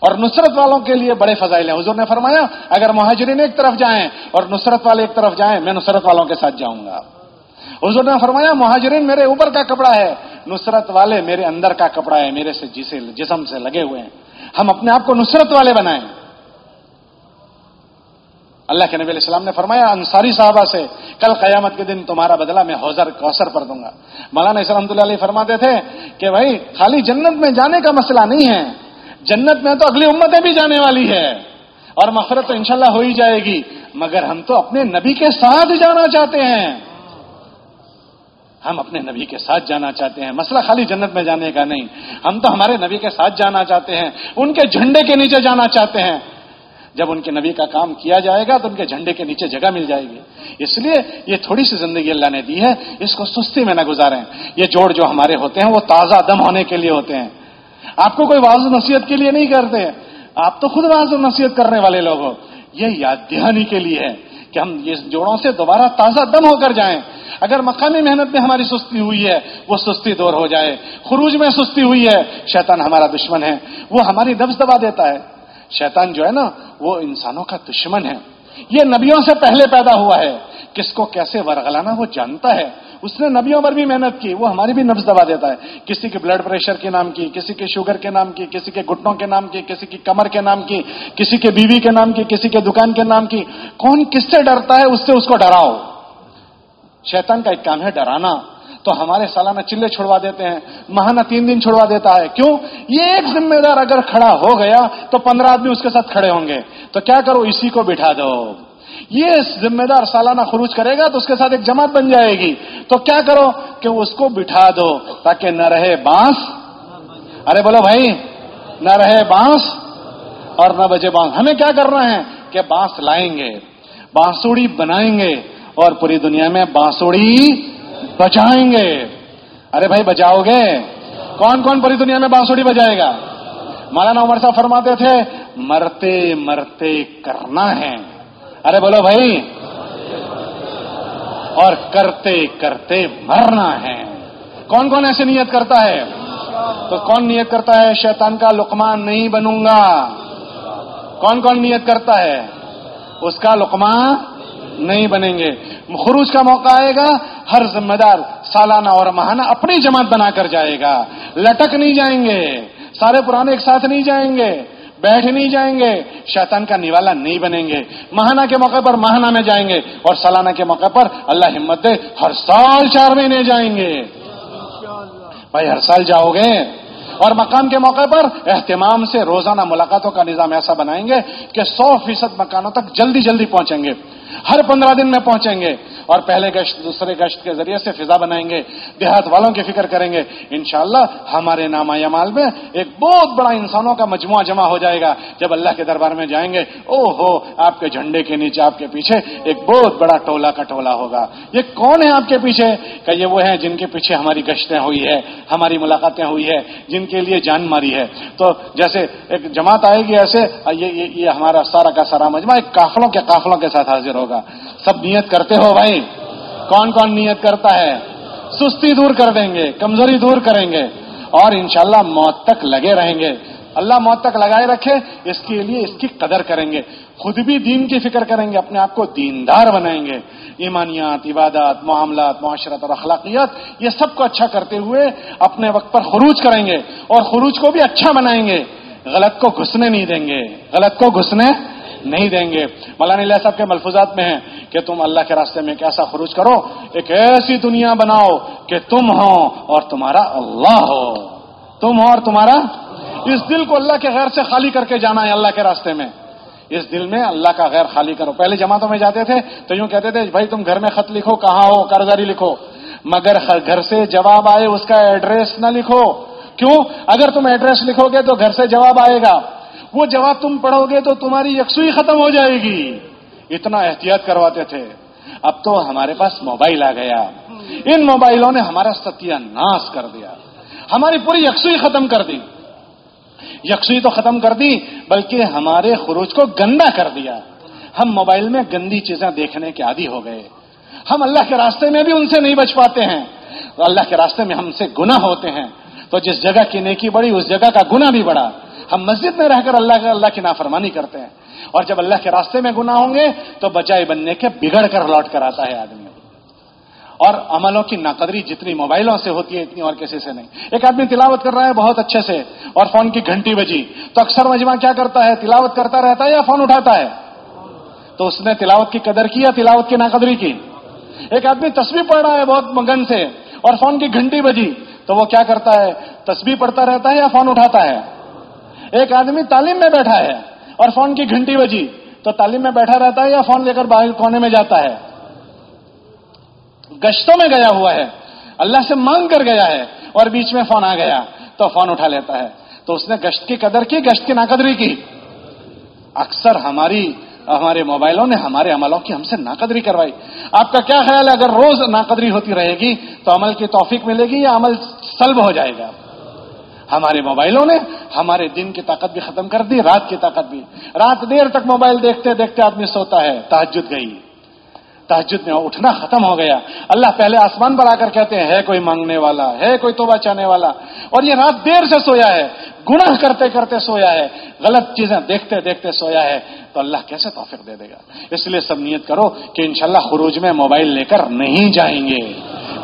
اور نصرت والوں کے لیے بڑے فضائل ہیں۔ حضور نے فرمایا، اگر مہاجرین ایک طرف جائیں اور نصرت والے ایک طرف جائیں، میں نصرت والوں کے ساتھ جاؤں گا۔ حضور نے فرمایا، مہاجرین میرے اوپر کا کپڑا ہے، نصرت والے میرے اندر کا کپڑا ہے، میرے سے جسے جسم سے لگے ہوئے ہیں۔ ہم اپنے آپ کو نصرت والے بنائیں۔ اللہ کے نبی علیہ السلام نے فرمایا، انصاری صحابہ سے، کل قیامت کے دن تمہارا بدلہ میں حوضر کوثر پر دوں گا۔ مولانا رحمۃ اللہ علیہ فرماتے تھے کہ بھائی، خالی جنت میں جانے کا مسئلہ نہیں ہے، جنت میں تو اگلی امتیں بھی جانے والی ہے۔ اور مفرت تو انشاءاللہ ہو ہی جائے گی، مگر ہم تو اپنے نبی کے ساتھ جانا چاہتے ہیں۔ ہم اپنے نبی کے ساتھ جانا چاہتے ہیں۔ مسئلہ خالی جنت میں جانے کا نہیں۔ ہم تو ہمارے نبی کے ساتھ جانا چاہتے ہیں۔ ان کے جھنڈے کے نیچے جانا چاہتے ہیں۔ جب ان کے نبی کا کام کیا جائے گا تو ان کے جھنڈے کے نیچے جگہ مل جائے گی۔ اس لیے یہ تھوڑی سی زندگی اللہ نے دی ہے۔ اس کو سستی میں نہ گزاریں۔ یہ جوڑ جو ہمارے ہوتے ہیں وہ تازہ دم ہونے کے لیے ہوتے ہیں۔ آپ کو کوئی واضح نصیحت کے لیے نہیں کرتے۔ آپ تو خود واضح نصیحت کرنے والے لوگ ہو۔ یہ یاد دہانی کے لیے ہے۔ کہ ہم یہ جوڑوں سے دوبارہ تازہ دم ہو کر جائیں۔ اگر مقامی محنت میں ہماری سستی ہوئی ہے، وہ سستی دور ہو جائے۔ خروج میں سستی ہوئی ہے، شیطان ہمارا دشمن ہے۔ وہ ہماری نبز دبا دیتا ہے۔ شیطان جو ہے نا، وہ انسانوں کا دشمن ہے۔ یہ نبیوں سے پہلے پیدا ہوا ہے۔ کس کو کیسے ورگلانا وہ جانتا ہے۔ اس نے نبیوں پر بھی محنت کی، وہ ہماری بھی نبز دبا دیتا ہے۔ کسی کے بلڈ پریشر کے نام کی، کسی کے شوگر کے نام کی، کسی کے گھٹنوں کے نام کی، کسی کی کمر کے نام کی، کسی کے بیوی کے نام کی، کسی کے دکان کے نام کی۔ کون کس سے ڈرتا ہے، اس سے اس کو ڈراؤ۔ شیطان کا ایک کام ہے ڈرانا۔ تو ہمارے سالانہ چلے چھڑوا دیتے ہیں، ماہانہ تین دن چھڑوا دیتا ہے۔ کیوں؟ یہ ایک ذمہ دار اگر کھڑا ہو گیا، تو پندرہ آدمی اس کے ساتھ کھڑے ہوں گے۔ تو کیا کرو، اسی کو بٹھا دو۔ یہ ذمہ دار سالانہ خروج کرے گا تو اس کے ساتھ ایک جماعت بن جائے گی۔ تو کیا کرو کہ اس کو بٹھا دو تاکہ نہ رہے بانس۔ ارے بولو بھائی، نہ رہے بانس اور نہ بجے بانس۔ ہمیں کیا کرنا ہے کہ بانس لائیں گے، بانسوڑی بنائیں گے اور پوری دنیا میں بانسوڑی بجائیں گے۔ ارے بھائی بجاؤ گے؟ کون کون پوری دنیا میں بانسوڑی بجائے گا؟ مولانا عمر صاحب فرماتے تھے، مرتے مرتے کرنا ہے۔ ارے بولو بھائی۔ اور کرتے کرتے مرنا ہے۔ کون کون ایسے نیت کرتا ہے؟ تو کون نیت کرتا ہے؟ شیطان کا لقمان نہیں بنوں گا۔ کون کون نیت کرتا ہے؟ اس کا لقمان نہیں بنیں گے۔ خروج کا موقع آئے گا۔ ہر ذمہ دار سالانہ اور ماہانہ اپنی جماعت بنا کر جائے گا۔ لٹک نہیں جائیں گے۔ سارے پرانے ایک ساتھ نہیں جائیں گے۔ بیٹھ نہیں جائیں گے، شیطان کا نیوالا نہیں بنیں گے۔ ماہانہ کے موقع پر ماہانہ میں جائیں گے اور سالانہ کے موقع پر اللہ ہمت دے، ہر سال چار مہینے جائیں گے۔ بھائی، ہر سال جاؤ گے۔ اور مقام کے موقع پر اہتمام سے روزانہ ملاقاتوں کا نظام ایسا بنائیں گے کہ سو فیصد مکانوں تک جلدی جلدی پہنچیں گے۔ ہر پندرہ دن میں پہنچیں گے اور پہلے گشت، دوسرے گشت کے ذریعے سے فضا بنائیں گے، دیہات والوں کی فکر کریں گے۔ انشاءاللہ ہمارے نامہ یمال میں ایک بہت بڑا انسانوں کا مجموعہ جمع ہو جائے گا۔ جب اللہ کے دربار میں جائیں گے او ہو آپ کے جھنڈے کے نیچے، آپ کے پیچھے ایک بہت بڑا ٹولا کا ٹولا ہوگا۔ یہ کون ہے آپ کے پیچھے؟ کہ یہ وہ ہیں جن کے پیچھے ہماری گشتیں ہوئی ہے ہماری ملاقاتیں ہوئی ہے جن کے لیے جان ماری ہے۔ تو جیسے ایک جماعت آئے گی ایسے، یہ ہمارا سارا کا سارا مجمع ایک کافلوں کے قافلوں کے ساتھ حاضر ہوگا۔ سب نیت کرتے ہو بھائی۔ کون کون نیت کرتا ہے؟ سستی دور کر دیں گے، کمزوری دور کریں گے۔ اور انشاءاللہ موت تک لگے رہیں گے۔ اللہ موت تک لگائے رکھے، اس کے لیے اس کی قدر کریں گے۔ خود بھی دین کی فکر کریں گے، اپنے آپ کو دیندار بنائیں گے۔ ایمانیات، عبادات، معاملات، معاشرت اور اخلاقیات، یہ سب کو اچھا کرتے ہوئے اپنے وقت پر خروج کریں گے۔ اور خروج کو بھی اچھا بنائیں گے۔ غلط کو گھسنے نہیں دیں گے۔ غلط کو گھسنے نہیں دیں گے۔ مولانا اللہ صاحب کے ملفوظات میں ہیں کہ تم اللہ کے راستے میں کیسا خروج کرو، ایک ایسی دنیا بناؤ کہ تم ہو اور تمہارا اللہ ہو۔ تم ہو اور تمہارا اس دل کو اللہ کے غیر سے خالی کر کے جانا ہے اللہ کے راستے میں۔ اس دل میں اللہ کا غیر خالی کرو۔ پہلے جماعتوں میں جاتے تھے تو یوں کہتے تھے، بھائی تم گھر میں خط لکھو، کہاں ہو؟ قرضاری لکھو۔ مگر گھر سے جواب آئے، اس کا ایڈریس نہ لکھو۔ کیوں؟ اگر تم ایڈریس لکھو گے تو گھر سے جواب آئے گا۔ وہ جواب تم پڑھو گے تو تمہاری یکسوئی ختم ہو جائے گی۔ اتنا احتیاط کرواتے تھے۔ اب تو ہمارے پاس موبائل آ گیا۔ ان موبائلوں نے ہمارا ستیہ ناس کر دیا۔ ہماری پوری یکسوئی ختم کر دی۔ یکسوئی تو ختم کر دی، بلکہ ہمارے خروج کو گندا کر دیا۔ ہم موبائل میں گندی چیزیں دیکھنے کے عادی ہو گئے۔ ہم اللہ کے راستے میں بھی ان سے نہیں بچ پاتے ہیں۔ اللہ کے راستے میں ہم سے گنا ہوتے ہیں۔ تو جس جگہ کی نیکی بڑی، اس جگہ کا گنا بھی بڑا۔ ہم مسجد میں رہ کر اللہ کے اللہ کی نافرمانی کرتے ہیں۔ اور جب اللہ کے راستے میں گنا ہوں گے تو بجائے بننے کے بگڑ کر لوٹ کر آتا ہے آدمی۔ اور عملوں کی ناقدری جتنی موبائلوں سے ہوتی ہے، اتنی اور کسی سے نہیں۔ ایک آدمی تلاوت کر رہا ہے بہت اچھے سے، اور فون کی گھنٹی بجی۔ تو اکثر مجمع کیا کرتا ہے؟ تلاوت کرتا رہتا ہے یا فون اٹھاتا ہے؟ تو اس نے تلاوت کی قدر کی یا تلاوت کی ناقدری کی؟ ایک آدمی تصویر پڑھ رہا ہے بہت مگن سے، اور فون کی گھنٹی بجی۔ تو وہ کیا کرتا ہے؟ تصویر پڑھتا رہتا ہے یا فون اٹھاتا ہے؟ ایک آدمی تعلیم میں بیٹھا ہے اور فون کی گھنٹی بجی تو تعلیم میں بیٹھا رہتا ہے یا فون لے کر باہر کونے میں جاتا ہے؟ گشتوں میں گیا ہوا ہے۔ اللہ سے مانگ کر گیا ہے اور بیچ میں فون آ گیا تو فون اٹھا لیتا ہے۔ تو اس نے گشت کی قدر کی، گشت کی ناقدری کی۔ اکثر ہماری، ہمارے موبائلوں نے ہمارے عملوں کی ہم سے ناقدری کروائی۔ آپ کا کیا خیال ہے؟ اگر روز ناقدری ہوتی رہے گی تو عمل کی توفیق ملے گی یا عمل سلب ہو جائے گا؟ ہمارے موبائلوں نے ہمارے دن کی طاقت بھی ختم کر دی، رات کی طاقت بھی۔ رات دیر تک موبائل دیکھتے دیکھتے آدمی سوتا ہے تحجد گئی۔ تحجد میں اٹھنا ختم ہو گیا۔ اللہ پہلے آسمان پر آ کر کہتے ہیں، ہے کوئی مانگنے والا، ہے کوئی توبہ چاہنے والا۔ اور یہ رات دیر سے سویا ہے، گناہ کرتے کرتے سویا ہے، غلط چیزیں دیکھتے دیکھتے سویا ہے۔ تو اللہ کیسے توفیق دے دے گا؟ اس لیے سب نیت کرو کہ انشاءاللہ خروج میں موبائل لے کر نہیں جائیں گے۔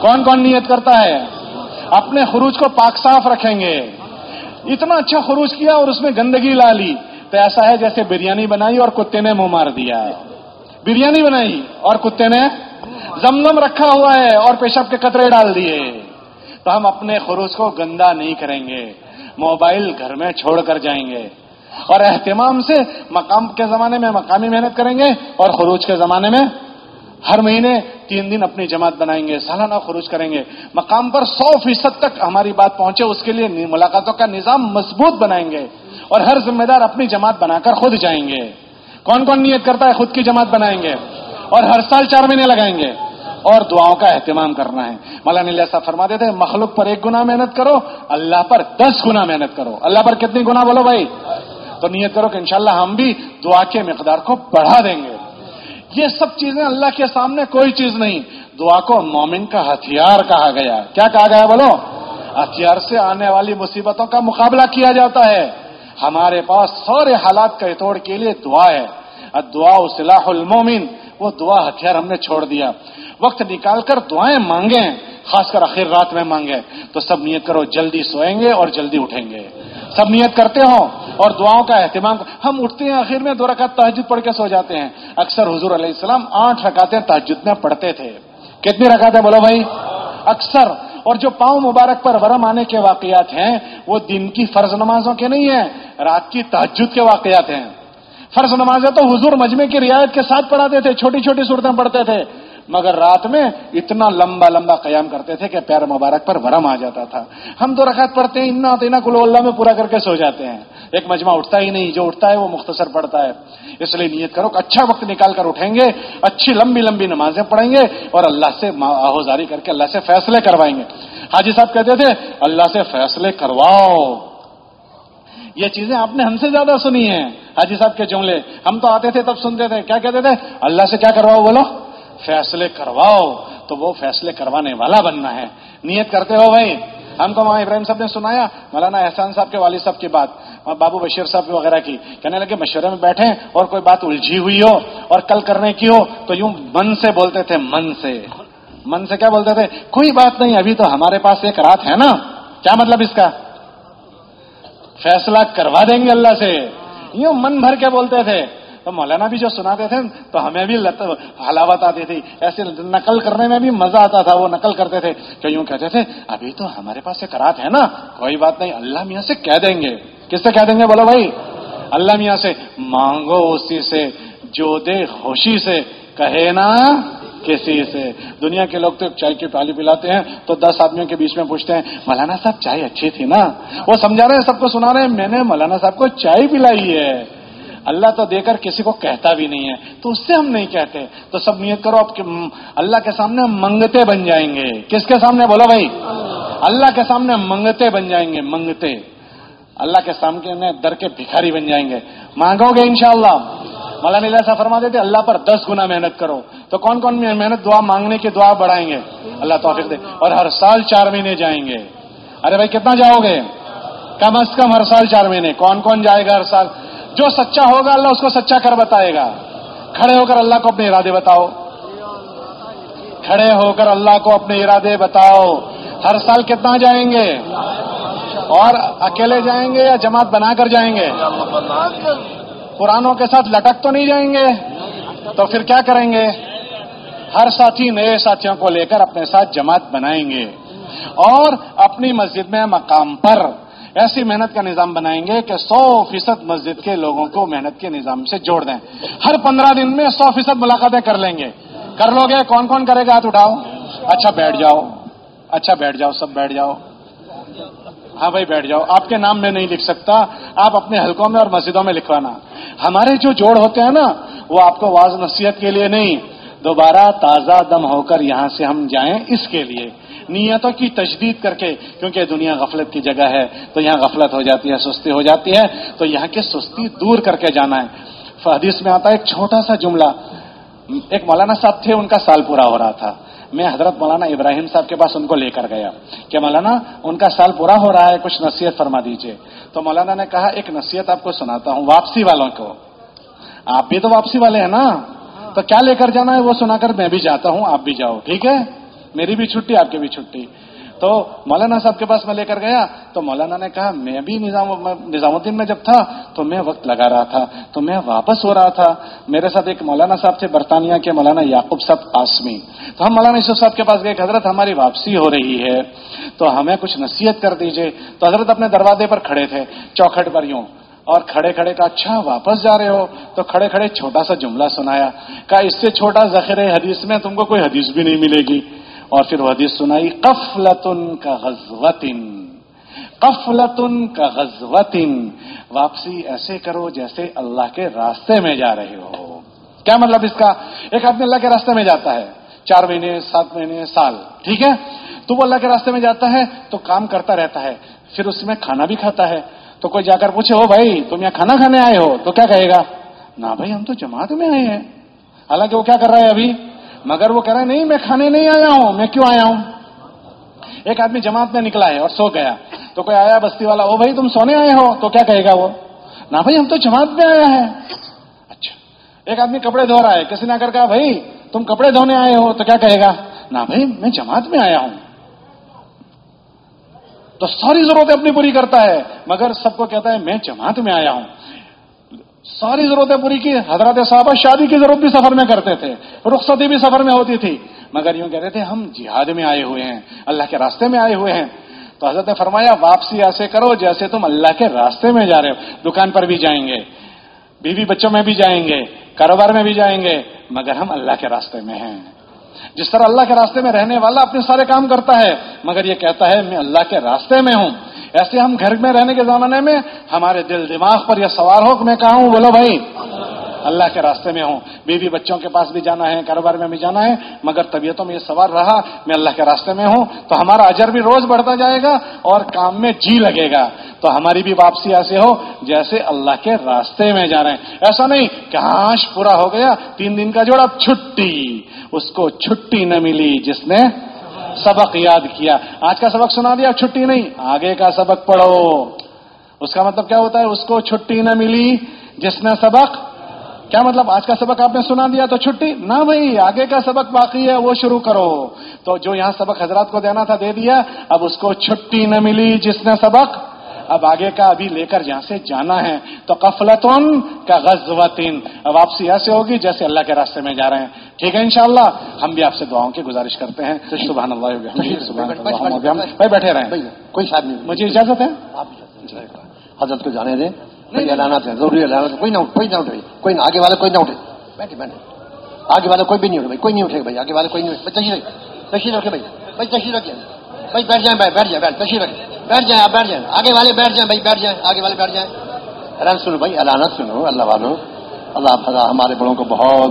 کون کون نیت کرتا ہے؟ اپنے خروج کو پاک صاف رکھیں گے۔ اتنا اچھا خروج کیا اور اس میں گندگی لا لی۔ تو ایسا ہے جیسے بریانی بنائی اور کتے نے منہ مار دیا۔ بریانی بنائی اور کتے نے زمزم رکھا ہوا ہے اور پیشاب کے قطرے ڈال دیے۔ تو ہم اپنے خروج کو گندا نہیں کریں گے۔ موبائل گھر میں چھوڑ کر جائیں گے۔ اور اہتمام سے مقام کے زمانے میں مقامی محنت کریں گے اور خروج کے زمانے میں ہر مہینے تین دن اپنی جماعت بنائیں گے، سالانہ خروج کریں گے۔ مقام پر سو فیصد تک ہماری بات پہنچے، اس کے لیے ملاقاتوں کا نظام مضبوط بنائیں گے اور ہر ذمہ دار اپنی جماعت بنا کر خود جائیں گے۔ کون کون نیت کرتا ہے خود کی جماعت بنائیں گے؟ اور ہر سال چار مہینے لگائیں گے۔ اور دعاؤں کا اہتمام کرنا ہے۔ مولانا اللہ صاحب فرما دیتے مخلوق پر ایک گنا محنت کرو، اللہ پر دس گنا محنت کرو۔ اللہ پر کتنی گنا بولو بھائی؟ تو نیت کرو کہ انشاءاللہ ہم بھی دعا کے مقدار کو بڑھا دیں گے۔ یہ سب چیزیں اللہ کے سامنے کوئی چیز نہیں۔ دعا کو مومن کا ہتھیار کہا گیا۔ کیا کہا گیا بولو؟ ہتھیار سے آنے والی مصیبتوں کا مقابلہ کیا جاتا ہے۔ ہمارے پاس سارے حالات کے توڑ کے لیے دعا ہے۔ دعا سلاح المومن، وہ دعا ہتھیار ہم نے چھوڑ دیا۔ وقت نکال کر دعائیں مانگیں، خاص کر آخر رات میں مانگے تو سب نیت کرو، جلدی سوئیں گے اور جلدی اٹھیں گے۔ سب نیت کرتے ہوں اور دعاؤں کا اہتمام ہم اٹھتے ہیں، آخر میں دو رکعت تحجد پڑھ کے سو جاتے ہیں۔ اکثر حضور علیہ السلام آٹھ رکعتیں تحجد میں پڑھتے تھے۔ کتنی رکعتیں بولو بھائی۔ اکثر۔ اور جو پاؤں مبارک پر ورم آنے کے واقعات ہیں، وہ دن کی فرض نمازوں کے نہیں ہیں، رات کی تحجد کے واقعات ہیں۔ فرض نمازیں تو حضور مجمع کی رعایت کے ساتھ پڑھاتے تھے، چھوٹی چھوٹی صورتیں پڑھتے تھے۔ مگر رات میں اتنا لمبا لمبا قیام کرتے تھے کہ پیر مبارک پر ورم آ جاتا تھا۔ ہم تو رکعت پڑھتے ہیں اتنا تینا کلو اللہ میں پورا کر کے سو جاتے ہیں۔ ایک مجمع اٹھتا ہی نہیں، جو اٹھتا ہے وہ مختصر پڑتا ہے۔ اس لیے نیت کرو کہ اچھا وقت نکال کر اٹھیں گے، اچھی لمبی لمبی نمازیں پڑھیں گے اور اللہ سے آہوزاری کر کے اللہ سے فیصلے کروائیں گے۔ حاجی صاحب کہتے تھے، اللہ سے فیصلے کرواؤ۔ یہ چیزیں آپ نے ہم سے زیادہ سنی ہیں۔ حاجی صاحب کے جملے، ہم تو آتے تھے تب سنتے تھے۔ کیا کہتے تھے؟ اللہ سے کیا کرواؤ؟ بولو۔ فیصلے کرواؤ تو وہ فیصلے کروانے والا بننا ہے۔ نیت کرتے ہو بھائی؟ ہم کو وہاں ابراہیم صاحب نے سنایا، مولانا احسان صاحب کے والد صاحب کی بات بابو بشیر صاحب وغیرہ کی۔ کہنے لگے، مشورے میں بیٹھے اور کوئی بات الجھی ہوئی ہو اور کل کرنے کی ہو تو یوں من سے بولتے تھے، من سے۔ من سے کیا بولتے تھے؟ کوئی بات نہیں، ابھی تو ہمارے پاس ایک رات ہے نا۔ کیا مطلب اس کا؟ فیصلہ کروا دیں گے اللہ سے۔ یوں من بھر کے بولتے تھے۔ تو مولانا بھی جو سناتے تھے، تو ہمیں بھی حلاوت آتی تھی۔ ایسے نقل کرنے میں بھی مزہ آتا تھا، وہ نقل کرتے تھے۔ کہ یوں کہتے تھے، ابھی تو ہمارے پاس ایک رات ہے نا، کوئی بات نہیں، اللہ میاں سے کہہ دیں گے۔ کس سے کہہ دیں گے؟ بولو بھائی۔ اللہ میاں سے۔ مانگو اسی سے، جو دے خوشی سے۔ کہے نا کسی سے۔ دنیا کے لوگ تو چائے کی پیالی پلاتے ہیں، تو دس آدمیوں کے بیچ میں پوچھتے ہیں، مولانا صاحب چائے اچھی تھی نا؟ وہ سمجھا رہے ہیں، سب کو سنا رہے ہیں، میں نے مولانا صاحب کو چائے پلائی ہے۔ اللہ تو دے کر کسی کو کہتا بھی نہیں ہے۔ تو اس سے ہم نہیں کہتے۔ تو سب نیت کرو آپ اللہ کے سامنے منگتے بن جائیں گے۔ کس کے سامنے؟ بولو بھائی۔ اللہ کے سامنے منگتے بن جائیں گے، منگتے۔ اللہ کے سامنے در کے بھکاری بن جائیں گے۔ مانگو گے انشاءاللہ۔ مولانا ایسا فرما دیتے اللہ پر دس گنا محنت کرو۔ تو کون کون محنت، دعا مانگنے کی دعا بڑھائیں گے؟ اللہ توفیق دے۔ اور ہر سال چار مہینے جائیں گے۔ ارے بھائی، کتنا جاؤ گے؟ کم از کم ہر سال چار مہینے۔ کون کون جائے گا ہر سال؟ جو سچا ہوگا اللہ اس کو سچا کر بتائے گا۔ کھڑے ہو کر اللہ کو اپنے ارادے بتاؤ۔ کھڑے ہو کر اللہ کو اپنے ارادے بتاؤ۔ ہر سال کتنا جائیں گے؟ اور اکیلے جائیں گے یا جماعت بنا کر جائیں گے؟ پرانوں کے ساتھ لٹک تو نہیں جائیں گے؟ تو پھر کیا کریں گے؟ ہر ساتھی نئے ساتھیوں کو لے کر اپنے ساتھ جماعت بنائیں گے۔ اور اپنی مسجد میں مقام پر ایسی محنت کا نظام بنائیں گے کہ سو فیصد مسجد کے لوگوں کو محنت کے نظام سے جوڑ دیں۔ ہر پندرہ دن میں سو فیصد ملاقاتیں کر لیں گے۔ کر لو گے؟ کون کون کرے گا؟ ہاتھ اٹھاؤ۔ اچھا بیٹھ جاؤ۔ اچھا بیٹھ جاؤ، سب بیٹھ جاؤ۔ ہاں بھائی، بیٹھ جاؤ۔ آپ کے نام میں نہیں لکھ سکتا۔ آپ اپنے حلقوں میں اور مسجدوں میں لکھوانا۔ ہمارے جو جوڑ ہوتے ہیں نا، وہ آپ کو واضح نصیحت کے لیے نہیں، دوبارہ تازہ دم ہو کر یہاں سے ہم جائیں اس کے لیے۔ نیتوں کی تجدید کر کے، کیونکہ دنیا غفلت کی جگہ ہے، تو یہاں غفلت ہو جاتی ہے، سستی ہو جاتی ہے، تو یہاں کی سستی دور کر کے جانا ہے۔ حدیث میں آتا ہے ایک چھوٹا سا جملہ۔ ایک مولانا صاحب تھے، ان کا سال پورا ہو رہا تھا۔ میں حضرت مولانا ابراہیم صاحب کے پاس ان کو لے کر گیا۔ کہ مولانا، ان کا سال پورا ہو رہا ہے، کچھ نصیحت فرما دیجیے۔ تو مولانا نے کہا، ایک نصیحت آپ کو سناتا ہوں، واپسی والوں کو۔ آپ بھی تو واپسی والے ہیں نا؟ تو کیا لے کر جانا ہے؟ وہ سنا کر میں بھی جاتا ہوں، آپ بھی جاؤ، ٹھیک ہے؟ میری بھی چھٹی، آپ کی بھی چھٹی۔ تو مولانا صاحب کے پاس میں لے کر گیا، تو مولانا نے کہا، میں بھی نظام نظام الدین میں جب تھا، تو میں وقت لگا رہا تھا، تو میں واپس ہو رہا تھا۔ میرے ساتھ ایک مولانا صاحب تھے، برطانیہ کے مولانا یعقوب صاحب آسمی تو ہم مولانا یوسف صاحب کے پاس گئے، کہ حضرت ہماری واپسی ہو رہی ہے، تو ہمیں کچھ نصیحت کر دیجیے۔ تو حضرت اپنے دروازے پر کھڑے تھے، چوکھٹ پر یوں۔ اور کھڑے کھڑے کا اچھا واپس جا رہے ہو۔ تو کھڑے کھڑے چھوٹا سا جملہ سنایا، کہا، اس سے چھوٹا ذخیرے حدیث میں تم کو کوئی حدیث بھی نہیں ملے گی۔ اور پھر وہ حدیث سنائی، قفلتن کا غزوتن، قفلتن کا غزوتن، واپسی ایسے کرو جیسے اللہ کے راستے میں جا رہے ہو۔ کیا مطلب اس کا؟ ایک آدمی اللہ کے راستے میں جاتا ہے، چار مہینے، سات مہینے، سال، ٹھیک ہے؟ تو وہ اللہ کے راستے میں جاتا ہے تو کام کرتا رہتا ہے، پھر اس میں کھانا بھی کھاتا ہے۔ تو کوئی جا کر پوچھے ہو بھائی، تم یہاں کھانا کھانے آئے ہو؟ تو کیا کہے گا؟ نہ بھائی، ہم تو جماعت میں آئے ہیں۔ حالانکہ وہ کیا کر رہا ہے ابھی؟ مگر وہ کہہ رہا ہے، نہیں، میں کھانے نہیں آیا ہوں، میں کیوں آیا ہوں؟ ایک آدمی جماعت میں نکلا ہے اور سو گیا۔ تو کوئی آیا بستی والا، او بھائی، تم سونے آئے ہو؟ تو کیا کہے گا وہ؟ نہ بھائی، ہم تو جماعت میں آیا ہے۔ اچھا۔ ایک آدمی کپڑے دھو رہا ہے، کسی نے کر کہا، بھائی، تم کپڑے دھونے آئے ہو؟ تو کیا کہے گا؟ نہ بھائی، میں جماعت میں آیا ہوں۔ تو ساری ضرورتیں اپنی پوری کرتا ہے، مگر سب کو کہتا ہے، میں جماعت میں آیا ہوں۔ ساری ضرورتیں پوری کی، حضرت صاحبہ شادی کی ضرورت بھی سفر میں کرتے تھے رخصتی بھی سفر میں ہوتی تھی۔ مگر یوں کہتے تھے، ہم جہاد میں آئے ہوئے ہیں، اللہ کے راستے میں آئے ہوئے ہیں۔ تو حضرت نے فرمایا، واپسی ایسے کرو جیسے تم اللہ کے راستے میں جا رہے ہو۔ دکان پر بھی جائیں گے، بیوی بچوں میں بھی جائیں گے، کاروبار میں بھی جائیں گے، مگر ہم اللہ کے راستے میں ہیں۔ جس طرح اللہ کے راستے میں رہنے والا اپنے سارے کام کرتا ہے، مگر یہ کہتا ہے، میں اللہ کے راستے میں ہوں۔ ایسے ہم گھر میں رہنے کے زمانے میں ہمارے دل دماغ پر یہ سوال ہو کہ میں کہا ہوں؟ بولو بھائی۔ اللہ کے راستے میں ہوں۔ بیوی بچوں کے پاس بھی جانا ہے کاروبار میں بھی جانا ہے، مگر طبیعتوں میں یہ سوال رہا، میں اللہ کے راستے میں ہوں، تو ہمارا اجر بھی روز بڑھتا جائے گا اور کام میں جی لگے گا۔ تو ہماری بھی واپسی ایسے ہو جیسے اللہ کے راستے میں جا رہے ہیں۔ ایسا نہیں کہ ہاش پورا ہو گیا، تین دن کا جوڑا چھٹی، اس کو چھٹی نہ ملی جس نے سبق یاد کیا۔ آج کا سبق سنا دیا، چھٹی نہیں۔ آگے کا سبق پڑھو۔ اس کا مطلب کیا ہوتا ہے؟ اس کو چھٹی نہ ملی جس نے سبق۔ کیا مطلب؟ آج کا سبق آپ نے سنا دیا تو چھٹی؟ نہ بھائی، آگے کا سبق باقی ہے، وہ شروع کرو۔ تو جو یہاں سبق حضرات کو دینا تھا دے دیا، اب اس کو چھٹی نہ ملی جس نے سبق۔ اب آگے کا ابھی لے کر جہاں سے جانا ہے تو قفلتن کا غزوتن۔ اب واپسی ایسے ہوگی جیسے اللہ کے راستے میں جا رہے ہیں۔ ٹھیک ہے انشاءاللہ ہم بھی آپ سے دعاؤں کی گزارش کرتے ہیں۔ سبحان اللہ سبحان اللہ بیٹھے رہیں۔ کوئی شاید نہیں۔ مجھے اجازت ہے؟ حضرت کو جانے دیں۔ اعلانات ہے ضروری اعلانات کوئی نہ کوئی نہ اٹھے۔ کوئی نہ آگے والے کوئی نہ اٹھے۔ بیٹھے بیٹھے۔ آگے والے کوئی بھی نہیں اٹھے کوئی نہیں اٹھے بھائی۔ آگے والے کوئی نہیں اٹھے۔ تشریح رکھے تشریح رکھے بھائی بھائی تشریح رکھے بھائی بیٹھ جائیں بھائی بیٹھ جائیں بیٹھ تشریح رکھے بیٹھ جائیں، آپ بیٹھ جائیں۔ آگے والے بیٹھ جائیں، بھائی بیٹھ جائیں، آگے والے بیٹھ جائیں۔ ارے سنو بھائی، اعلانات سنو، اللہ والو اللہ تعالیٰ ہمارے بڑوں کو بہت